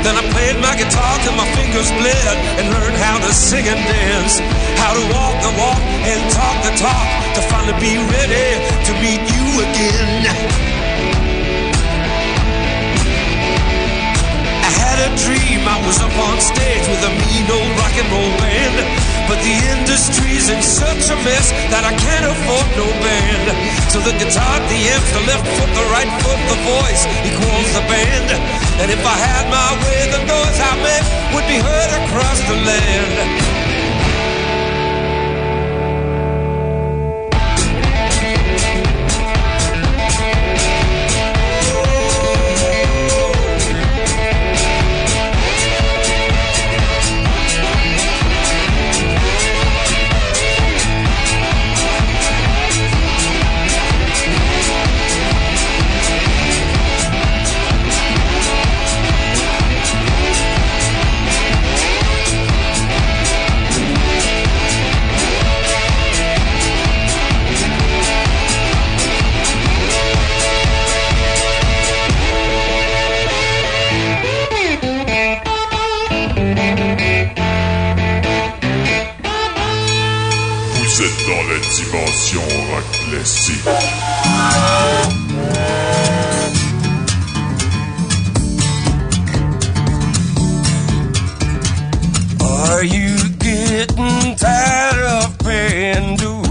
Then I played my guitar till my fingers bled and learned how to sing and dance. How to walk the walk and talk the talk to finally be ready to meet you again. Had a dream I was up on stage with a mean old rock and roll band. But the industry's in such a mess that I can't afford no band. So the guitar, the amps, the left foot, the right foot, the voice equals the band. And if I had my way, the noise I make would be heard across the land. Dimension rock classique. Are you getting tired of paying dues?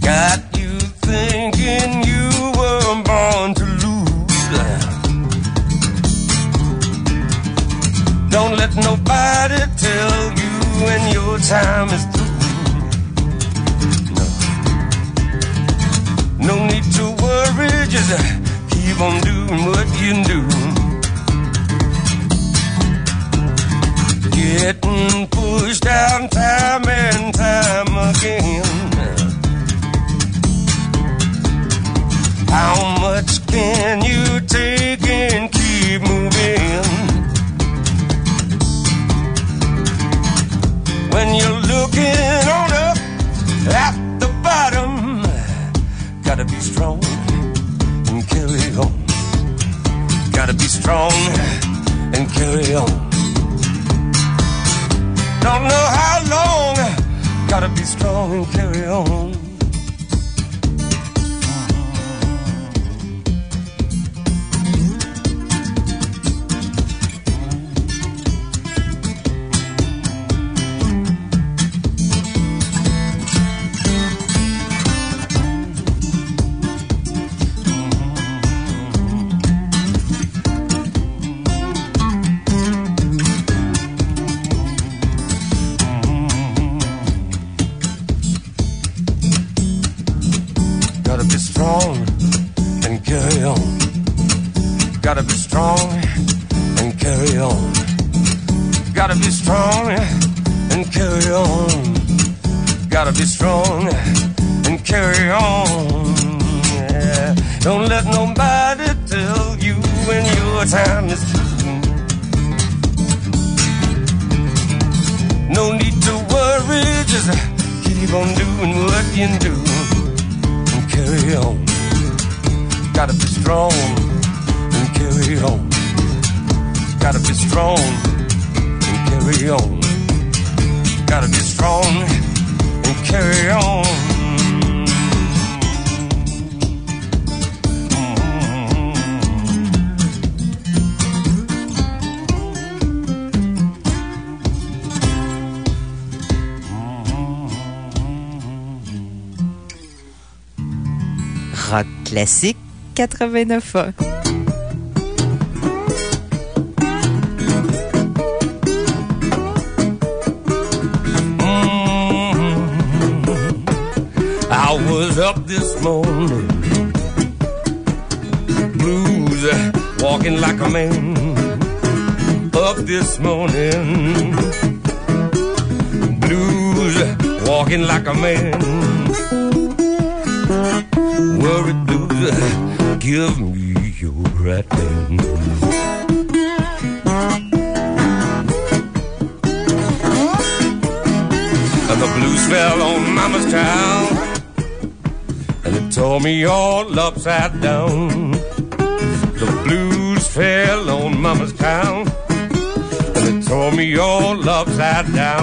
Got you thinking you were born to lose. Don't let nobody tell your time is through. No, no need to worry, just keep on doing what you do. Getting pushed down time and time again. How much can you take and keep moving? When you're looking on up at the bottom, gotta be strong and carry on. Gotta be strong and carry on. Don't know how long, gotta be strong and carry on. Classique 89 ans. I was up this morning, blues, walking like a man. Up this morning, blues, walking like a man. Upside down. The blues fell on mama's town, and it tore me all upside down.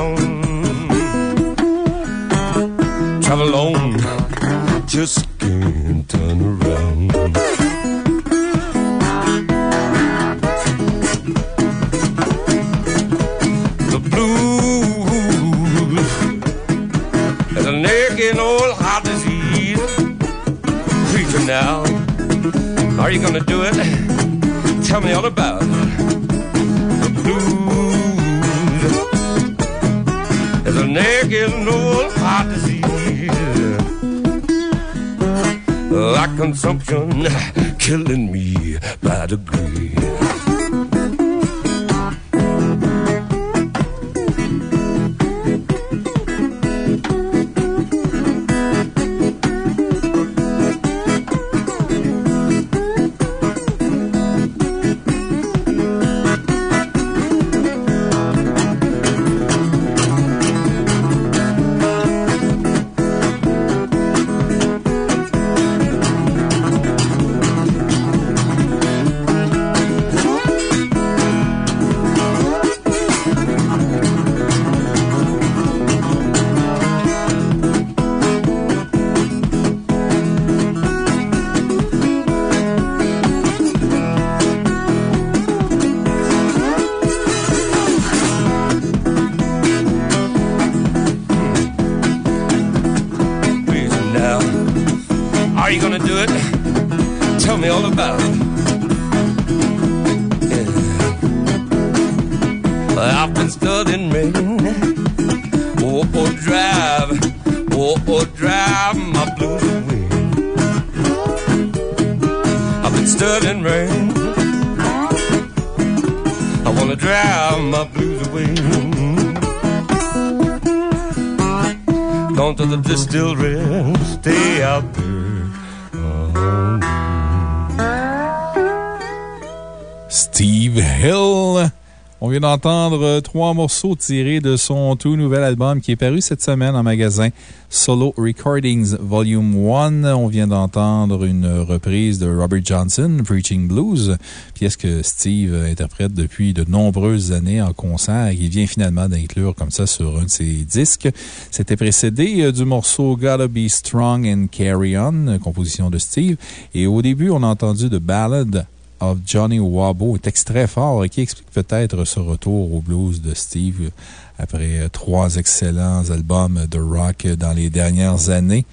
D'entendre euh, trois morceaux tirés de son tout nouvel album qui est paru cette semaine en magasin Solo Recordings Volume 1. On vient d'entendre une reprise de Robert Johnson, Preaching Blues, pièce que Steve interprète depuis de nombreuses années en concert et qu'il vient finalement d'inclure comme ça sur un de ses disques. C'était précédé euh, du morceau Gotta Be Strong and Carry On, composition de Steve. Et au début, on a entendu The Ballad of Johnny Wabo, est extrait fort qui explique peut-être ce retour au blues de Steve après euh, trois excellents albums de rock dans les dernières années.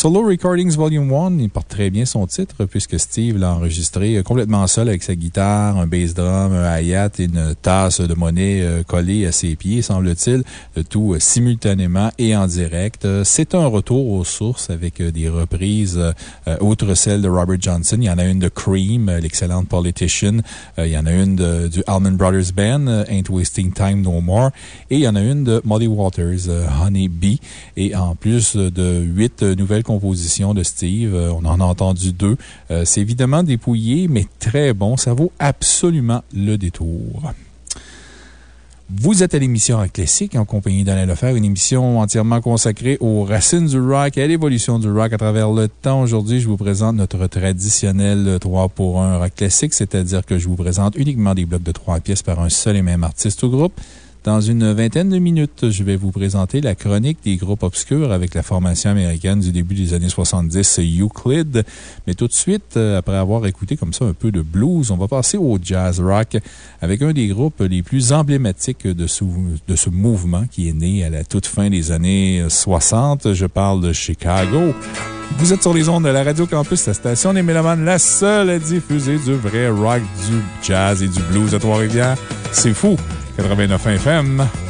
Solo Recordings Volume 1, il porte très bien son titre puisque Steve l'a enregistré euh, complètement seul avec sa guitare, un bass drum, un hi-hat et une tasse de monnaie euh, collée à ses pieds, semble-t-il, le tout euh, simultanément et en direct. Euh, C'est un retour aux sources avec euh, des reprises, euh, euh, outre celle de Robert Johnson. Il y en a une de Cream, euh, l'excellente Politician. Euh, Il y en a une du Allman Brothers Band, euh, Ain't Wasting Time No More. Et il y en a une de Muddy Waters, euh, Honey Bee. Et en plus de huit euh, nouvelles de Steve, euh, on en a entendu deux. Euh, C'est évidemment dépouillé, mais très bon. Ça vaut absolument le détour. Vous êtes à l'émission Rock Classique en compagnie d'Alain Lefer, une émission entièrement consacrée aux racines du rock et à l'évolution du rock à travers le temps. Aujourd'hui, je vous présente notre traditionnel 3 pour 1 rock classique, c'est-à-dire que je vous présente uniquement des blocs de 3 pièces par un seul et même artiste ou groupe. Dans une vingtaine de minutes, je vais vous présenter la chronique des groupes obscurs avec la formation américaine du début des années 70, Euclid. Mais tout de suite, euh, après avoir écouté comme ça un peu de blues, on va passer au jazz rock avec un des groupes les plus emblématiques de ce, mouvement qui est né à la toute fin des années 60. Je parle de Chicago. Vous êtes sur les ondes de la Radio Campus, la station des Mélomanes, la seule à diffuser du vrai rock, du jazz et du blues à Trois-Rivières. C'est fou! 89 FM.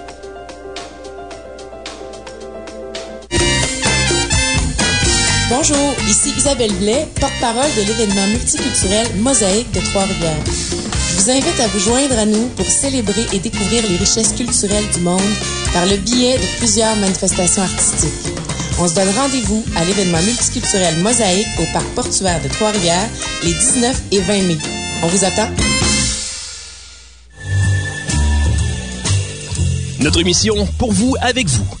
Bonjour, ici Isabelle Blais, porte-parole de l'événement multiculturel Mosaïque de Trois-Rivières. Je vous invite à vous joindre à nous pour célébrer et découvrir les richesses culturelles du monde par le biais de plusieurs manifestations artistiques. On se donne rendez-vous à l'événement multiculturel Mosaïque au parc portuaire de Trois-Rivières les 19 et 20 mai. On vous attend. Notre mission, pour vous, avec vous.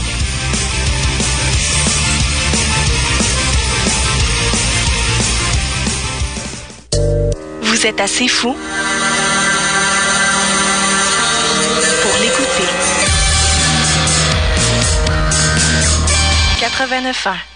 Vous êtes assez fou pour l'écouter. 89 ans.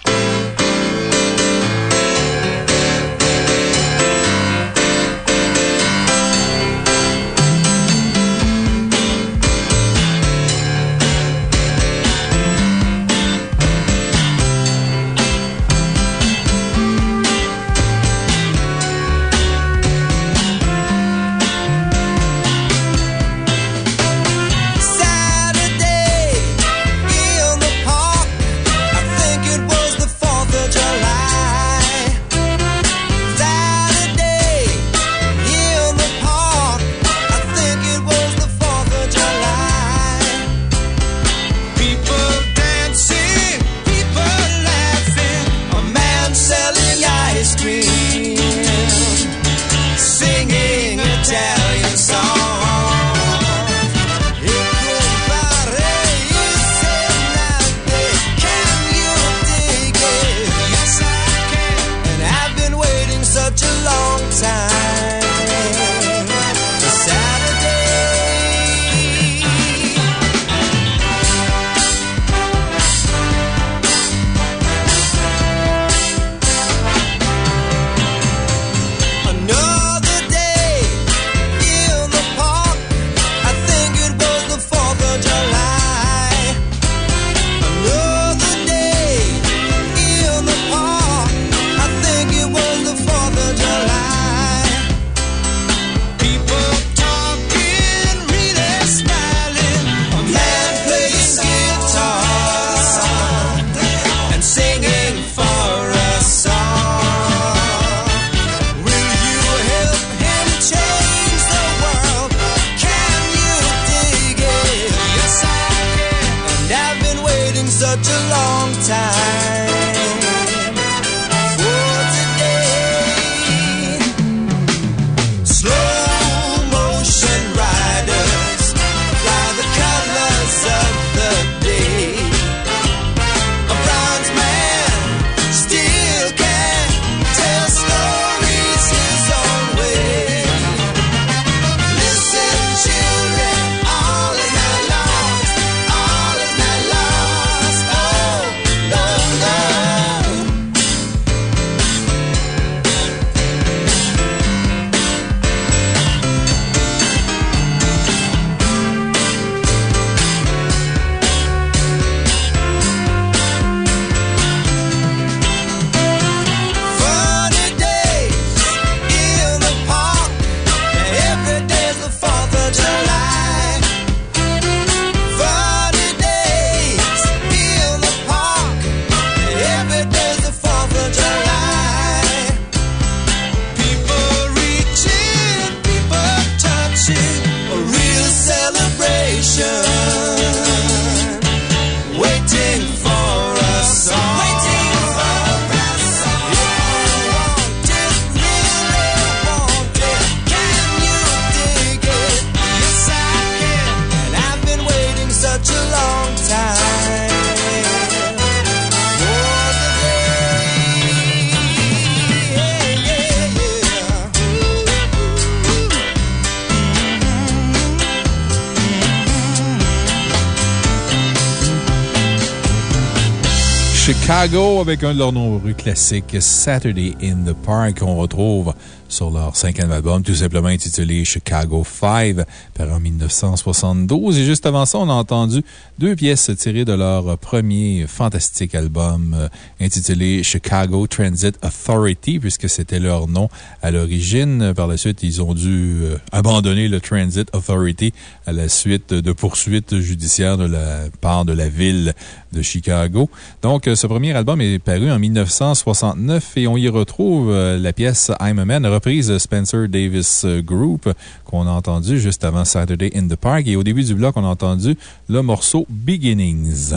Avec un de leurs nombreux classiques, Saturday in the Park, qu'on retrouve sur leur cinquième album, tout simplement intitulé Chicago 5, paru en 1972. Et juste avant ça, on a entendu deux pièces tirées de leur premier fantastique album euh, intitulé Chicago Transit Authority, puisque c'était leur nom à l'origine. Par la suite, ils ont dû euh, abandonner le Transit Authority à la suite de poursuites judiciaires de la part de la ville de Chicago. Donc, euh, ce premier album est paru en 1969 et on y retrouve euh, la pièce I'm a Man, reprise de Spencer Davis euh, Group, qu'on a entendu juste avant Saturday in the Park. Et au début du bloc, on a entendu le morceau Beginnings.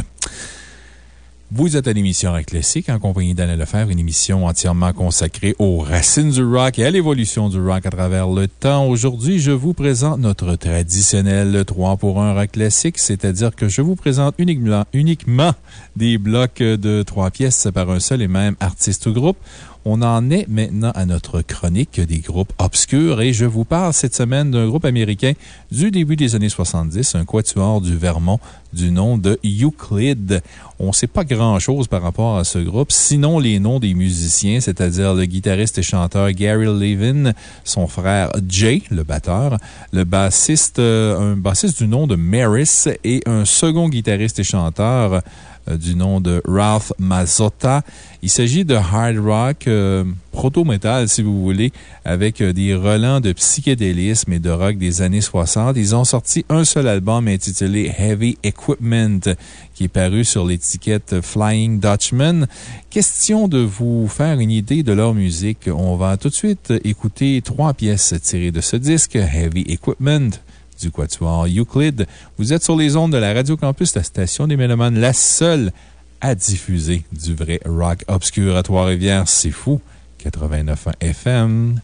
Vous êtes à l'émission Rock Classique en compagnie d'Anna Lefebvre, une émission entièrement consacrée aux racines du rock et à l'évolution du rock à travers le temps. Aujourd'hui, je vous présente notre traditionnel 3 pour 1 Rock Classique, c'est-à-dire que je vous présente uniquement, uniquement des blocs de 3 pièces par un seul et même artiste ou groupe. On en est maintenant à notre chronique des groupes obscurs et je vous parle cette semaine d'un groupe américain du début des années 70, un quatuor du Vermont du nom de Euclid. On ne sait pas grand-chose par rapport à ce groupe, sinon les noms des musiciens, c'est-à-dire le guitariste et chanteur Gary Levin, son frère Jay, le batteur, le bassiste, euh, un bassiste du nom de Maris et un second guitariste et chanteur euh, du nom de Ralph Mazzotta. Il s'agit de hard rock, euh, proto-metal, si vous voulez, avec euh, des relents de psychédélisme et de rock des années 60. Ils ont sorti un seul album intitulé Heavy Equipment, qui est paru sur l'étiquette Flying Dutchman. Question de vous faire une idée de leur musique. On va tout de suite écouter trois pièces tirées de ce disque, Heavy Equipment du Quatuor Euclid. Vous êtes sur les ondes de la Radio Campus, la station des Mélomanes, la seule à diffuser du vrai rock obscur à Trois-Rivières. C'est fou. 89.1 FM.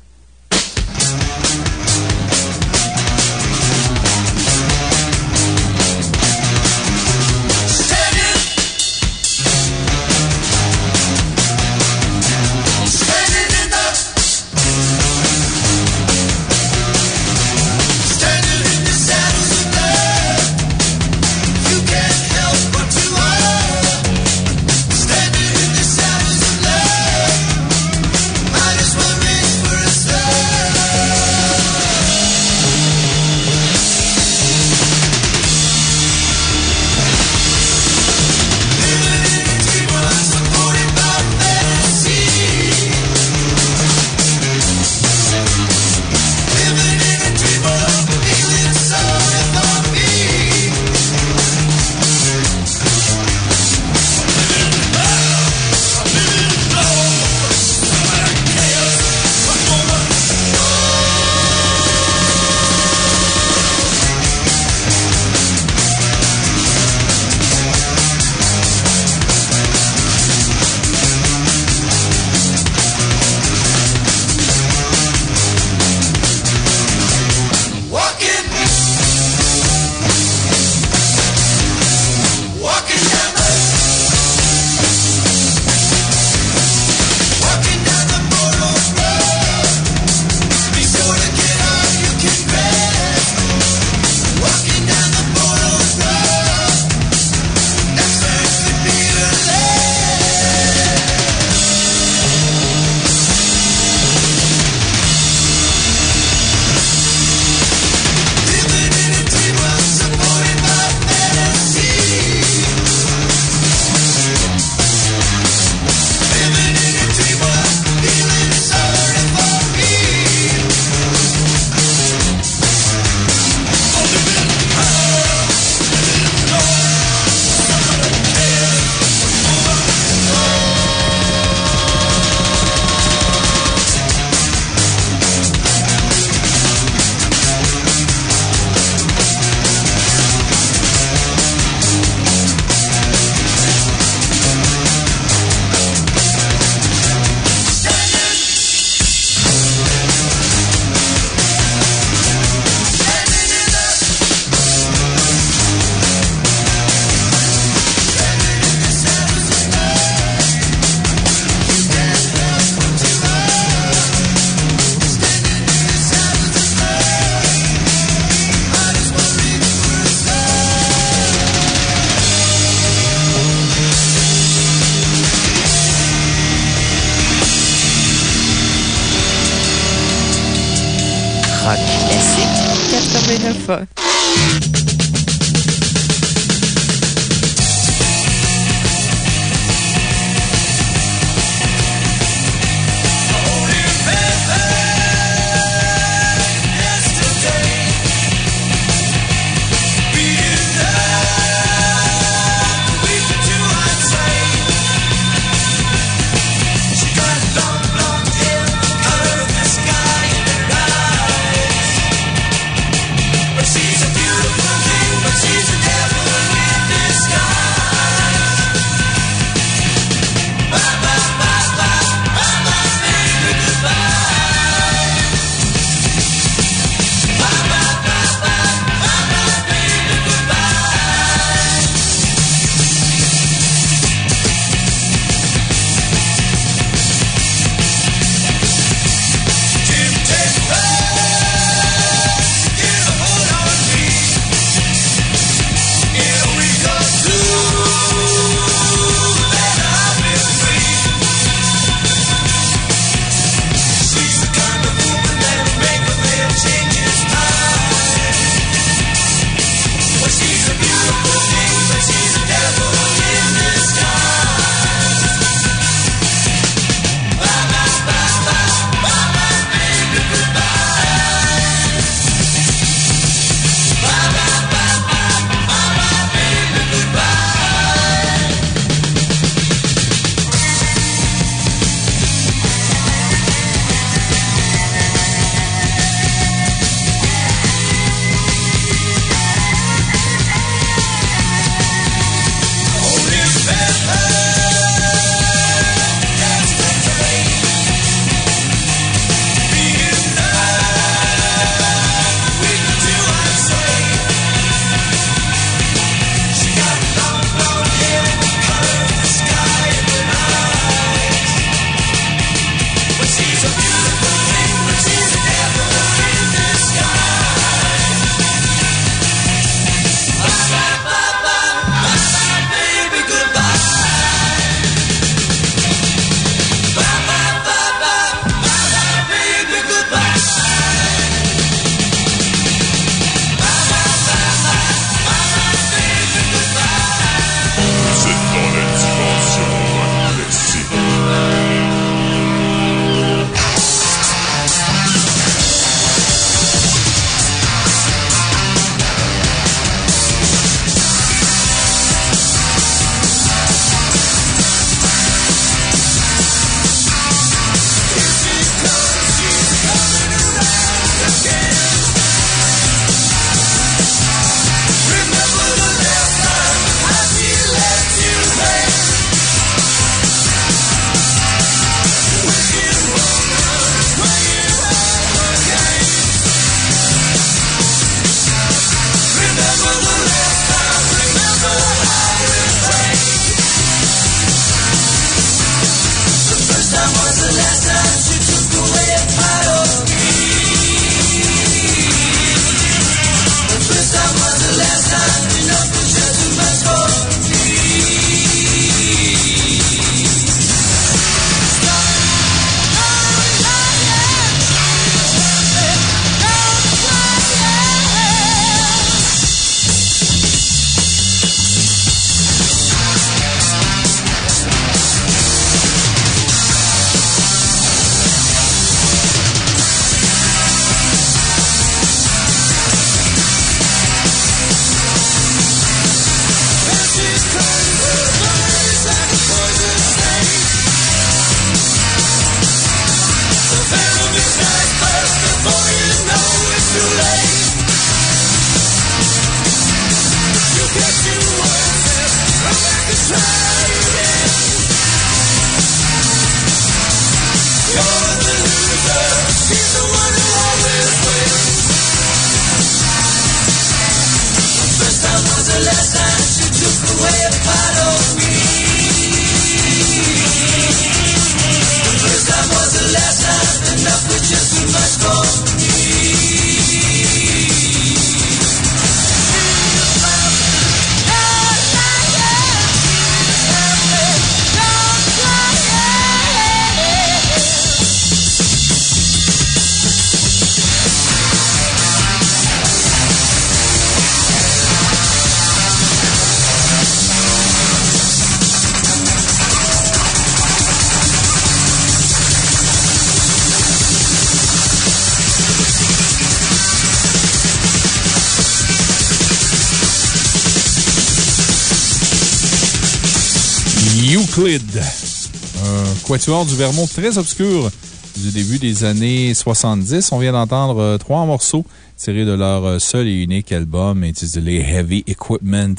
Quatuor du Vermont très obscur du début des années 70. On vient d'entendre euh, trois morceaux tirés de leur euh, seul et unique album intitulé Heavy Equipment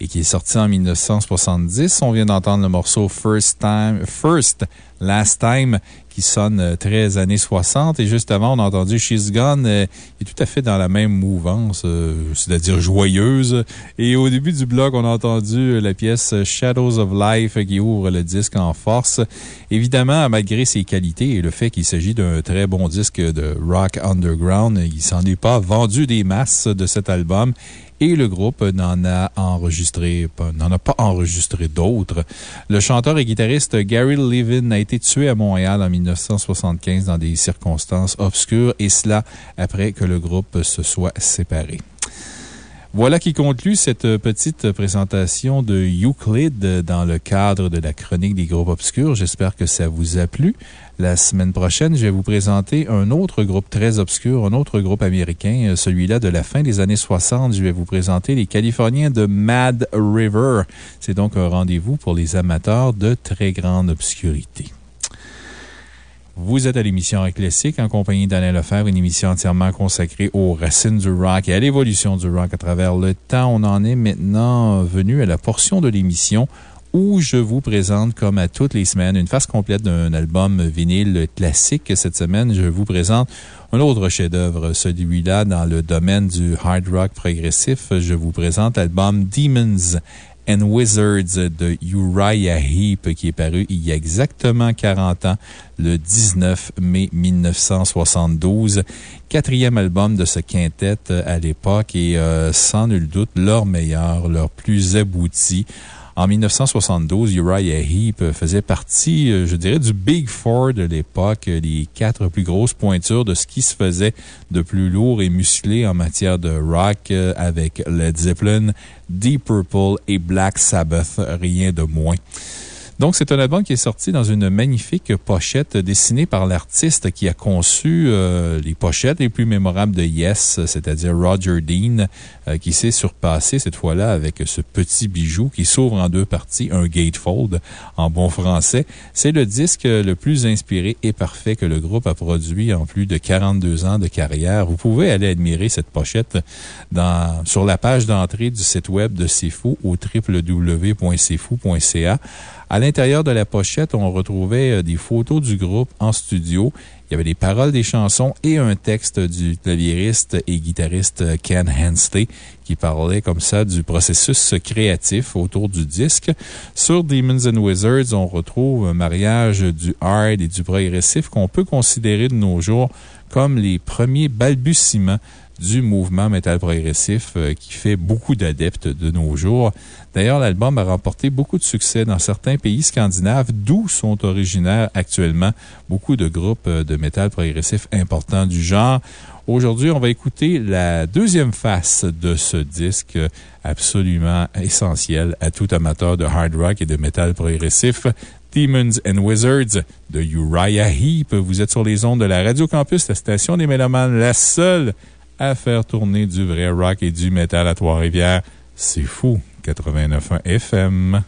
et qui est sorti en 1970. On vient d'entendre le morceau First Time, First Last Time qui sonne euh, très années 60. Et juste avant, on a entendu She's Gone, qui est tout à fait dans la même mouvance, c'est-à-dire joyeuse. Et au début du bloc, on a entendu la pièce Shadows of Life qui ouvre le disque en force. Évidemment, malgré ses qualités et le fait qu'il s'agit d'un très bon disque de rock underground, il s'en est pas vendu des masses de cet album et le groupe n'en a enregistré, n'en a pas enregistré d'autres. Le chanteur et guitariste Gary Levin a été tué à Montréal en 1975 dans des circonstances obscures et cela après que le groupe se soit séparé. Voilà qui conclut cette petite présentation de Euclid dans le cadre de la chronique des groupes obscurs. J'espère que ça vous a plu. La semaine prochaine, je vais vous présenter un autre groupe très obscur, un autre groupe américain, celui-là de la fin des années 60. Je vais vous présenter les Californiens de Mad River. C'est donc un rendez-vous pour les amateurs de très grande obscurité. Vous êtes à l'émission Rock Classique en compagnie d'Alain Lefebvre, une émission entièrement consacrée aux racines du rock et à l'évolution du rock à travers le temps. On en est maintenant venu à la portion de l'émission où je vous présente, comme à toutes les semaines, une face complète d'un album vinyle classique. Cette semaine, je vous présente un autre chef-d'œuvre, celui-là dans le domaine du hard rock progressif. Je vous présente l'album Demons and Wizards de Uriah Heep, qui est paru il y a exactement 40 ans, le 19 mai 1972. Quatrième album de ce quintet à l'époque et euh, sans nul doute leur meilleur, leur plus abouti. En 1972, Uriah Heep faisait partie, euh, je dirais, du Big Four de l'époque, les quatre plus grosses pointures de ce qui se faisait de plus lourd et musclé en matière de rock euh, avec Led Zeppelin, Deep Purple et Black Sabbath, rien de moins. Donc, c'est un album qui est sorti dans une magnifique pochette dessinée par l'artiste qui a conçu euh, les pochettes les plus mémorables de Yes, c'est-à-dire Roger Dean, euh, qui s'est surpassé cette fois-là avec ce petit bijou qui s'ouvre en deux parties, un gatefold en bon français. C'est le disque le plus inspiré et parfait que le groupe a produit en plus de 42 ans de carrière. Vous pouvez aller admirer cette pochette sur la page d'entrée du site web de C'est Fou au www.cfou.ca. À l'intérieur de la pochette, on retrouvait euh, des photos du groupe en studio. Il y avait les paroles des chansons et un texte du claviériste et guitariste euh, Ken Hanstey qui parlait comme ça du processus créatif autour du disque. Sur Demons and Wizards, on retrouve un mariage du hard et du progressif qu'on peut considérer de nos jours comme les premiers balbutiements du mouvement métal progressif euh, qui fait beaucoup d'adeptes de nos jours. D'ailleurs, l'album a remporté beaucoup de succès dans certains pays scandinaves, d'où sont originaires actuellement beaucoup de groupes euh, de métal progressif importants du genre. Aujourd'hui, on va écouter la deuxième face de ce disque euh, absolument essentiel à tout amateur de hard rock et de métal progressif. Demons and Wizards de Uriah Heep. Vous êtes sur les ondes de la Radio Campus, la station des Mélomanes, la seule à faire tourner du vrai rock et du métal à Trois-Rivières. C'est fou. 89.1 FM.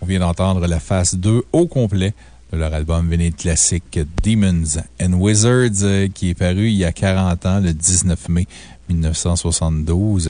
On vient d'entendre la phase 2 au complet de leur album véné classique Demons and Wizards euh, qui est paru il y a 40 ans, le 19 mai 1972.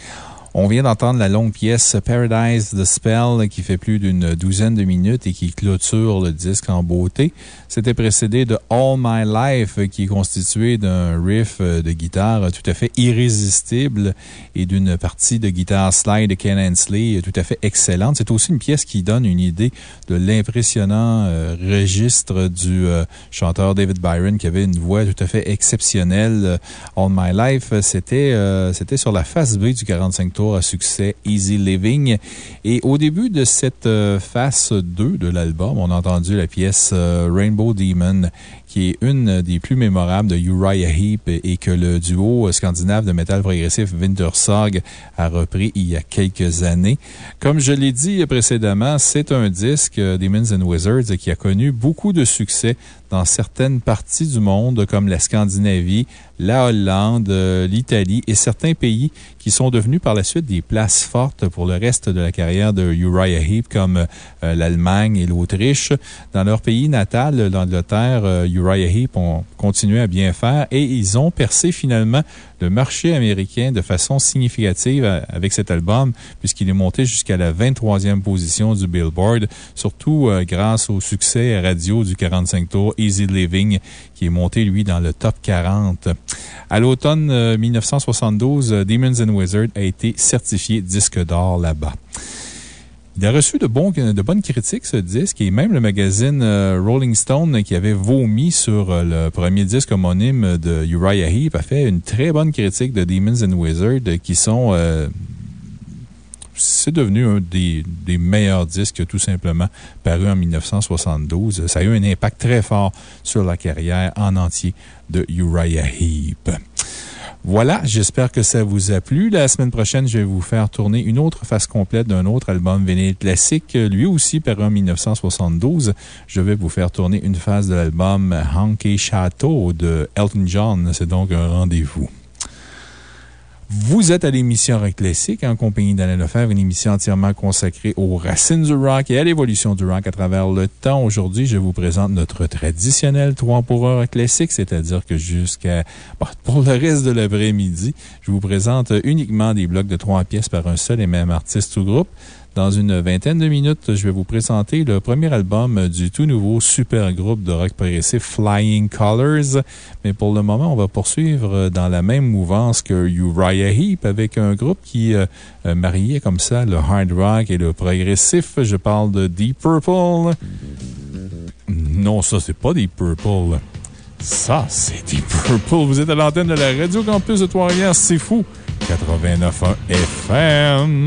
On vient d'entendre la longue pièce Paradise the Spell qui fait plus d'une douzaine de minutes et qui clôture le disque en beauté. C'était précédé de All My Life qui est constitué d'un riff euh, de guitare tout à fait irrésistible et d'une partie de guitare slide de Ken Hensley tout à fait excellente. C'est aussi une pièce qui donne une idée de l'impressionnant euh, registre du euh, chanteur David Byron qui avait une voix tout à fait exceptionnelle. All My Life, c'était c'était sur la face B du 45 tours à succès Easy Living. Et au début de cette face 2 de l'album, on a entendu la pièce Rainbow beau Demon. Qui est une des plus mémorables de Uriah Heep et que le duo scandinave de métal progressif Wintersog a repris il y a quelques années. Comme je l'ai dit précédemment, c'est un disque Demons and Wizards qui a connu beaucoup de succès dans certaines parties du monde, comme la Scandinavie, la Hollande, l'Italie et certains pays qui sont devenus par la suite des places fortes pour le reste de la carrière de Uriah Heep, comme euh, l'Allemagne et l'Autriche. Dans leur pays natal, l'Angleterre, euh, Uriah Heep ont continué à bien faire et ils ont percé finalement le marché américain de façon significative euh, avec cet album, puisqu'il est monté jusqu'à la 23e position du Billboard, surtout grâce au succès radio du 45 tours Easy Living, qui est monté, lui, dans le top 40. À l'automne 1972, Demons and Wizards a été certifié disque d'or là-bas. Il a reçu de, de bonnes critiques, ce disque, et même le magazine Rolling Stone, qui avait vomi sur le premier disque homonyme de Uriah Heep, a fait une très bonne critique de Demons and Wizards, qui sont c'est devenu un des, des, meilleurs disques, tout simplement, paru en 1972. Ça a eu un impact très fort sur la carrière en entier de Uriah Heep. Voilà, j'espère que ça vous a plu. La semaine prochaine, je vais vous faire tourner une autre face complète d'un autre album vinyle classique, lui aussi paru en 1972. Je vais vous faire tourner une phase de l'album Honky Chateau de Elton John. C'est donc un rendez-vous. Vous êtes à l'émission Rock Classique en compagnie d'Alain Lefebvre, une émission entièrement consacrée aux racines du rock et à l'évolution du rock à travers le temps. Aujourd'hui, je vous présente notre traditionnel 3 pour 1 Rock Classique, c'est-à-dire que jusqu'à, pour le reste de l'après-midi, je vous présente uniquement des blocs de 3 pièces par un seul et même artiste ou groupe. Dans une vingtaine de minutes, je vais vous présenter le premier album du tout nouveau super groupe de rock progressif Flying Colors. Mais pour le moment, on va poursuivre dans la même mouvance que Uriah Heep avec un groupe qui euh, mariait comme ça le hard rock et le progressif. Je parle de Deep Purple. Non, ça, c'est pas Deep Purple. Ça, c'est Deep Purple. Vous êtes à l'antenne de la Radio Campus de Trois-Rivières. C'est fou. 89.1 FM.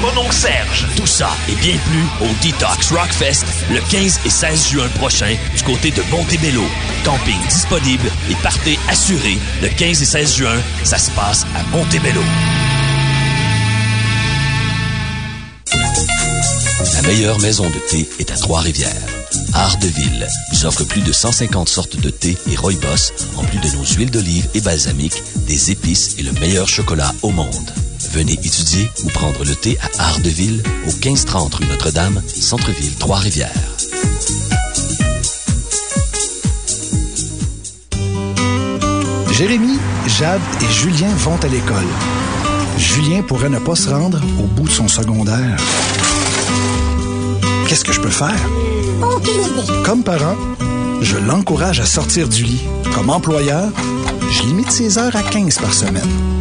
Mon oncle Serge. Tout ça et bien plus au Detox Rockfest le 15 et 16 juin prochain du côté de Montebello. Camping disponible et partez assuré le 15 et 16 juin. Ça se passe à Montebello. La meilleure maison de thé est à Trois-Rivières. Art de Ville vous offre plus de 150 sortes de thé et rooibos, en plus de nos huiles d'olive et balsamiques, des épices et le meilleur chocolat au monde. Venez étudier ou prendre le thé à Ardeville, au 1530 rue Notre-Dame, Centre-Ville, Trois-Rivières. Jérémy, Jade et Julien vont à l'école. Julien pourrait ne pas se rendre au bout de son secondaire. Qu'est-ce que je peux faire? Aucune idée. Comme parent, je l'encourage à sortir du lit. Comme employeur, je limite ses heures à 15 par semaine.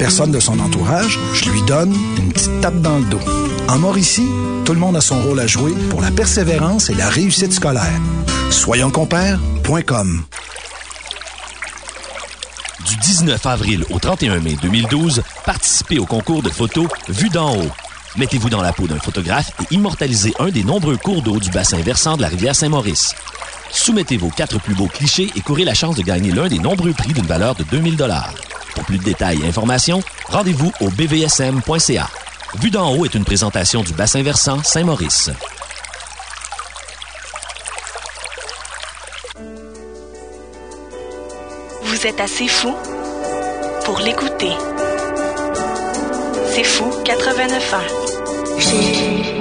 Personne de son entourage, je lui donne une petite tape dans le dos. En Mauricie, tout le monde a son rôle à jouer pour la persévérance et la réussite scolaire. Soyonscompères.com Du 19 avril au 31 mai 2012, participez au concours de photos Vue d'en haut. Mettez-vous dans la peau d'un photographe et immortalisez un des nombreux cours d'eau du bassin versant de la rivière Saint-Maurice. Soumettez vos quatre plus beaux clichés et courez la chance de gagner l'un des nombreux prix d'une valeur de 2000 Pour plus de détails et informations, rendez-vous au bvsm.ca. Vue d'en haut est une présentation du bassin versant Saint-Maurice. Vous êtes assez fou pour l'écouter. C'est fou 89 ans.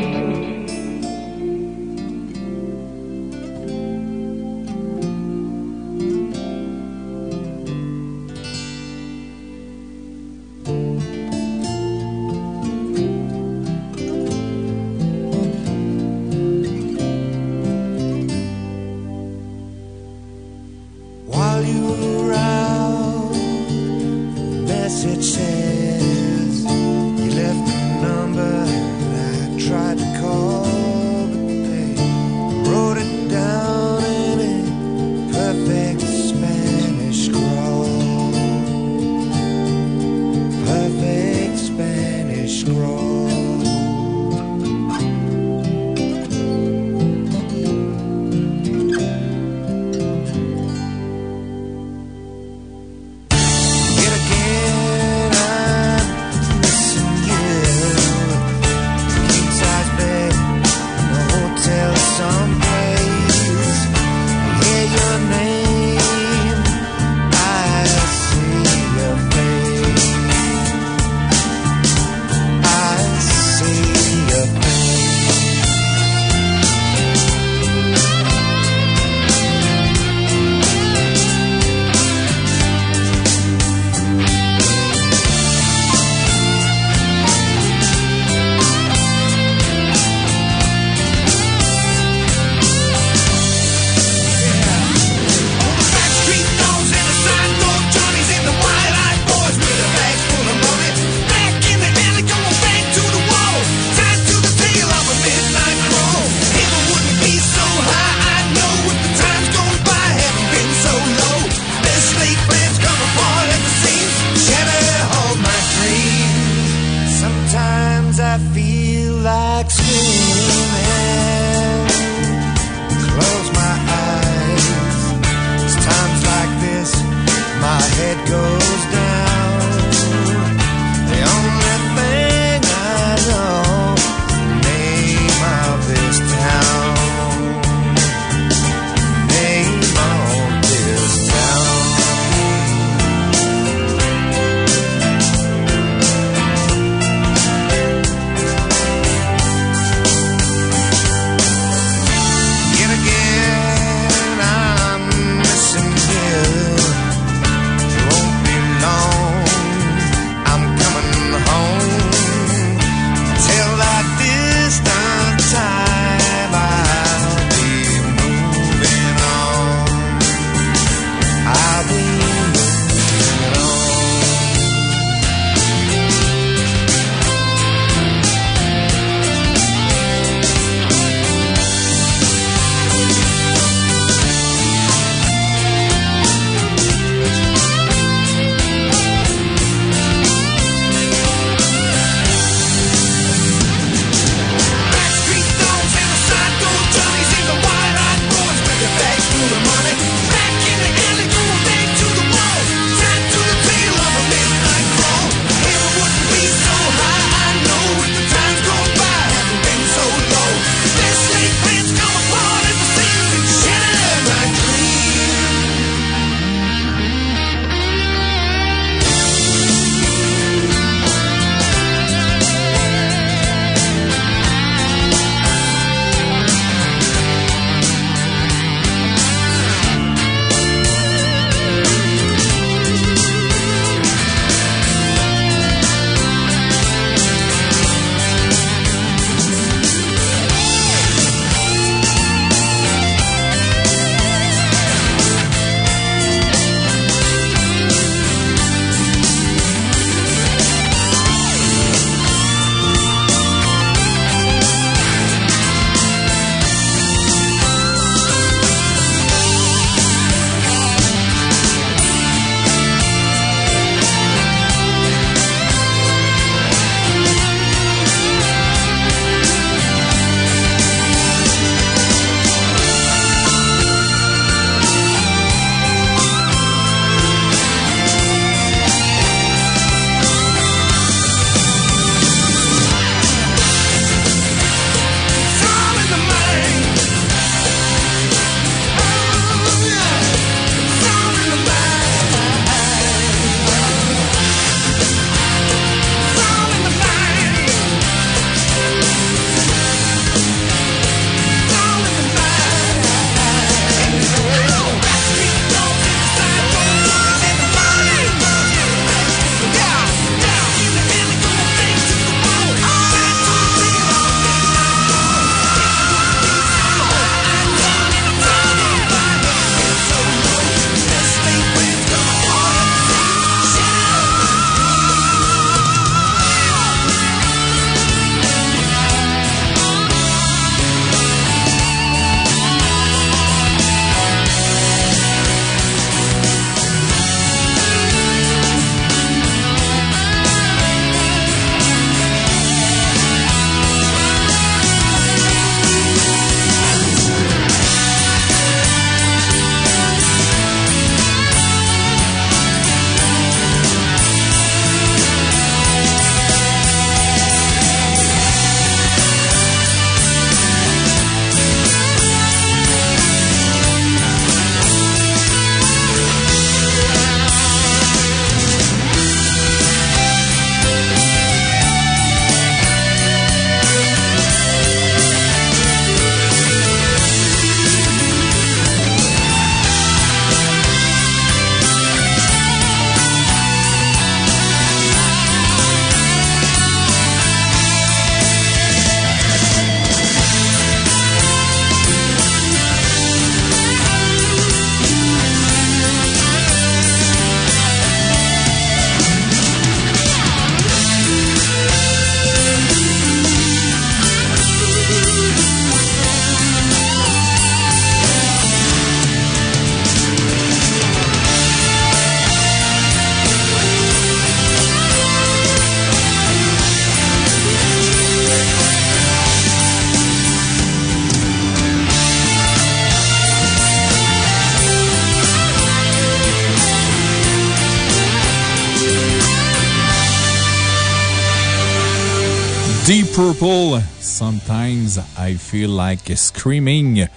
Feel Like Screaming,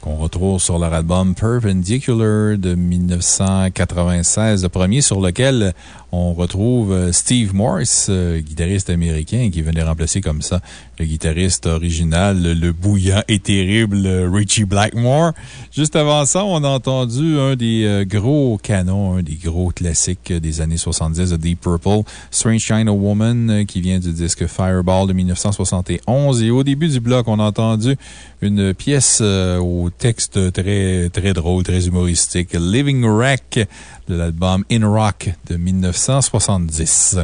qu'on retrouve sur leur album Perpendicular de 1996, le premier sur lequel on retrouve euh, Steve Morse, euh, guitariste américain qui venait remplacer comme ça le guitariste original, le bouillant et terrible euh, Richie Blackmore. Juste avant ça, on a entendu un des gros canons, un des gros classiques des années 70 de Deep Purple, Strange China Woman, qui vient du disque Fireball de 1971. Et au début du bloc, on a entendu une pièce au texte très, très drôle, très humoristique, Living Wreck de l'album In Rock de 1970.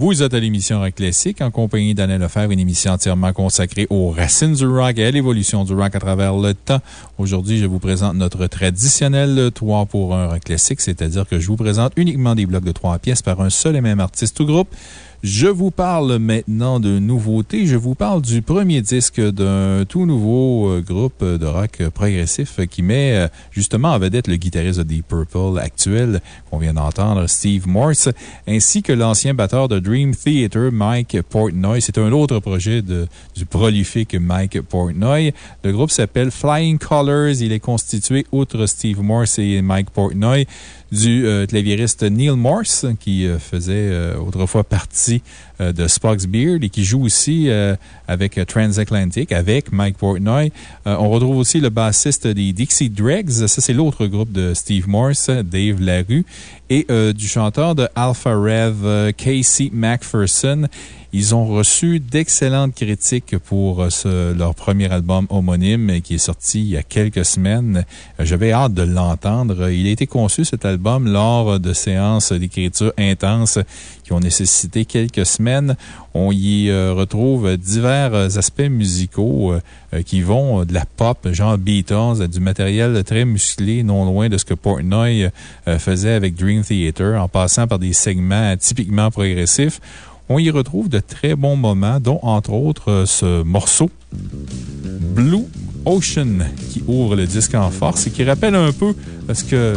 Vous êtes à l'émission Rock Classique en compagnie d'Alain Lefebvre, une émission entièrement consacrée aux racines du rock et à l'évolution du rock à travers le temps. Aujourd'hui, je vous présente notre traditionnel 3 pour 1 Rock Classique, c'est-à-dire que je vous présente uniquement des blocs de 3 pièces par un seul et même artiste ou groupe. Je vous parle maintenant de nouveautés. Je vous parle du premier disque d'un tout nouveau euh, groupe de rock progressif qui met euh, justement en vedette le guitariste de Deep Purple actuel qu'on vient d'entendre, Steve Morse, ainsi que l'ancien batteur de Dream Theater, Mike Portnoy. C'est un autre projet de, du prolifique Mike Portnoy. Le groupe s'appelle Flying Colors. Il est constitué, outre Steve Morse et Mike Portnoy, du euh, claviériste Neil Morse, qui euh, faisait euh, autrefois partie de Spock's Beard et qui joue aussi avec Transatlantic, avec Mike Portnoy. on retrouve aussi le bassiste des Dixie Dregs. Ça, c'est l'autre groupe de Steve Morse, Dave Larue, et du chanteur de Alpha Rev, Casey McPherson. Ils ont reçu d'excellentes critiques pour euh, leur premier album homonyme qui est sorti il y a quelques semaines. J'avais hâte de l'entendre. Il a été conçu, cet album, lors de séances d'écriture intenses qui ont nécessité quelques semaines. On y euh, retrouve divers aspects musicaux euh, qui vont de la pop, genre Beatles, du matériel très musclé, non loin de ce que Portnoy faisait avec Dream Theater, en passant par des segments typiquement progressifs. On y retrouve de très bons moments, dont entre autres euh, ce morceau Blue Ocean qui ouvre le disque en force et qui rappelle un peu parce que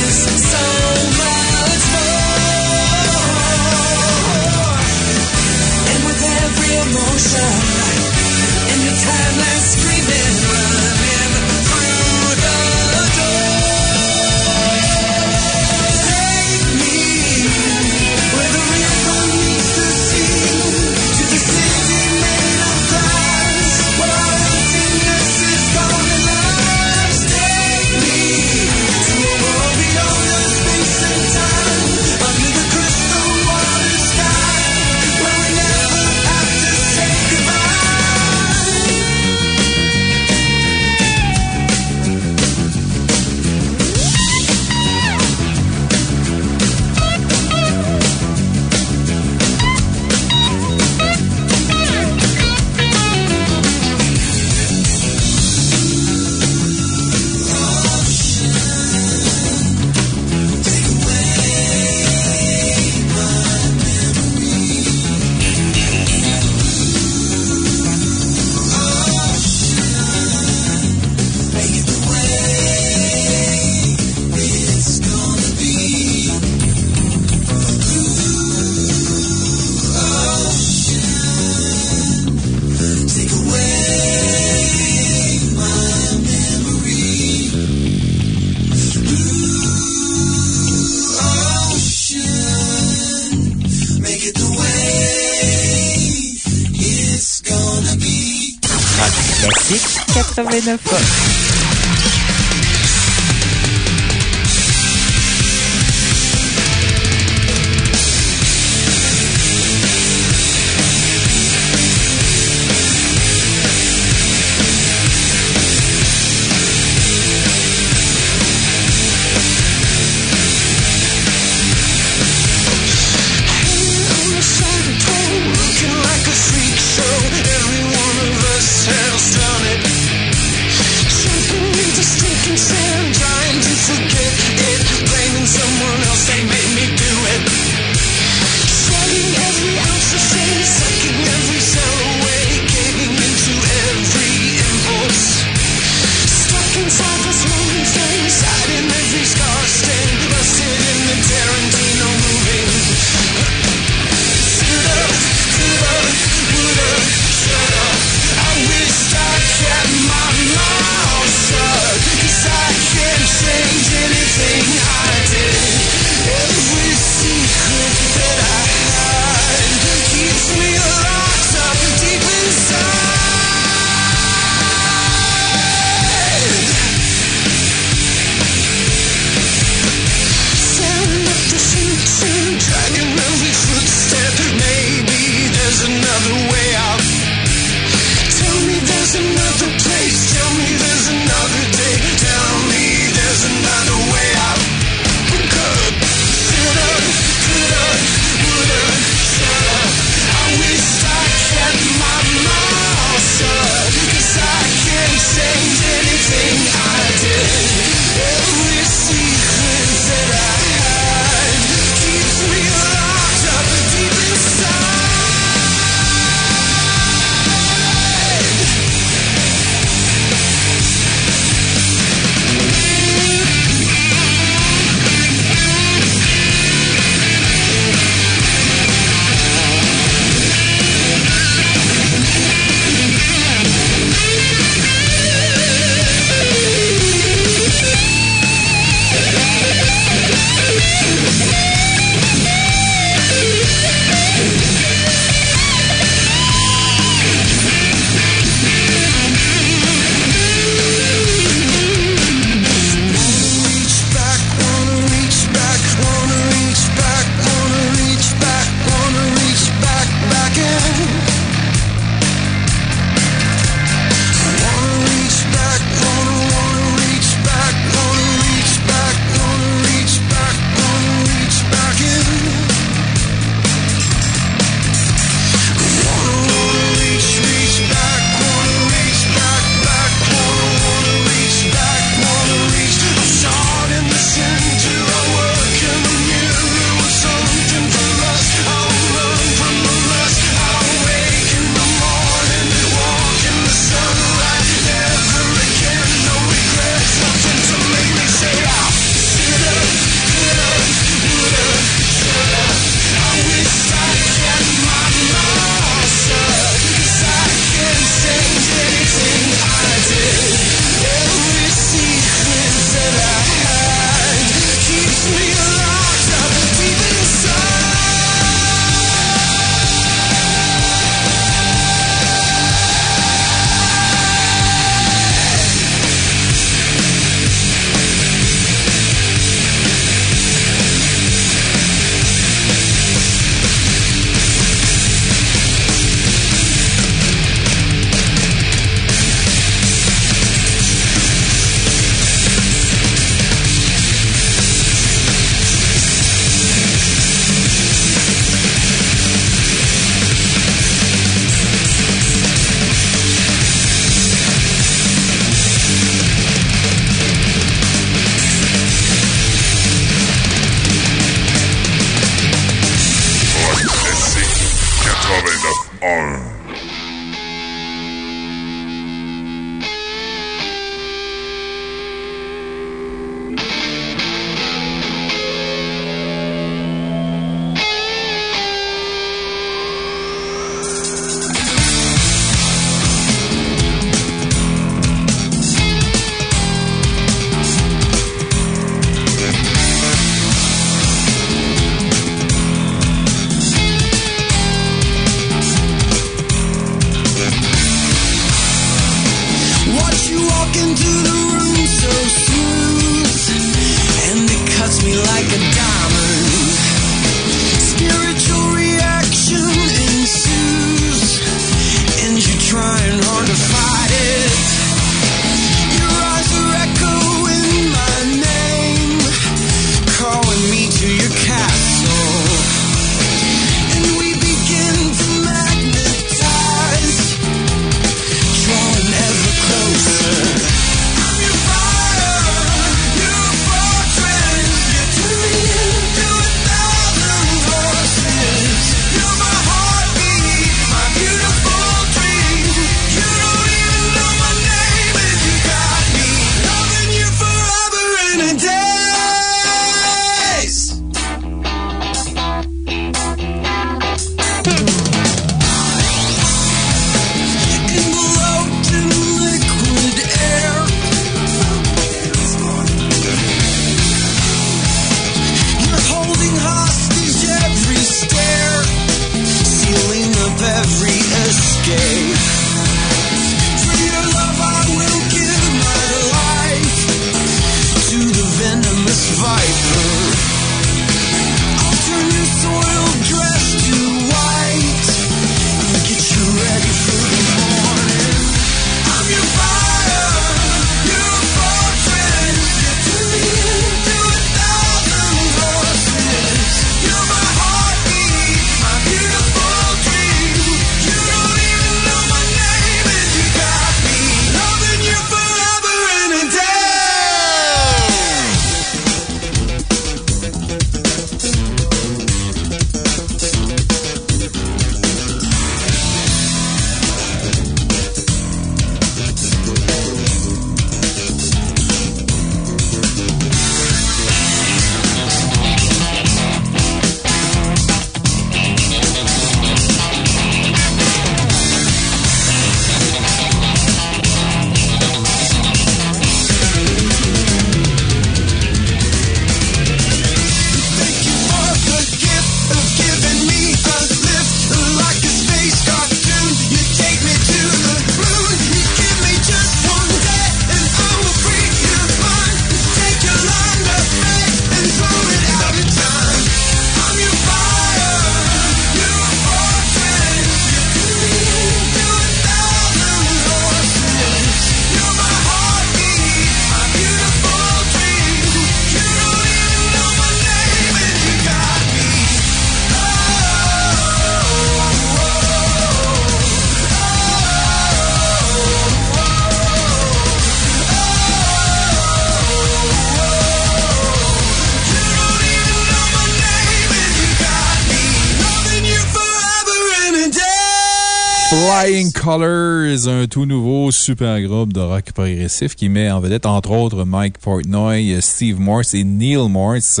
Flying Colors, un tout nouveau super groupe de rock progressif qui met en vedette, entre autres, Mike Portnoy, Steve Morse et Neil Morse.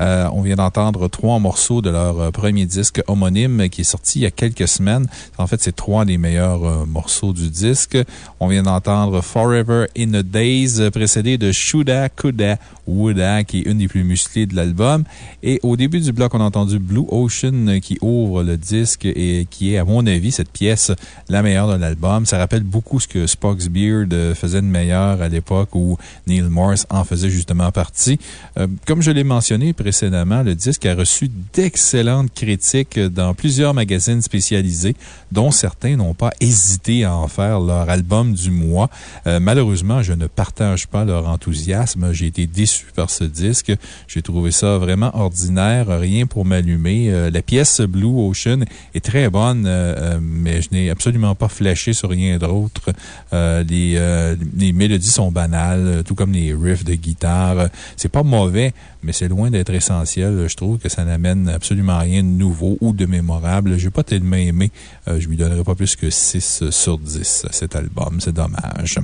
Euh, on vient d'entendre trois morceaux de leur euh, premier disque homonyme qui est sorti il y a quelques semaines. En fait, c'est trois des meilleurs euh, morceaux du disque. On vient d'entendre Forever in a Days, précédé de Shuda Kuda Wooda, qui est une des plus musclées de l'album. Et au début du bloc, on a entendu Blue Ocean qui ouvre le disque et qui est, à mon avis, cette pièce la meilleure de l'album. Ça rappelle beaucoup ce que Spock's Beard faisait de meilleur à l'époque où Neil Morse en faisait justement partie. Comme je l'ai mentionné précédemment, le disque a reçu d'excellentes critiques dans plusieurs magazines spécialisés, dont certains n'ont pas hésité à en faire leur album du mois. Euh, malheureusement, je ne partage pas leur enthousiasme. J'ai été déçu par ce disque. J'ai trouvé ça vraiment ordinaire, rien pour m'allumer. Euh, la pièce Blue Ocean est très bonne, euh, mais je n'ai absolument pas flashé sur rien d'autre. Les, les mélodies sont banales, tout comme les riffs de guitare. C'est pas mauvais, mais c'est loin d'être essentiel. Je trouve que ça n'amène absolument rien de nouveau ou de mémorable. Je n'ai pas tellement aimé. Euh, je lui donnerai pas plus que 6 sur 10 à cet album. C'est dommage.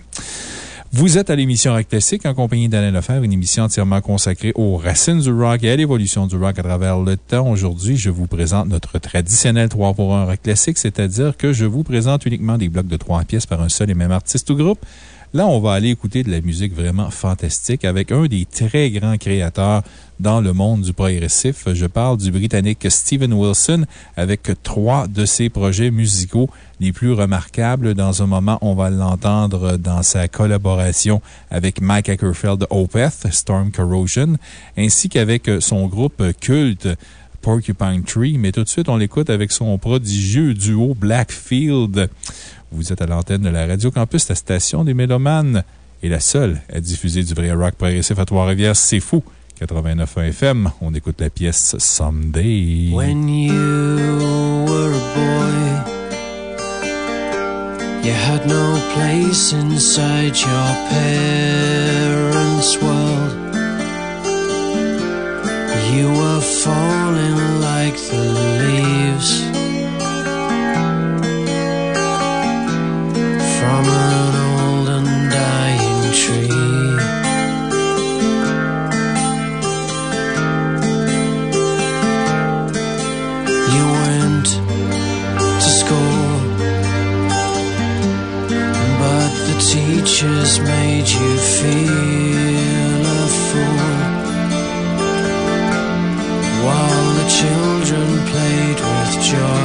Vous êtes à l'émission Rock Classique en compagnie d'Alain Lefebvre, une émission entièrement consacrée aux racines du rock et à l'évolution du rock à travers le temps. Aujourd'hui, je vous présente notre traditionnel 3 pour 1 Rock Classique, c'est-à-dire que je vous présente uniquement des blocs de 3 pièces par un seul et même artiste ou groupe. Là, on va aller écouter de la musique vraiment fantastique avec un des très grands créateurs dans le monde du progressif. Je parle du Britannique Steven Wilson avec trois de ses projets musicaux les plus remarquables. Dans un moment, on va l'entendre dans sa collaboration avec Mike Ackerfeld Opeth, Storm Corrosion, ainsi qu'avec son groupe culte Porcupine Tree. Mais tout de suite, on l'écoute avec son prodigieux duo Blackfield. Vous êtes à l'antenne de la Radio Campus, la station des Mélomanes, et la seule à diffuser du vrai rock progressif à Trois-Rivières. C'est fou! 89 FM, on écoute la pièce Someday. When you were a boy, you had no place inside your parents' world. You were falling like the leaves from an old and dying tree. You went to school, but the teachers made you feel a fool. While the children played with joy.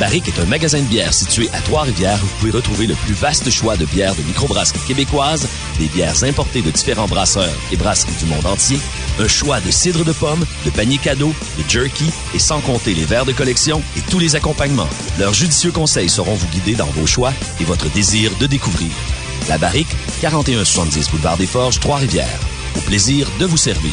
Barrique est un magasin de bière situé à Trois-Rivières où vous pouvez retrouver le plus vaste choix de bières de microbrasserie québécoise, des bières importées de différents brasseurs et brasseries du monde entier, un choix de cidre de pomme, de paniers cadeaux, de jerky et sans compter les verres de collection et tous les accompagnements. Leurs judicieux conseils sauront vous guider dans vos choix et votre désir de découvrir. La Barrique, 4170 Boulevard des Forges, Trois-Rivières. Au plaisir de vous servir.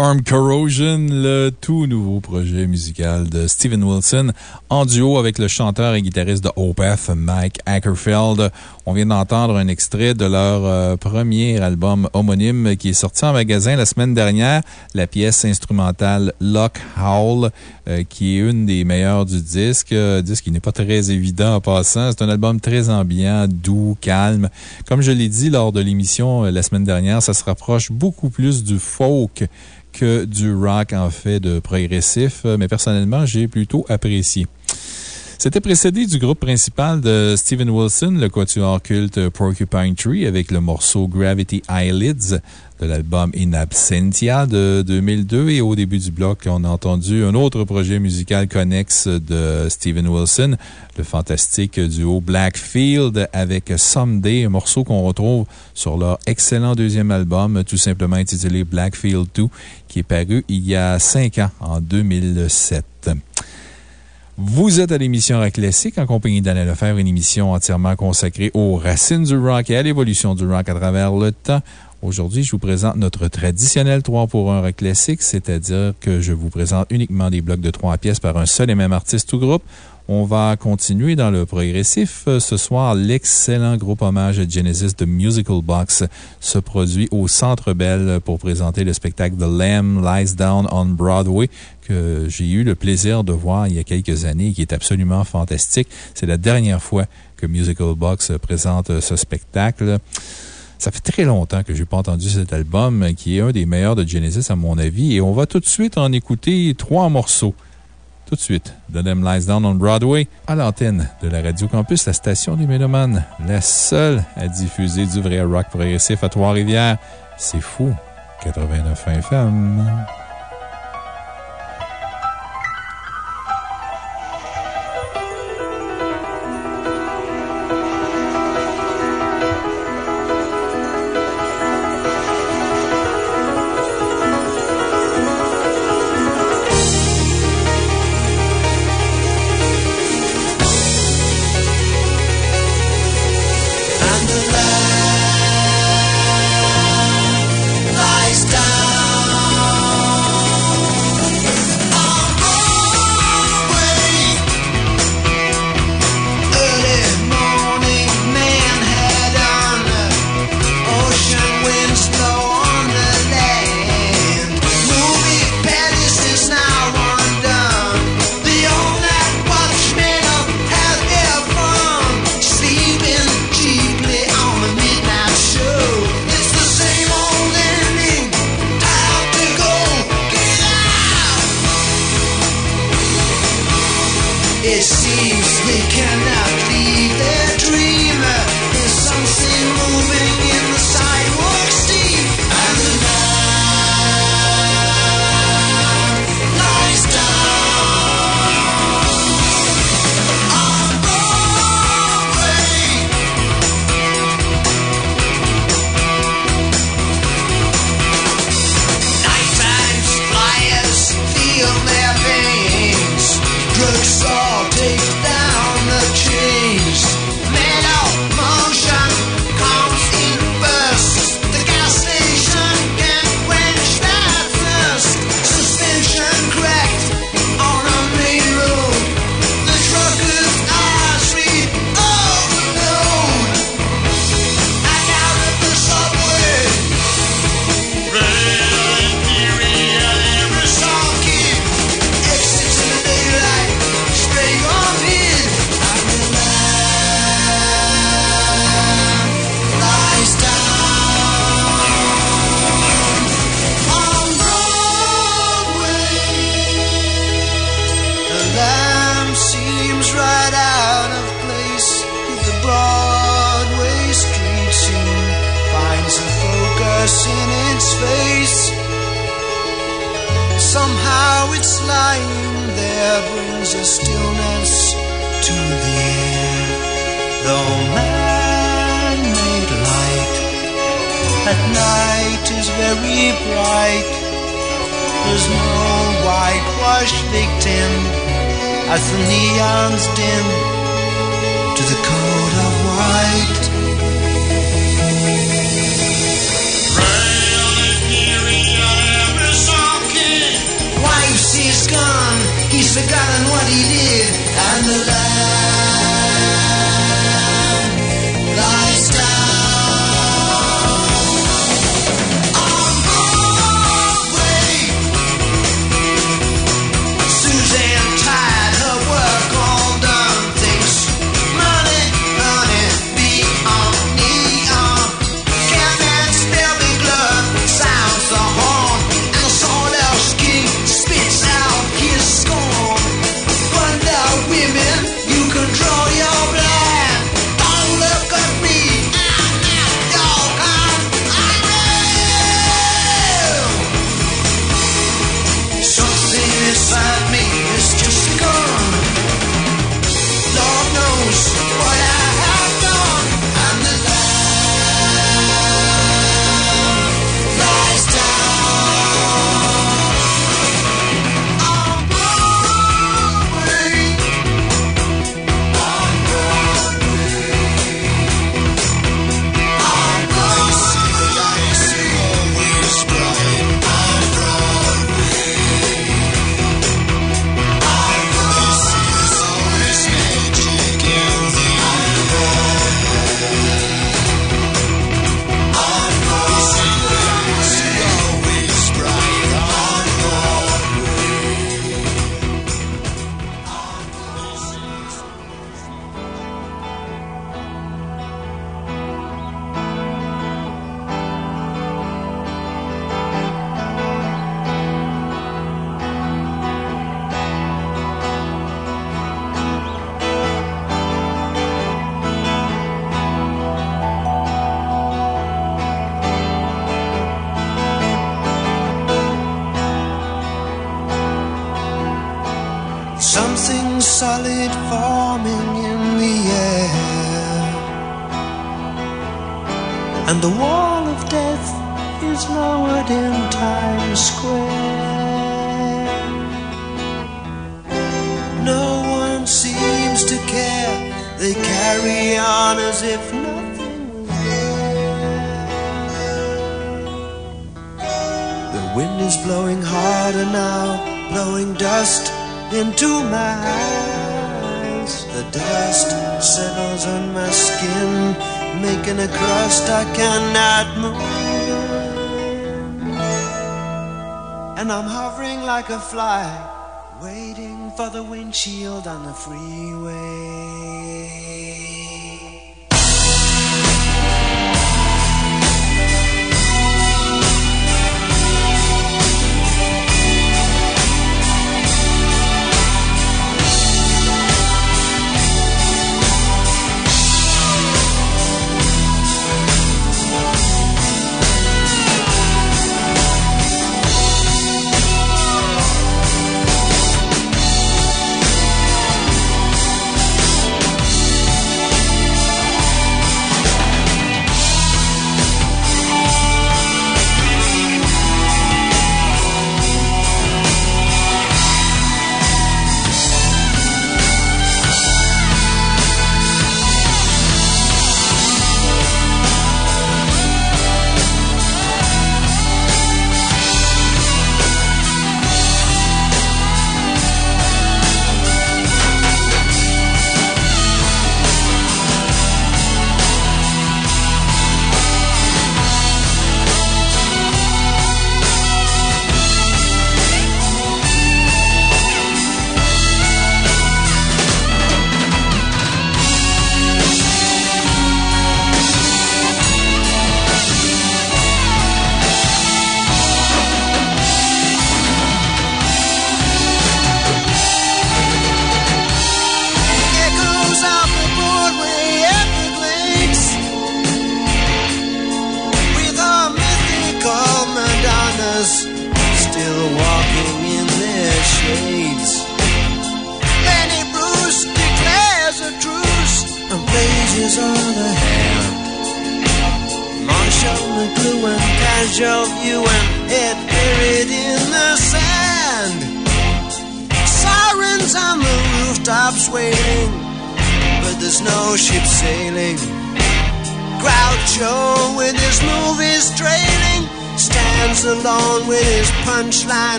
Storm Corrosion, le tout nouveau projet musical de Steven Wilson, en duo avec le chanteur et guitariste de Opeth, Mike Ackerfeld. On vient d'entendre un extrait de leur euh, premier album homonyme qui est sorti en magasin la semaine dernière, la pièce instrumentale Lock Howl, euh, qui est une des meilleures du disque. Un disque qui n'est pas très évident en passant. C'est un album très ambiant, doux, calme. Comme je l'ai dit lors de l'émission euh, la semaine dernière, ça se rapproche beaucoup plus du folk que du rock en fait de progressif, mais personnellement, j'ai plutôt apprécié. C'était précédé du groupe principal de Steven Wilson, le quatuor culte Porcupine Tree, avec le morceau Gravity Eyelids de l'album In Absentia de 2002. Et au début du bloc, on a entendu un autre projet musical connexe de Steven Wilson, le fantastique duo Blackfield avec Someday, un morceau qu'on retrouve sur leur excellent deuxième album, tout simplement intitulé Blackfield 2, qui est paru il y a cinq ans, en 2007. Vous êtes à l'émission Rock Classique en compagnie d'Alain Lefebvre, une émission entièrement consacrée aux racines du rock et à l'évolution du rock à travers le temps. Aujourd'hui, je vous présente notre traditionnel 3 pour 1 rock classique, c'est-à-dire que je vous présente uniquement des blocs de 3 pièces par un seul et même artiste ou groupe. On va continuer dans le progressif. Ce soir, l'excellent groupe hommage à Genesis de Musical Box se produit au Centre Bell pour présenter le spectacle The Lamb Lies Down on Broadway que j'ai eu le plaisir de voir il y a quelques années et qui est absolument fantastique. C'est la dernière fois que Musical Box présente ce spectacle. Ça fait très longtemps que je n'ai pas entendu cet album, qui est un des meilleurs de Genesis, à mon avis, et on va tout de suite en écouter trois morceaux. Tout de suite, The Them Lies Down on Broadway, à l'antenne de la Radio Campus, la station des Mélomanes, la seule à diffuser du vrai rock progressif à Trois-Rivières. C'est fou. 89 FM.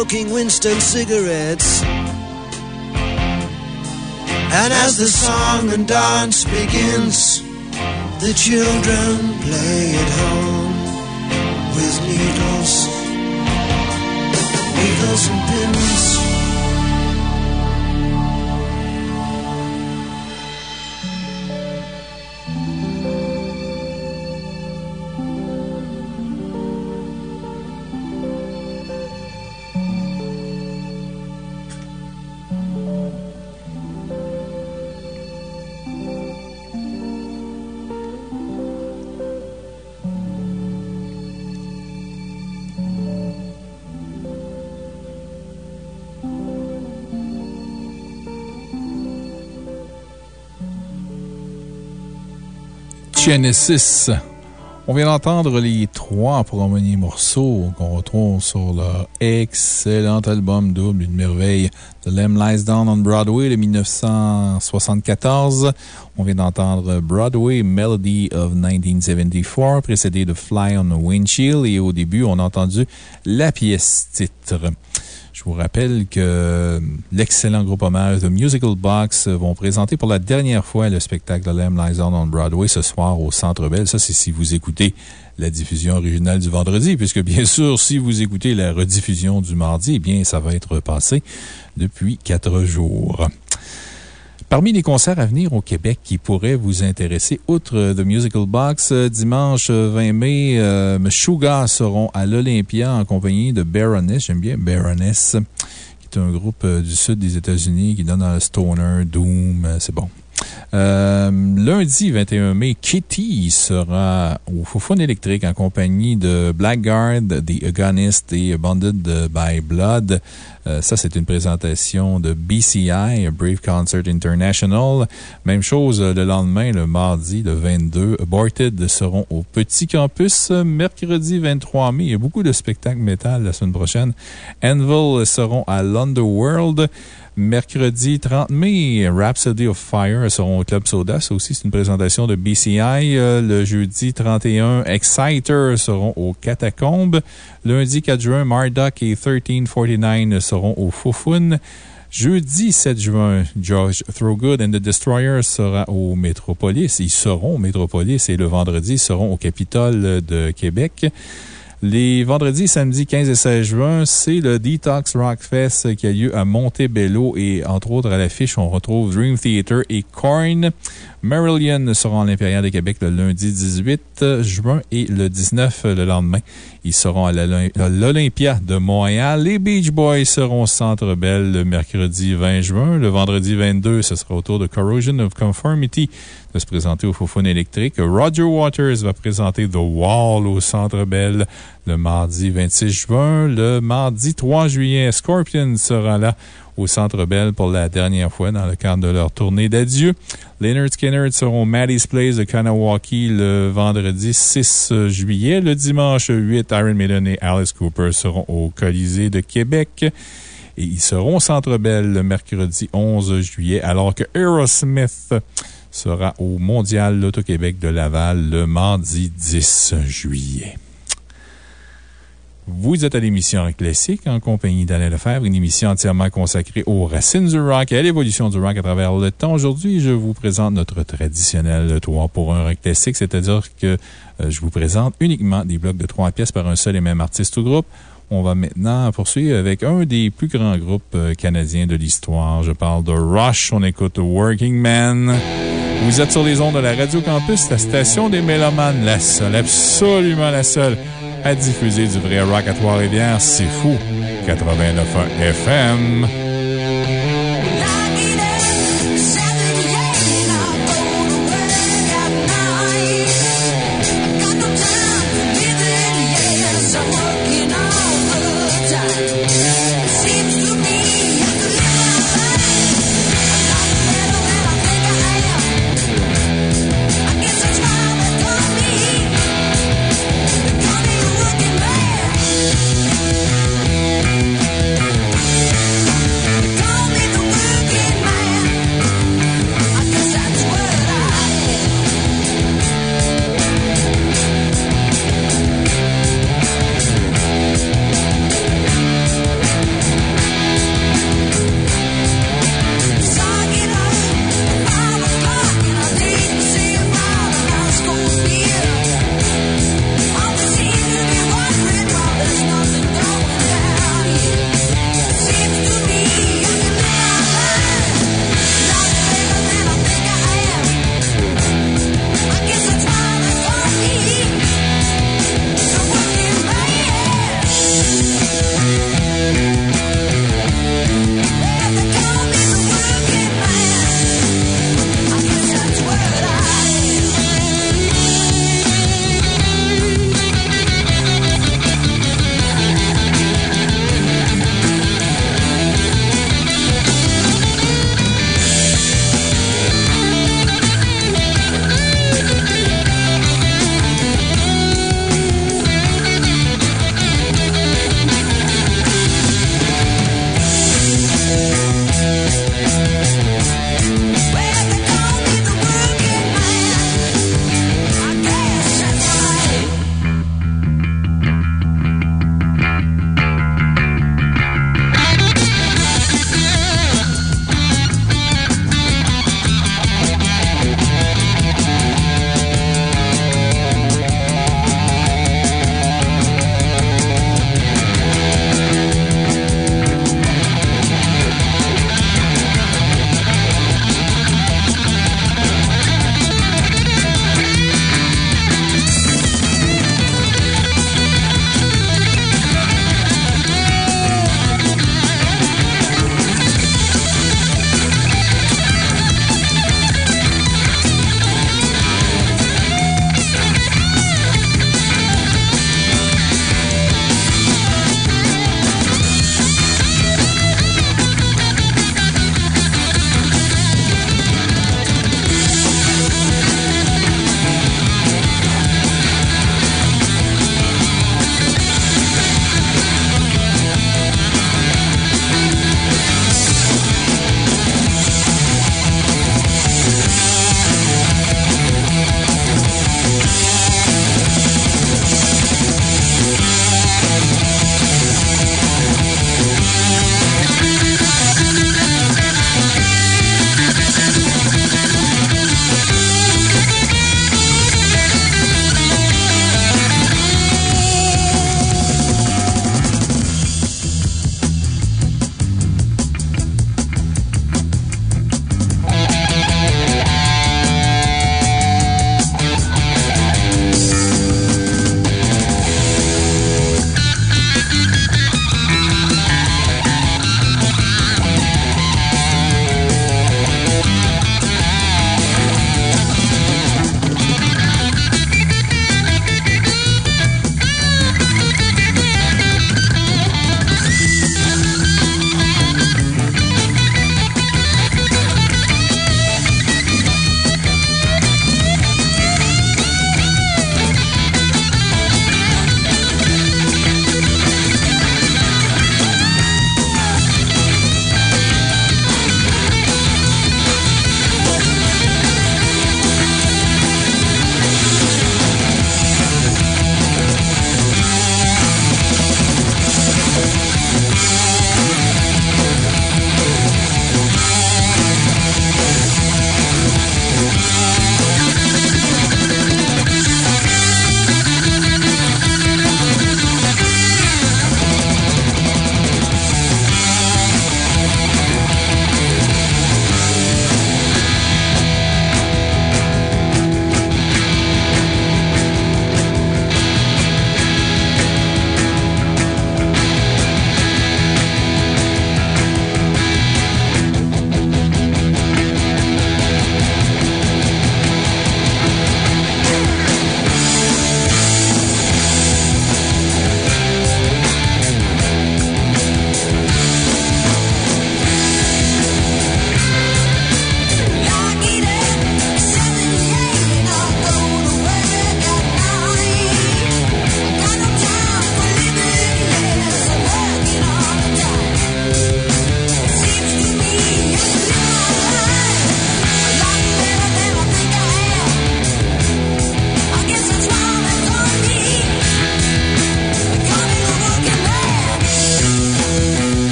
smoking Winston cigarettes. And as the song and dance begins, the children play at home with needles, needles and pins. Genesis. On vient d'entendre les trois premiers morceaux qu'on retrouve sur leur excellent album double, une merveille, The Lamb Lies Down on Broadway de 1974. On vient d'entendre Broadway Melody of 1974, précédé de Fly on the Windshield, et au début, on a entendu la pièce titre. Je vous rappelle que l'excellent groupe hommage The Musical Box vont présenter pour la dernière fois le spectacle de Lamb Lies On Broadway ce soir au Centre Bell. Ça, c'est si vous écoutez la diffusion originale du vendredi, puisque bien sûr, si vous écoutez la rediffusion du mardi, eh bien, ça va être passé depuis quatre jours. Parmi les concerts à venir au Québec qui pourraient vous intéresser, outre The Musical Box, euh, dimanche 20 mai, euh, Meshuggah seront à l'Olympia en compagnie de Baroness. J'aime bien Baroness, qui est un groupe euh, du sud des États-Unis qui donne le stoner, doom, euh, c'est bon. Euh, lundi 21 mai, Kitty sera au Foufoune électrique en compagnie de Blackguard, The Agonist et Bonded by Blood. Euh, ça, c'est une présentation de BCI, Brave Concert International. Même chose euh, le lendemain, le mardi, le 22. Aborted seront au Petit Campus. Mercredi 23 mai, il y a beaucoup de spectacles métal la semaine prochaine. Anvil seront à l'Underworld. Mercredi 30 mai, Rhapsody of Fire seront au Club Soda. Ça aussi, c'est une présentation de BCI. Euh, Le jeudi 31, Exciter seront aux Catacombes. Lundi 4 juin, Marduk et 1349 seront au Foufoun. Jeudi 7 juin, George Throgood and the Destroyer sera au Métropolis. Ils seront au Métropolis et le vendredi, ils seront au Capitole de Québec. Les vendredis, samedis 15 et 16 juin, c'est le Detox Rock Fest qui a lieu à Montebello et entre autres à l'affiche, on retrouve Dream Theater et Korn. Marillion sera à l'Impérial de Québec le lundi 18 juin et le 19 le lendemain. Ils seront à l'Olym- à l'Olympia de Montréal. Les Beach Boys seront au Centre Bell le mercredi 20 juin. Le vendredi 22, ce sera au tour de Corrosion of Conformity de se présenter au Fofone électrique. Roger Waters va présenter The Wall au Centre Bell le mardi 26 juin. Le mardi 3 juillet, Scorpion sera là au Centre Bell pour la dernière fois dans le cadre de leur tournée d'adieu. Leonard Skinner seront Maddie's Place de Kanawaki le vendredi 6 juillet. Le dimanche 8, Iron Maiden et Alice Cooper seront au Colisée de Québec. Et ils seront au Centre Bell le mercredi 11 juillet, alors que Aerosmith sera au Mondial Loto-Québec de Laval le mardi 10 juillet. Vous êtes à l'émission Classique en compagnie d'Alain Lefebvre, une émission entièrement consacrée aux racines du rock et à l'évolution du rock à travers le temps. Aujourd'hui, je vous présente notre traditionnel 3 pour un rock classique, c'est-à-dire que euh, je vous présente uniquement des blocs de 3 pièces par un seul et même artiste ou groupe. On va maintenant poursuivre avec un des plus grands groupes euh, canadiens de l'histoire. Je parle de Rush. On écoute Working Man. Vous êtes sur les ondes de la Radio Campus, la station des Mélomanes, la seule, absolument la seule à diffuser du vrai rock à Trois-Rivières. C'est fou. 89.1 FM.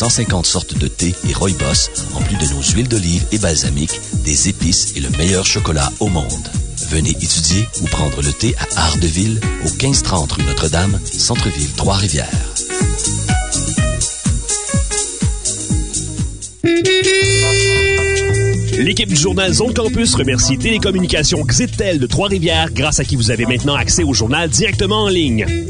150 sortes de thé et rooibos, en plus de nos huiles d'olive et balsamiques, des épices et le meilleur chocolat au monde. Venez étudier ou prendre le thé à Art de Ville, au 1530 rue Notre-Dame, Centre-Ville, Trois-Rivières. L'équipe du journal Zone Campus remercie Télécommunications Xitel de Trois-Rivières, grâce à qui vous avez maintenant accès au journal directement en ligne.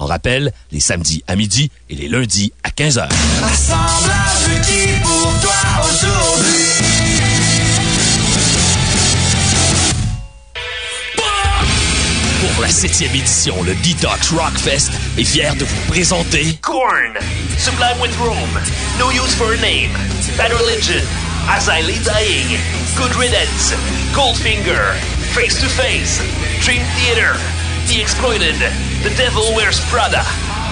En rappel, les samedis à midi et les lundis à 15h. Assemblage requis pour toi aujourd'hui. Pour la septième édition, le Detox Rockfest est fier de vous présenter Korn, Sublime with Rome, No Use for a Name, Bad Religion, As I Lay Dying, Good Riddance, Goldfinger, Face to Face, Dream Theater, The Exploited, The Devil Wears Prada,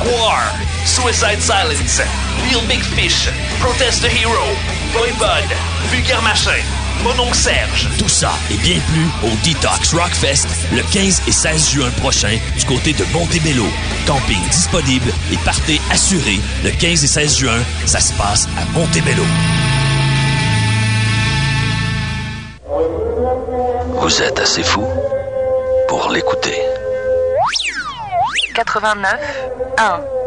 War, Suicide Silence, Real Big Fish, Protest the Hero, Boy Bud, Vulgaire Machin, Mononcle Serge. Tout ça et bien plus au Detox Rockfest le 15 et 16 juin prochain du côté de Montebello. Camping disponible et partez assuré le 15 et 16 juin. Ça se passe à Montebello. Vous êtes assez fou pour l'écouter. 89 1.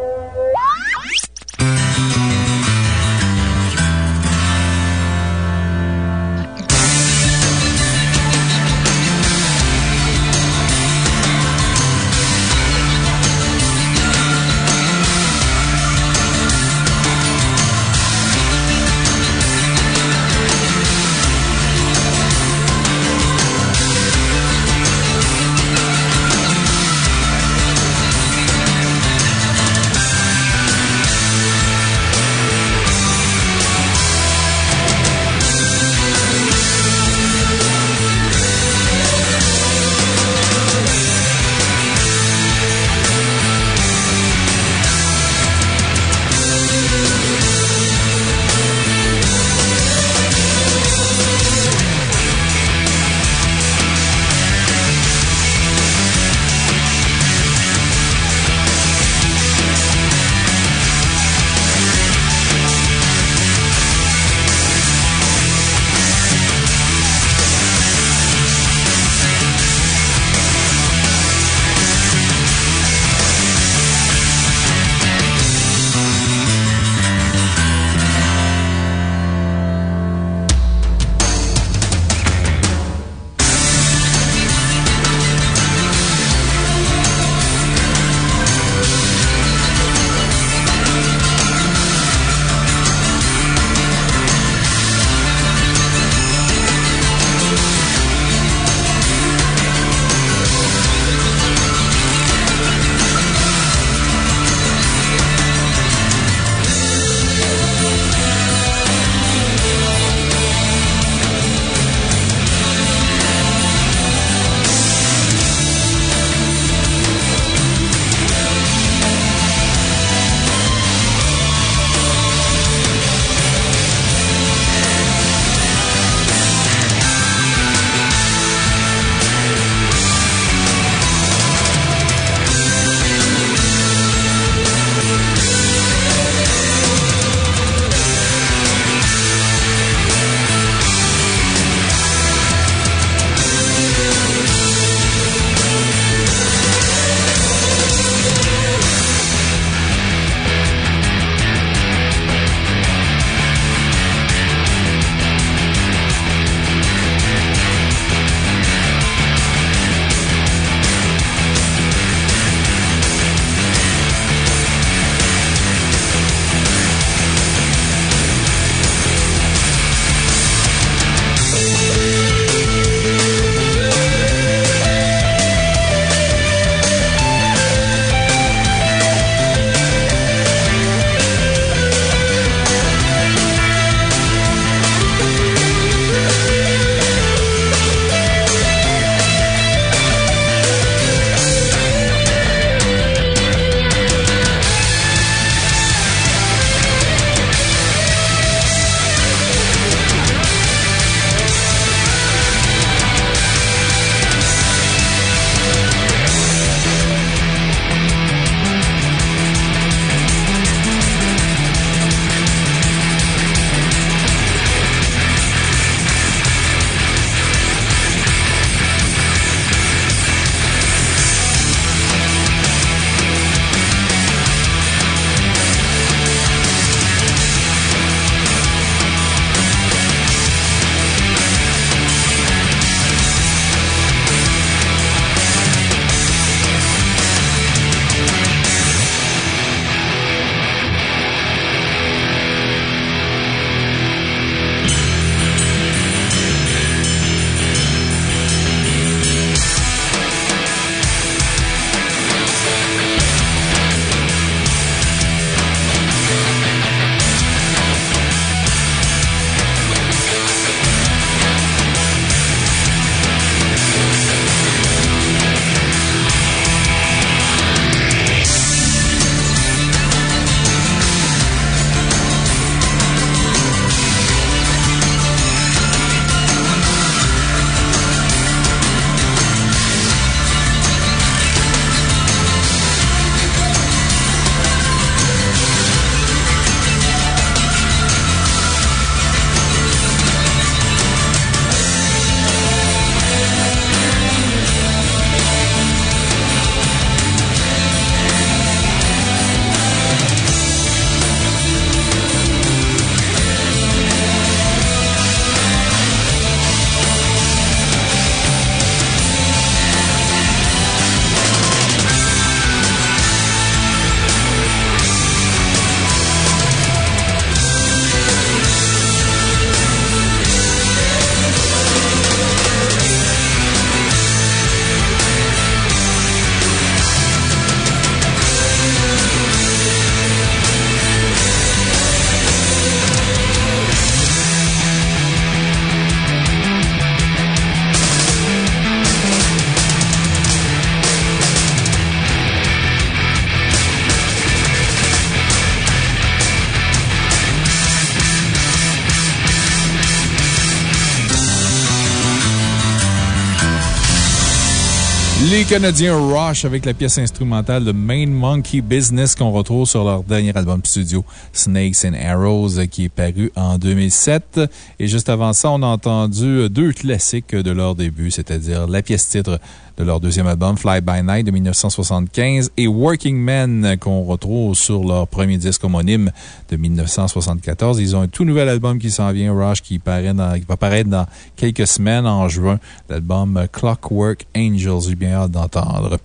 Les Canadiens Rush avec la pièce instrumentale de Main Monkey Business qu'on retrouve sur leur dernier album studio Snakes and Arrows qui est paru en 2007. Et juste avant ça, on a entendu deux classiques de leur début, c'est-à-dire la pièce titre leur deuxième album Fly By Night de 1975 et Working Men qu'on retrouve sur leur premier disque homonyme de 1974. Ils ont un tout nouvel album qui s'en vient, Rush, qui, qui va paraître dans quelques semaines en juin. L'album Clockwork Angels. J'ai bien hâte d'entendre.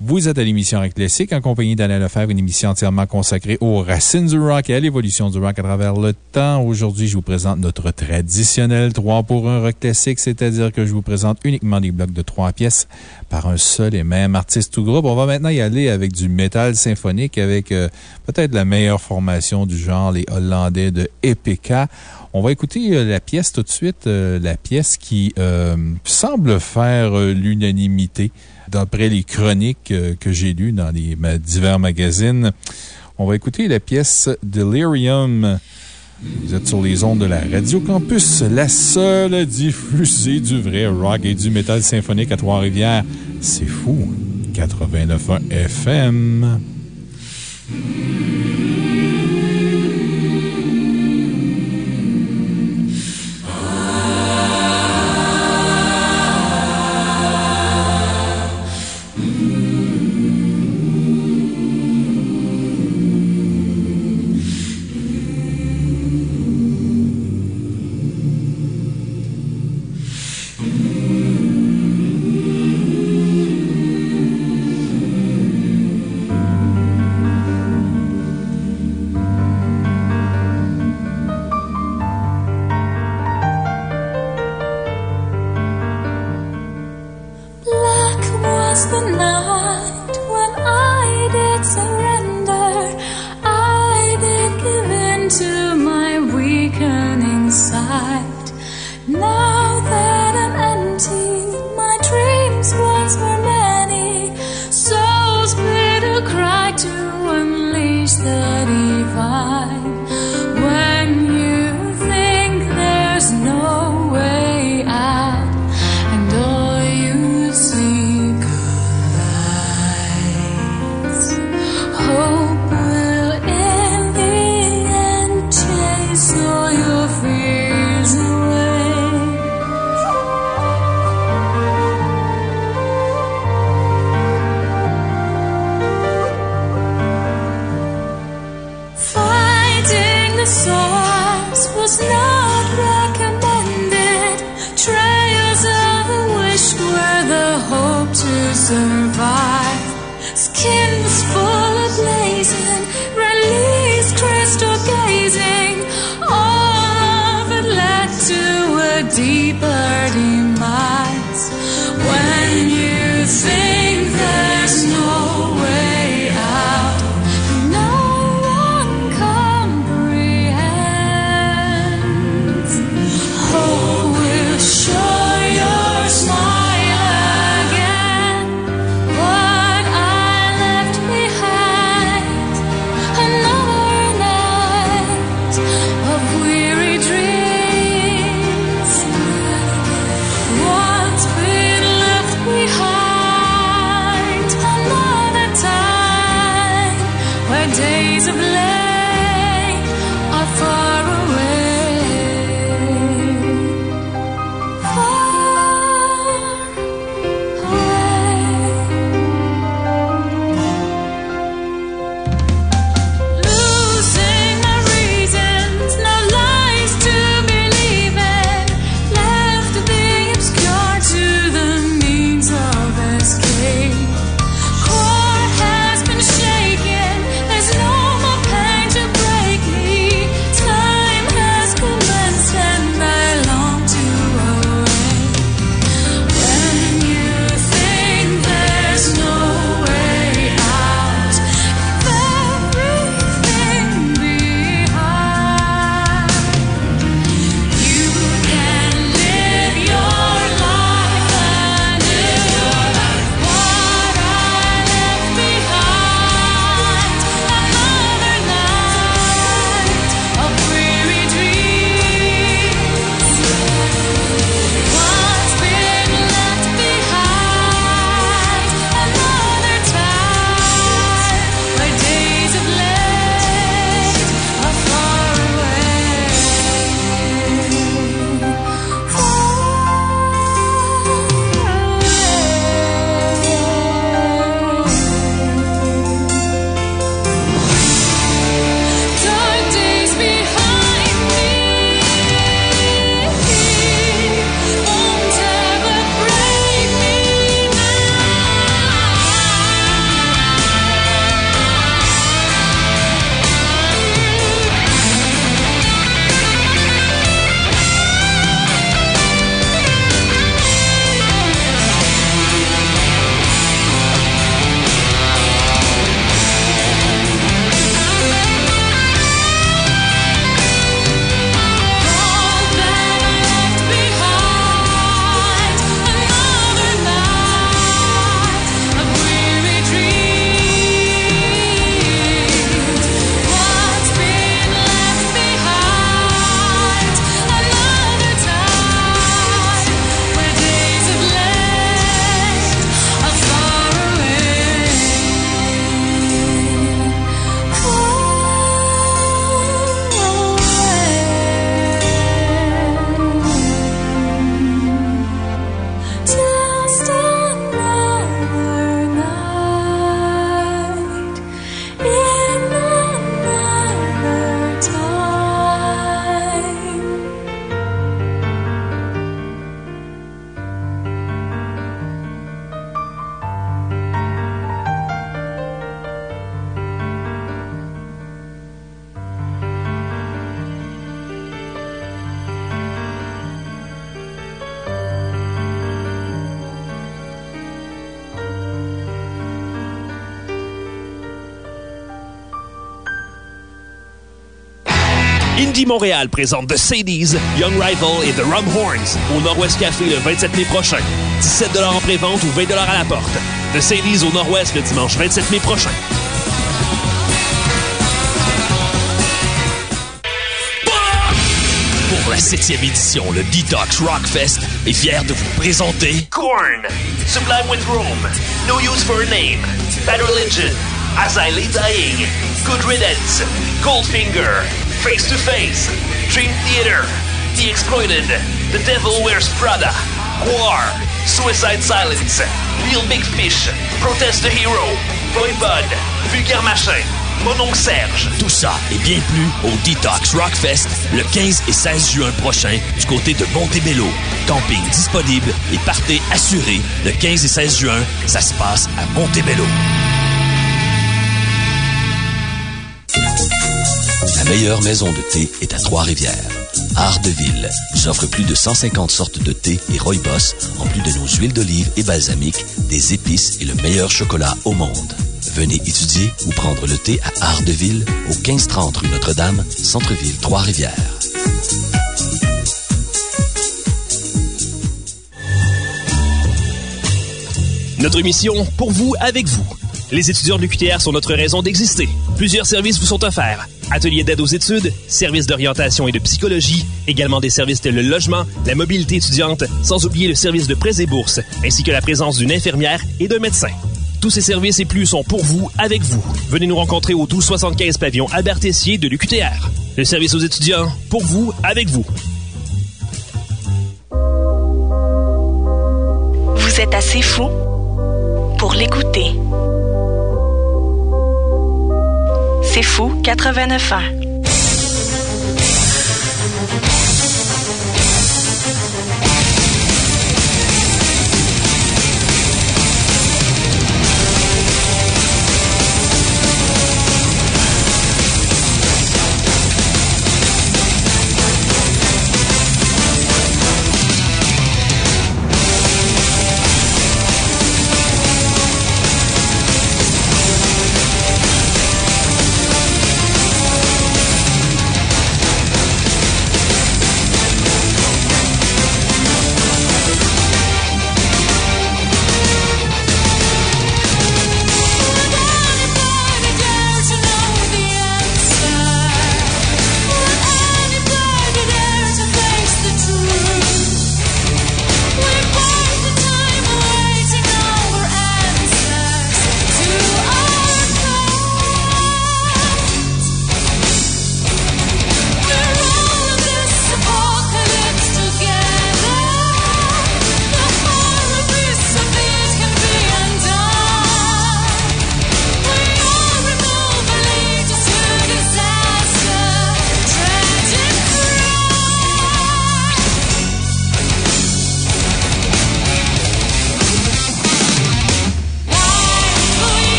Vous êtes à l'émission Rock Classique en compagnie d'Alain Lefebvre, une émission entièrement consacrée aux racines du rock et à l'évolution du rock à travers le temps. Aujourd'hui, je vous présente notre traditionnel 3 pour 1 rock classique, c'est-à-dire que je vous présente uniquement des blocs de 3 pièces par un seul et même artiste ou groupe. On va maintenant y aller avec du métal symphonique avec euh, peut-être la meilleure formation du genre, les Hollandais de Epica. On va écouter euh, la pièce tout de suite, euh, la pièce qui semble faire l'unanimité d'après les chroniques euh, que j'ai lues dans les divers magazines. On va écouter la pièce Delirium. Vous êtes sur les ondes de la Radio Campus, la seule diffusée du vrai rock et du métal symphonique à Trois-Rivières. C'est fou. 89.1 FM. Présente The Sadies, Young Rival et The Rum Horns au Nord-Ouest Café le 27 mai prochain. 17 en pré-vente ou 20 à la porte. The Sadies au Nord-Ouest le dimanche 27 mai prochain. Pour la septième édition, le Detox Rockfest est fier de vous présenter Korn, Sublime with Rome, No Use for a Name, Bad Religion, As I Lay Dying, Good Riddance, Goldfinger, Face to Face, Dream Theater, The Exploited, The Devil Wears Prada, War, Suicide Silence, Real Big Fish, Protest the Hero, Voivod, Vulgaire Machin, Mon Serge. Tout ça et bien plus au Detox Rockfest le 15 et 16 juin prochain du côté de Montebello. Camping disponible et partez assuré le 15 et 16 juin. Ça se passe à Montebello. La meilleure maison de thé est à Trois-Rivières. Art vous offre plus de 150 sortes de thé et rooibos, en plus de nos huiles d'olive et balsamiques, des épices et le meilleur chocolat au monde. Venez étudier ou prendre le thé à Art au 1530 rue Notre-Dame, Centre-Ville, Trois-Rivières. Notre mission, pour vous, avec vous. Les étudiants de l'UQTR sont notre raison d'exister. Plusieurs services vous sont offerts. Ateliers d'aide aux études, services d'orientation et de psychologie, également des services tels le logement, la mobilité étudiante, sans oublier le service de prêts et bourses, ainsi que la présence d'une infirmière et d'un médecin. Tous ces services et plus sont pour vous, avec vous. Venez nous rencontrer au 1275 pavillon Albert Tessier de l'UQTR. Le service aux étudiants, pour vous, avec vous. Vous êtes assez fou pour l'écouter. C'est fou 89 ans.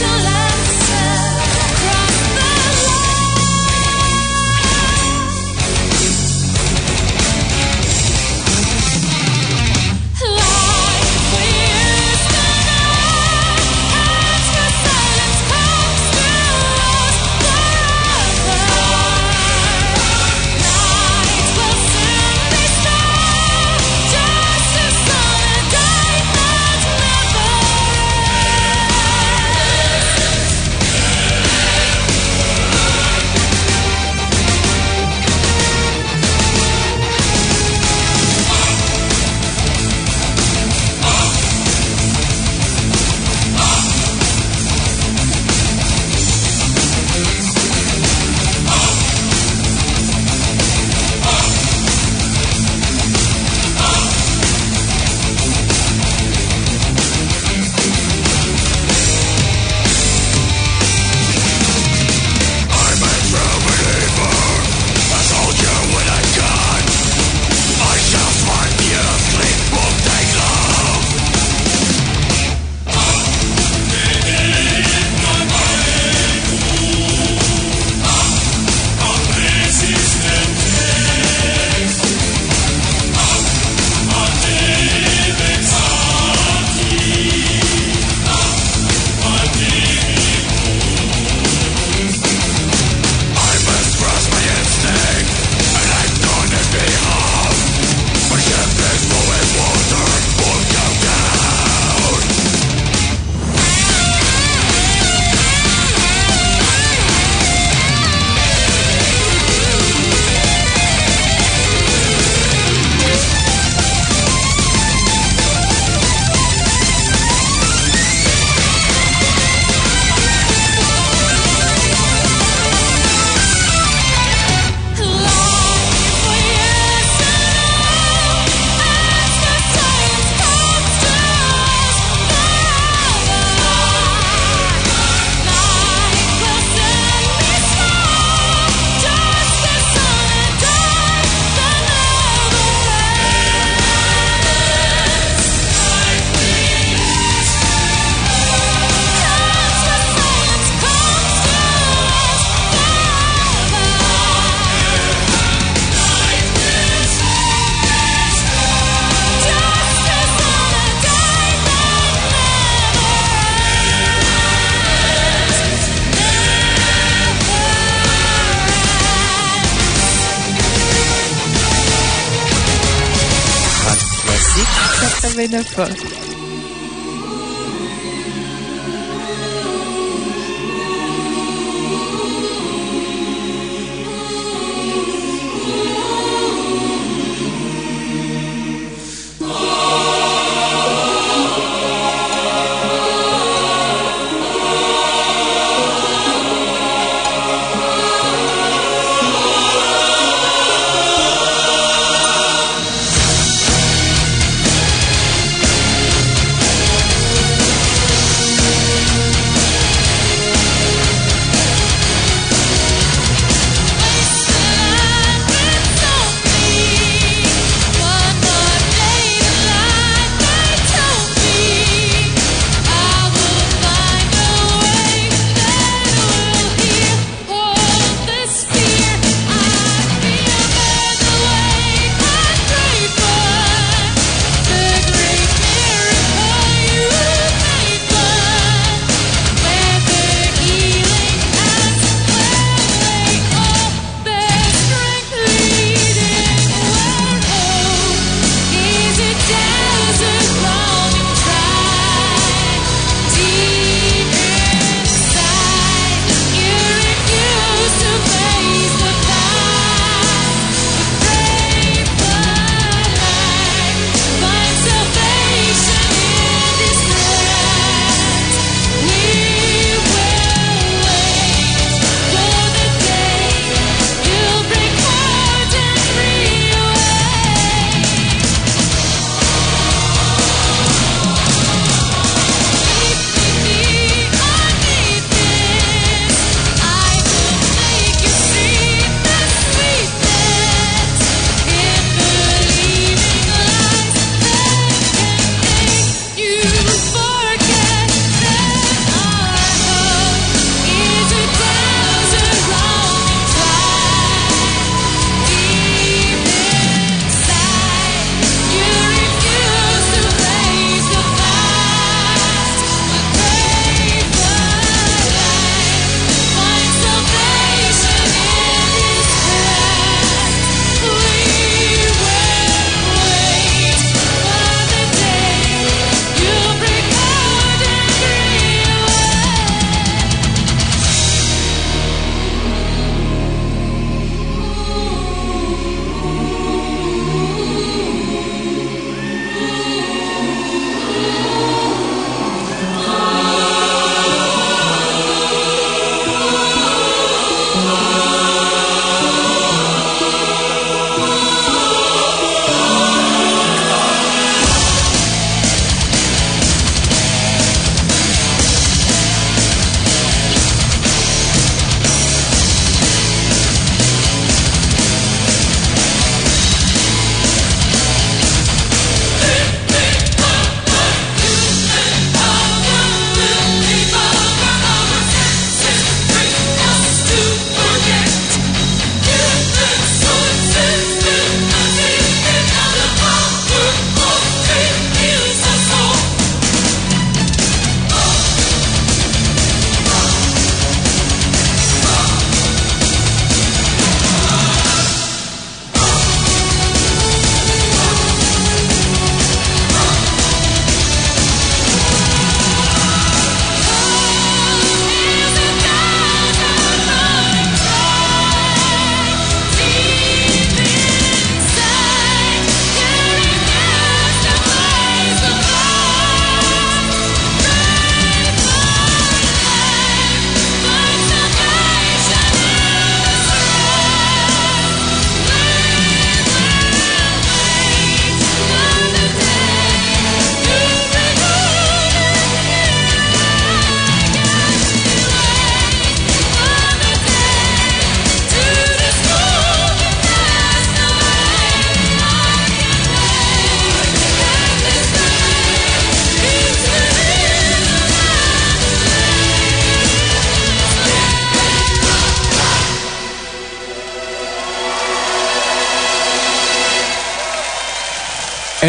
your life.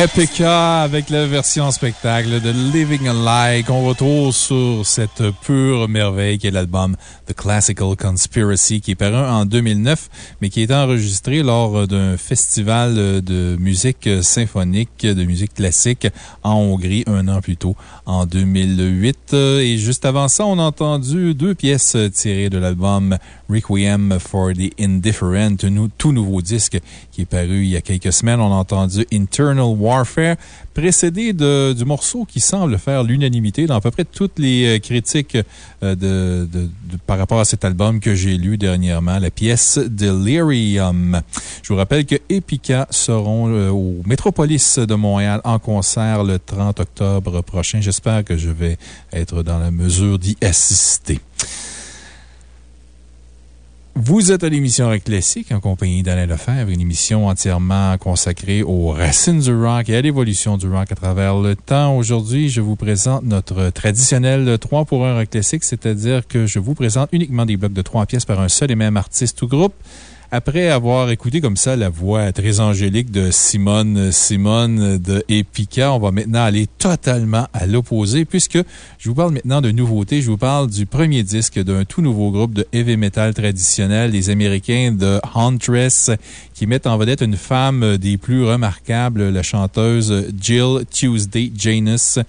Epica avec la version spectacle de Living a Lie qu'on retrouve sur cette pure merveille qui est l'album The Classical Conspiracy qui est paru en 2009 mais qui est enregistré lors d'un festival de musique symphonique, de musique classique en Hongrie un an plus tôt, en 2008. Et juste avant ça, on a entendu deux pièces tirées de l'album Requiem for the Indifferent, tout nouveau disque qui est paru il y a quelques semaines. On a entendu Internal Warfare, précédé du morceau qui semble faire l'unanimité dans à peu près toutes les euh, critiques euh, par rapport à cet album que j'ai lu dernièrement, la pièce Delirium. Je vous rappelle que Epica seront euh, au Métropolis de Montréal en concert le 30 octobre prochain. J'espère que je vais être dans la mesure d'y assister. Vous êtes à l'émission Rock Classique en compagnie d'Alain Lefebvre, une émission entièrement consacrée aux racines du rock et à l'évolution du rock à travers le temps. Aujourd'hui, je vous présente notre traditionnel 3 pour 1 Rock Classique, c'est-à-dire que je vous présente uniquement des blocs de 3 pièces par un seul et même artiste ou groupe. Après avoir écouté comme ça la voix très angélique de Simone Simone de Epica, on va maintenant aller totalement à l'opposé puisque je vous parle maintenant de nouveautés. Je vous parle du premier disque d'un tout nouveau groupe de heavy metal traditionnel, les Américains de Huntress, qui mettent en vedette une femme des plus remarquables, la chanteuse Jill Tuesday Janus,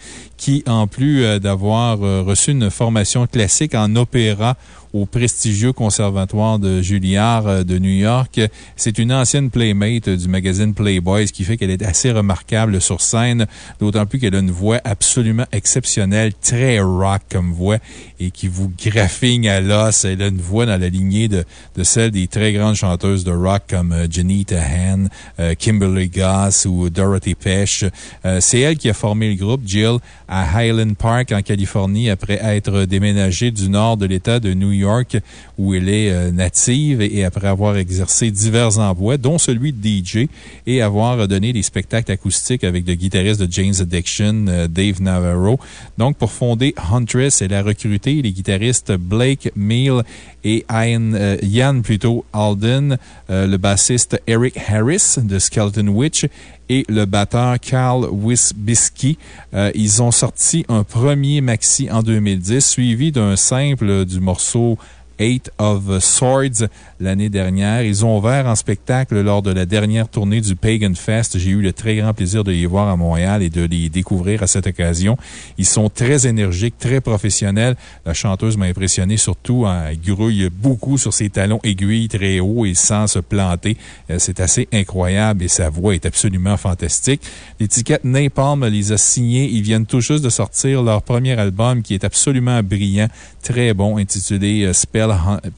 qui, en plus euh, d'avoir euh, reçu une formation classique en opéra au prestigieux conservatoire de Juilliard euh, de New York. C'est une ancienne playmate du magazine Playboy, ce qui fait qu'elle est assez remarquable sur scène, d'autant plus qu'elle a une voix absolument exceptionnelle, très rock comme voix et qui vous graffigne à l'os. Elle a une voix dans la lignée de, de celle des très grandes chanteuses de rock comme euh, Janita Han, euh, Kimberly Goss ou Dorothy Pesh. Euh, C'est elle qui a formé le groupe, Jill, à Highland Park en Californie après être déménagée du nord de l'État de New York où elle est native et après avoir exercé divers emplois, dont celui de DJ et avoir donné des spectacles acoustiques avec le guitariste de James Addiction, Dave Navarro. Donc, pour fonder Huntress, elle a recruté les guitaristes Blake Meal et Ian, euh, Ian plutôt Alden, euh, le bassiste Eric Harris de Skeleton Witch et le batteur Carl Wisbiski. Euh, ils ont sorti un premier maxi en 2010, suivi d'un simple du morceau Eight of Swords l'année dernière. Ils ont ouvert en spectacle lors de la dernière tournée du Pagan Fest. J'ai eu le très grand plaisir de les voir à Montréal et de les découvrir à cette occasion. Ils sont très énergiques, très professionnels. La chanteuse m'a impressionné surtout. hein, Elle grouille beaucoup sur ses talons aiguilles très hauts et sans se planter. Euh, C'est assez incroyable et sa voix est absolument fantastique. L'étiquette Napalm les a signés. Ils viennent tout juste de sortir leur premier album qui est absolument brillant, très bon, intitulé euh,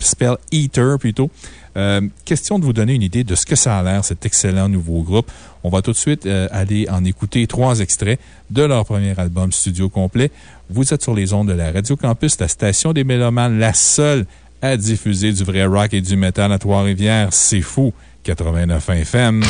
Spell, Eater plutôt. Euh, question de vous donner une idée de ce que ça a l'air, cet excellent nouveau groupe. On va tout de suite euh, aller en écouter trois extraits de leur premier album studio complet. Vous êtes sur les ondes de la Radio Campus, la station des Mélomanes, la seule à diffuser du vrai rock et du métal à Trois-Rivières. C'est fou! 89 FM.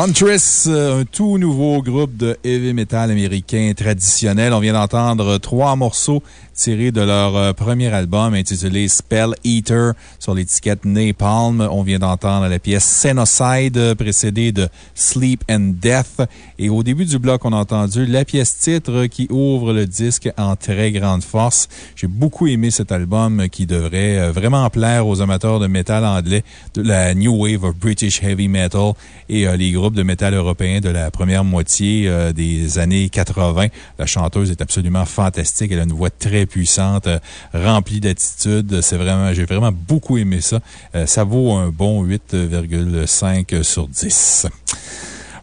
Huntress, euh, un tout nouveau groupe de heavy metal américain traditionnel. On vient d'entendre trois morceaux tirés de leur euh, premier album intitulé Spell Eater sur l'étiquette Napalm. On vient d'entendre la pièce Senocide précédée de Sleep and Death. Et au début du bloc, on a entendu la pièce titre qui ouvre le disque en très grande force. J'ai beaucoup aimé cet album qui devrait euh, vraiment plaire aux amateurs de métal anglais, de la New Wave of British Heavy Metal et euh, les groupes de métal européens de la première moitié des années 80. La chanteuse est absolument fantastique. Elle a une voix très puissante, euh, remplie d'attitude. C'est vraiment, j'ai vraiment beaucoup aimé ça. Euh, ça vaut un bon 8,5 sur 10.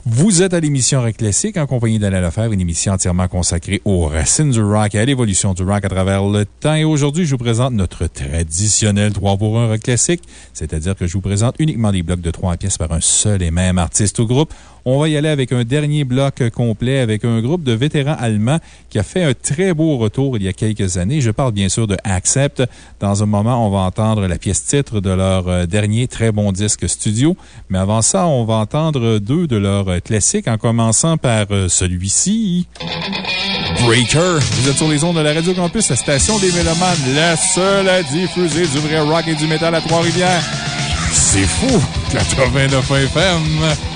Vous êtes à l'émission Rock Classique en compagnie d'Alain Lefebvre, une émission entièrement consacrée aux racines du rock et à l'évolution du rock à travers le temps. Et aujourd'hui, je vous présente notre traditionnel 3 pour 1 Rock Classique, c'est-à-dire que je vous présente uniquement des blocs de 3 pièces par un seul et même artiste ou groupe. On va y aller avec un dernier bloc complet avec un groupe de vétérans allemands qui a fait un très beau retour il y a quelques années. Je parle bien sûr de Accept. Dans un moment, on va entendre la pièce titre de leur euh, dernier très bon disque studio. Mais avant ça, on va entendre deux de leurs euh, classiques en commençant par euh, celui-ci. Breaker. Vous êtes sur les ondes de la Radio Campus, la station des Mélomanes, la seule à diffuser du vrai rock et du métal à Trois-Rivières. C'est fou! 89 FM.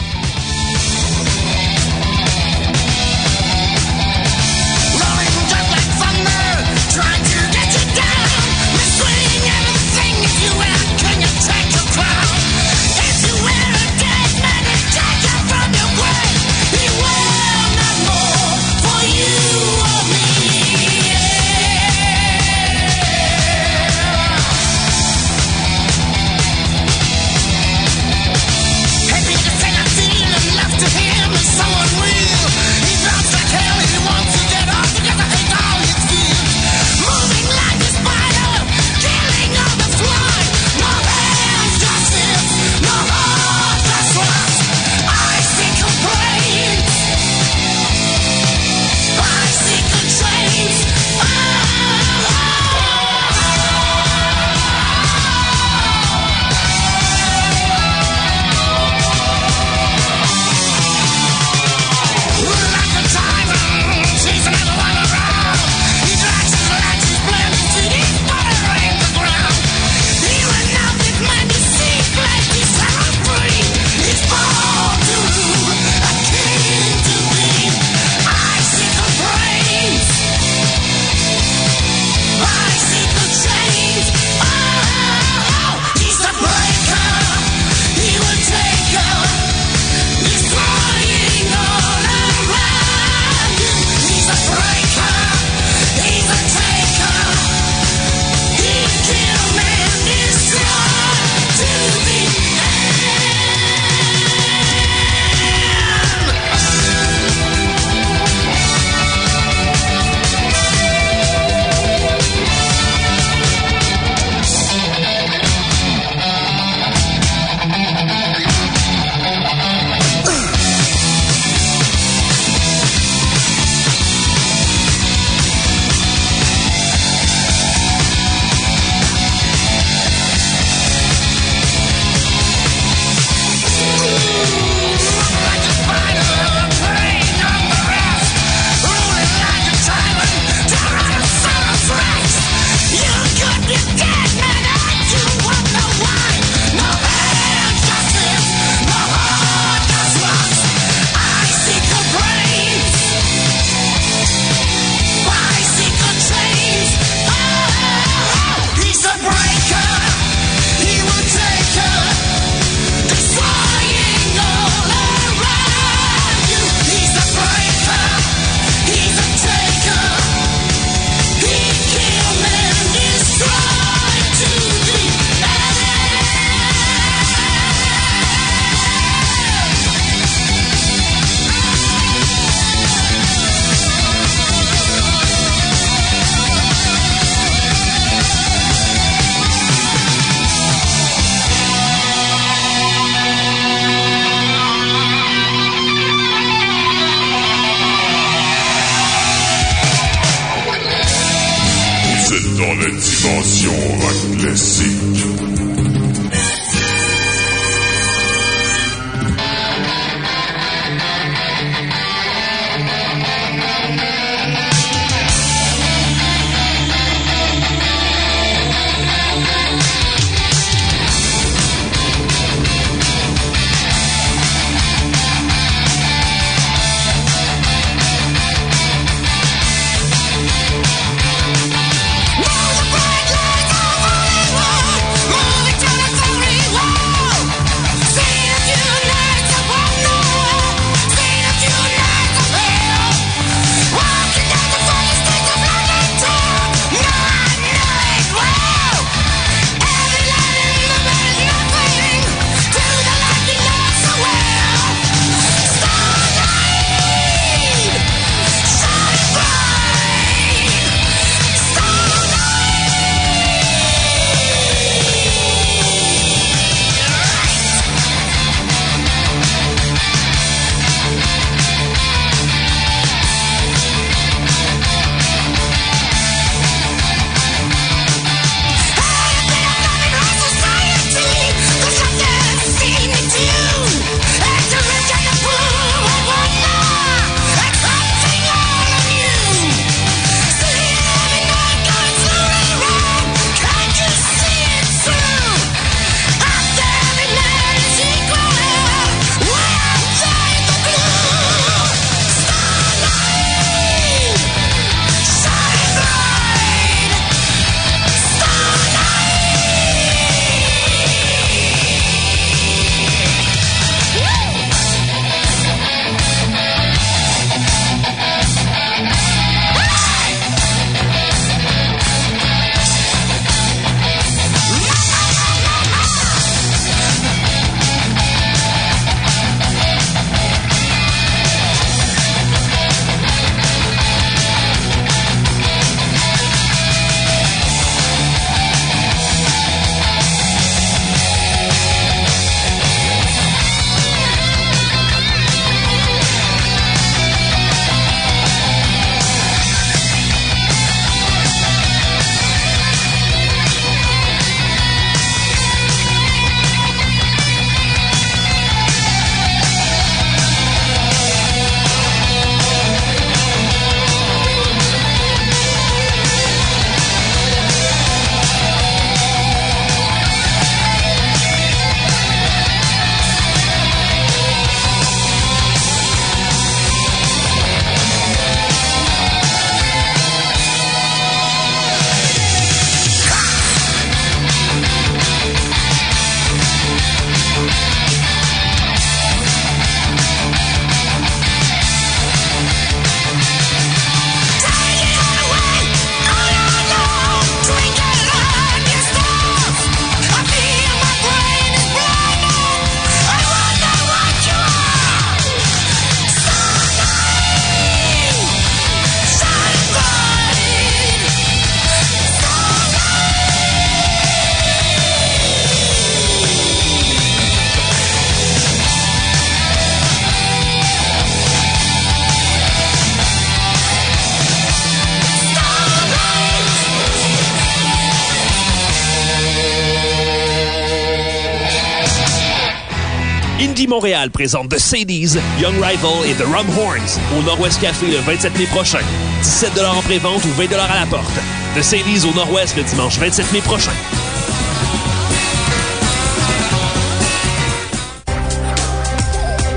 Présente The Sadies, Young Rival et The Rum Horns au Nord-Ouest Café le 27 mai prochain. 17 en pré-vente ou 20 à la porte. The Sadies au Nord-Ouest le dimanche 27 mai prochain.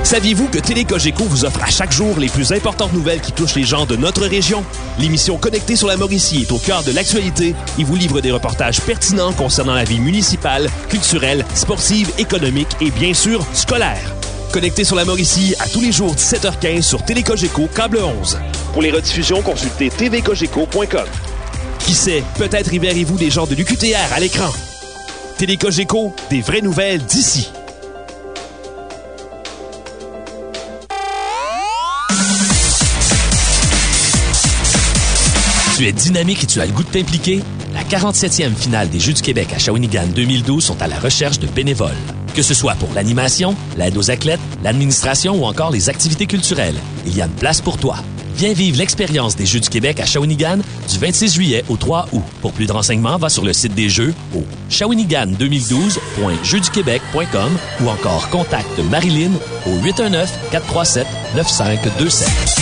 Saviez-vous que Télécogeco vous offre à chaque jour les plus importantes nouvelles qui touchent les gens de notre région? L'émission Connectée sur la Mauricie est au cœur de l'actualité et vous livre des reportages pertinents concernant la vie municipale, culturelle, sportive, économique et bien sûr scolaire. Connectée sur la Mauricie à tous les jours 17h15 sur Télécogeco câble 11. Pour les rediffusions, consultez tvcogeco.com. Qui sait, peut-être y verrez-vous des gens de l'UQTR à l'écran. Télécogeco, des vraies nouvelles d'ici. Tu es dynamique et tu as le goût de t'impliquer? La 47e finale des Jeux du Québec à Shawinigan 2012 sont à la recherche de bénévoles. Que ce soit pour l'animation, l'aide aux athlètes, l'administration ou encore les activités culturelles, il y a une place pour toi. Viens vivre l'expérience des Jeux du Québec à Shawinigan du 26 juillet au 3 août. Pour plus de renseignements, va sur le site des Jeux au shawinigan2012.jeuxduquebec.com ou encore contacte Marilyn au 819-437-9527.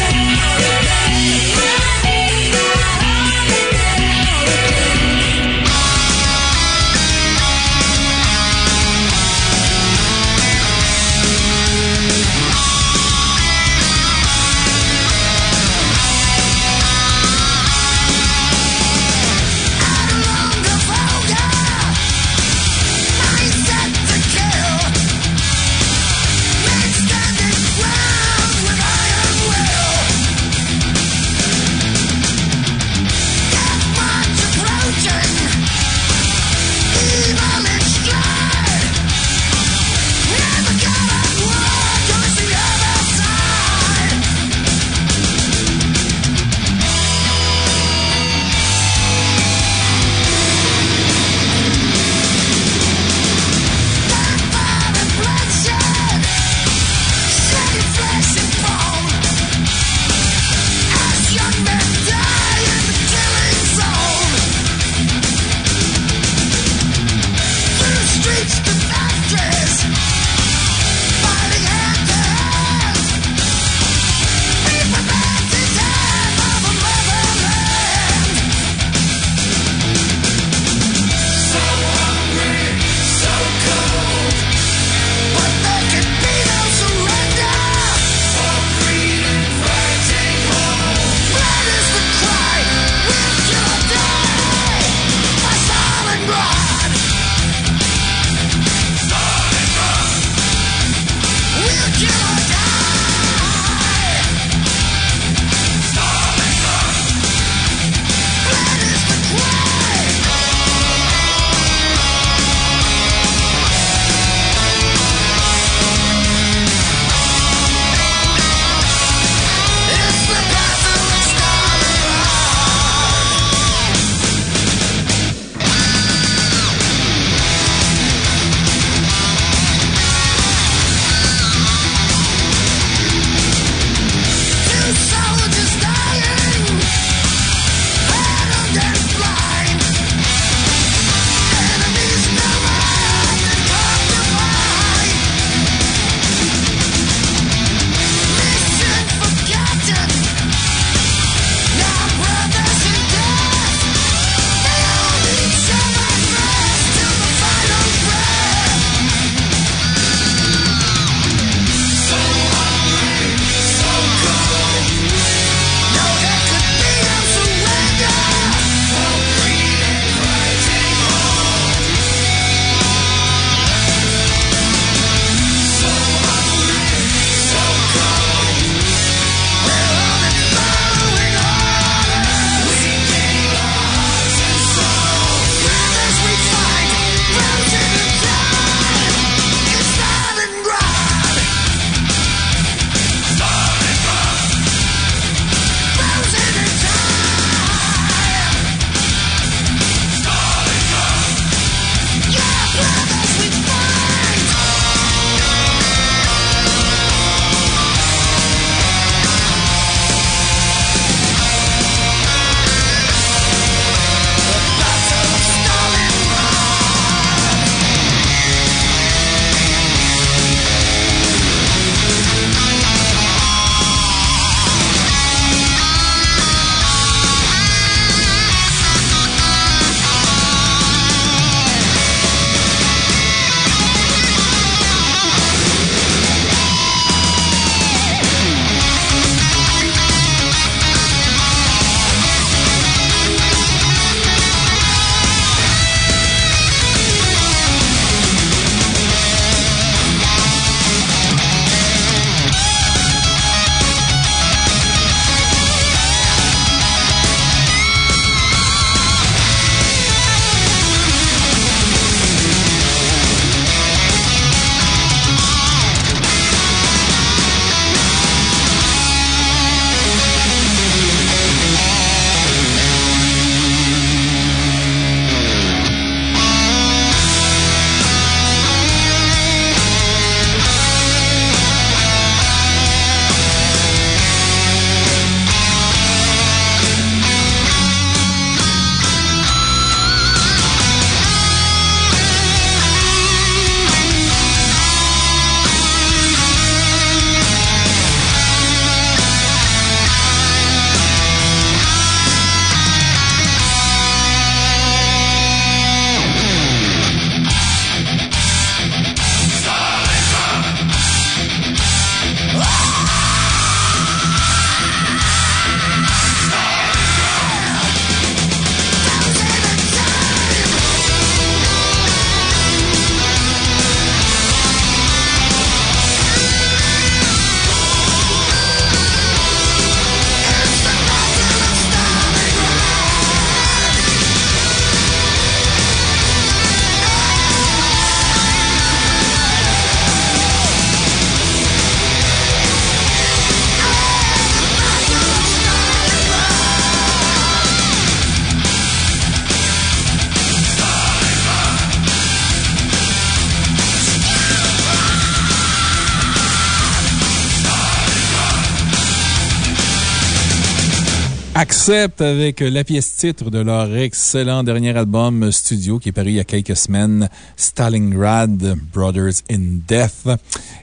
Avec la pièce titre de leur excellent dernier album studio qui est paru il y a quelques semaines, Stalingrad Brothers in Death.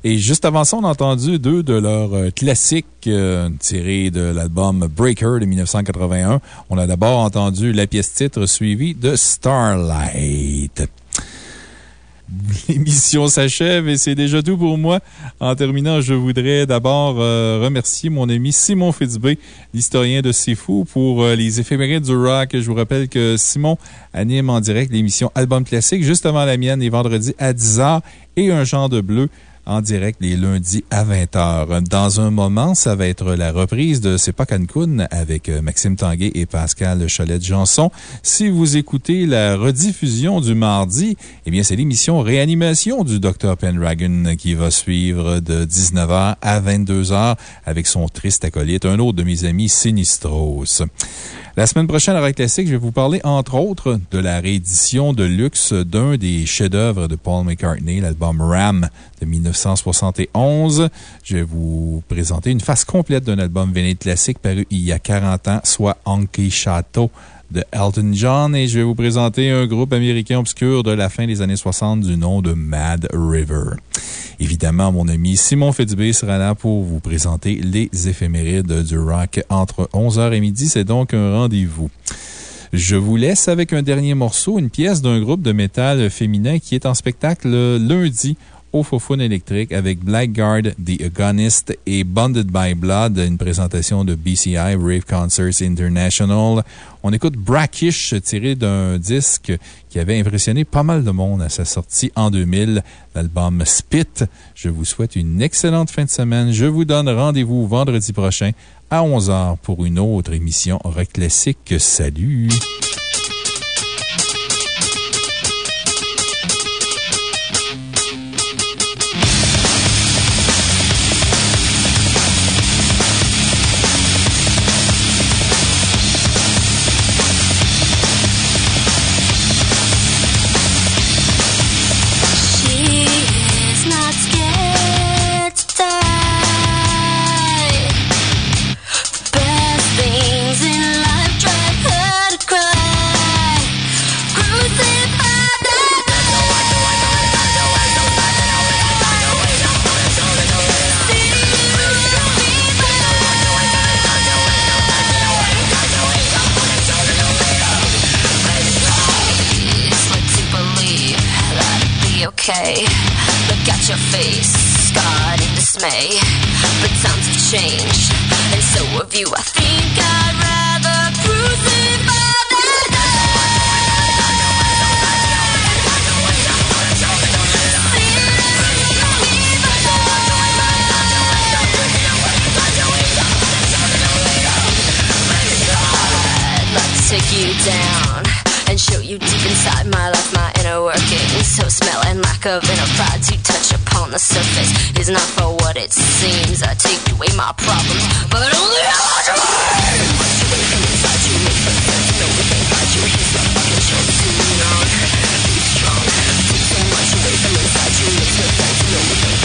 Et juste avant ça, on a entendu deux de leurs euh, classiques euh, tirés de l'album Breaker de 1981. On a d'abord entendu la pièce titre suivie de Starlight. [LAUGHS] L'émission s'achève et c'est déjà tout pour moi. En terminant, je voudrais d'abord euh, remercier mon ami Simon Fitzbé, l'historien de C'est Fou, pour euh, les éphémérides du rock. Je vous rappelle que Simon anime en direct l'émission Album Classique juste avant la mienne les vendredis à 10h et un genre de bleu en direct les lundis à 20h. Dans un moment, ça va être la reprise de C'est pas Cancun avec euh, Maxime Tanguay et Pascal Cholette-Janson. Si vous écoutez la rediffusion du mardi, eh bien, c'est l'émission Réanimation du Dr. Pendragon qui va suivre de 19h à 22h avec son triste acolyte, un autre de mes amis Sinistros. La semaine prochaine, à Rock Classique, je vais vous parler, entre autres, de la réédition de luxe d'un des chefs-d'œuvre de Paul McCartney, l'album Ram de 1971. Je vais vous présenter une face complète d'un album véné classique paru il y a 40 ans, soit Anki Chateau de Elton John et je vais vous présenter un groupe américain obscur de la fin des années 60 du nom de Mad River. Évidemment, mon ami Simon Fitzbé sera là pour vous présenter les éphémérides du rock entre 11h et midi. C'est donc un rendez-vous. Je vous laisse avec un dernier morceau, une pièce d'un groupe de métal féminin qui est en spectacle lundi au Fofone électrique avec Blackguard, The Agonist et Bonded by Blood, une présentation de BCI, Brave Concerts International. On écoute Brackish tiré d'un disque qui avait impressionné pas mal de monde à sa sortie en 2000, l'album Spit. Je vous souhaite une excellente fin de semaine. Je vous donne rendez-vous vendredi prochain à 11h pour une autre émission Rock Classique. Salut! Scarred. But times have changed, and so have you. I think I'd rather crucify than I'd like to take you down and show you deep inside my life, inner workings. So smelling like oven pride to touch upon the surface is not for what it seems. I take away my problems, but only I want to inside you, make the know what's inside you. Here's the fucking show. Be strong. So much away from inside you, makes no sense, know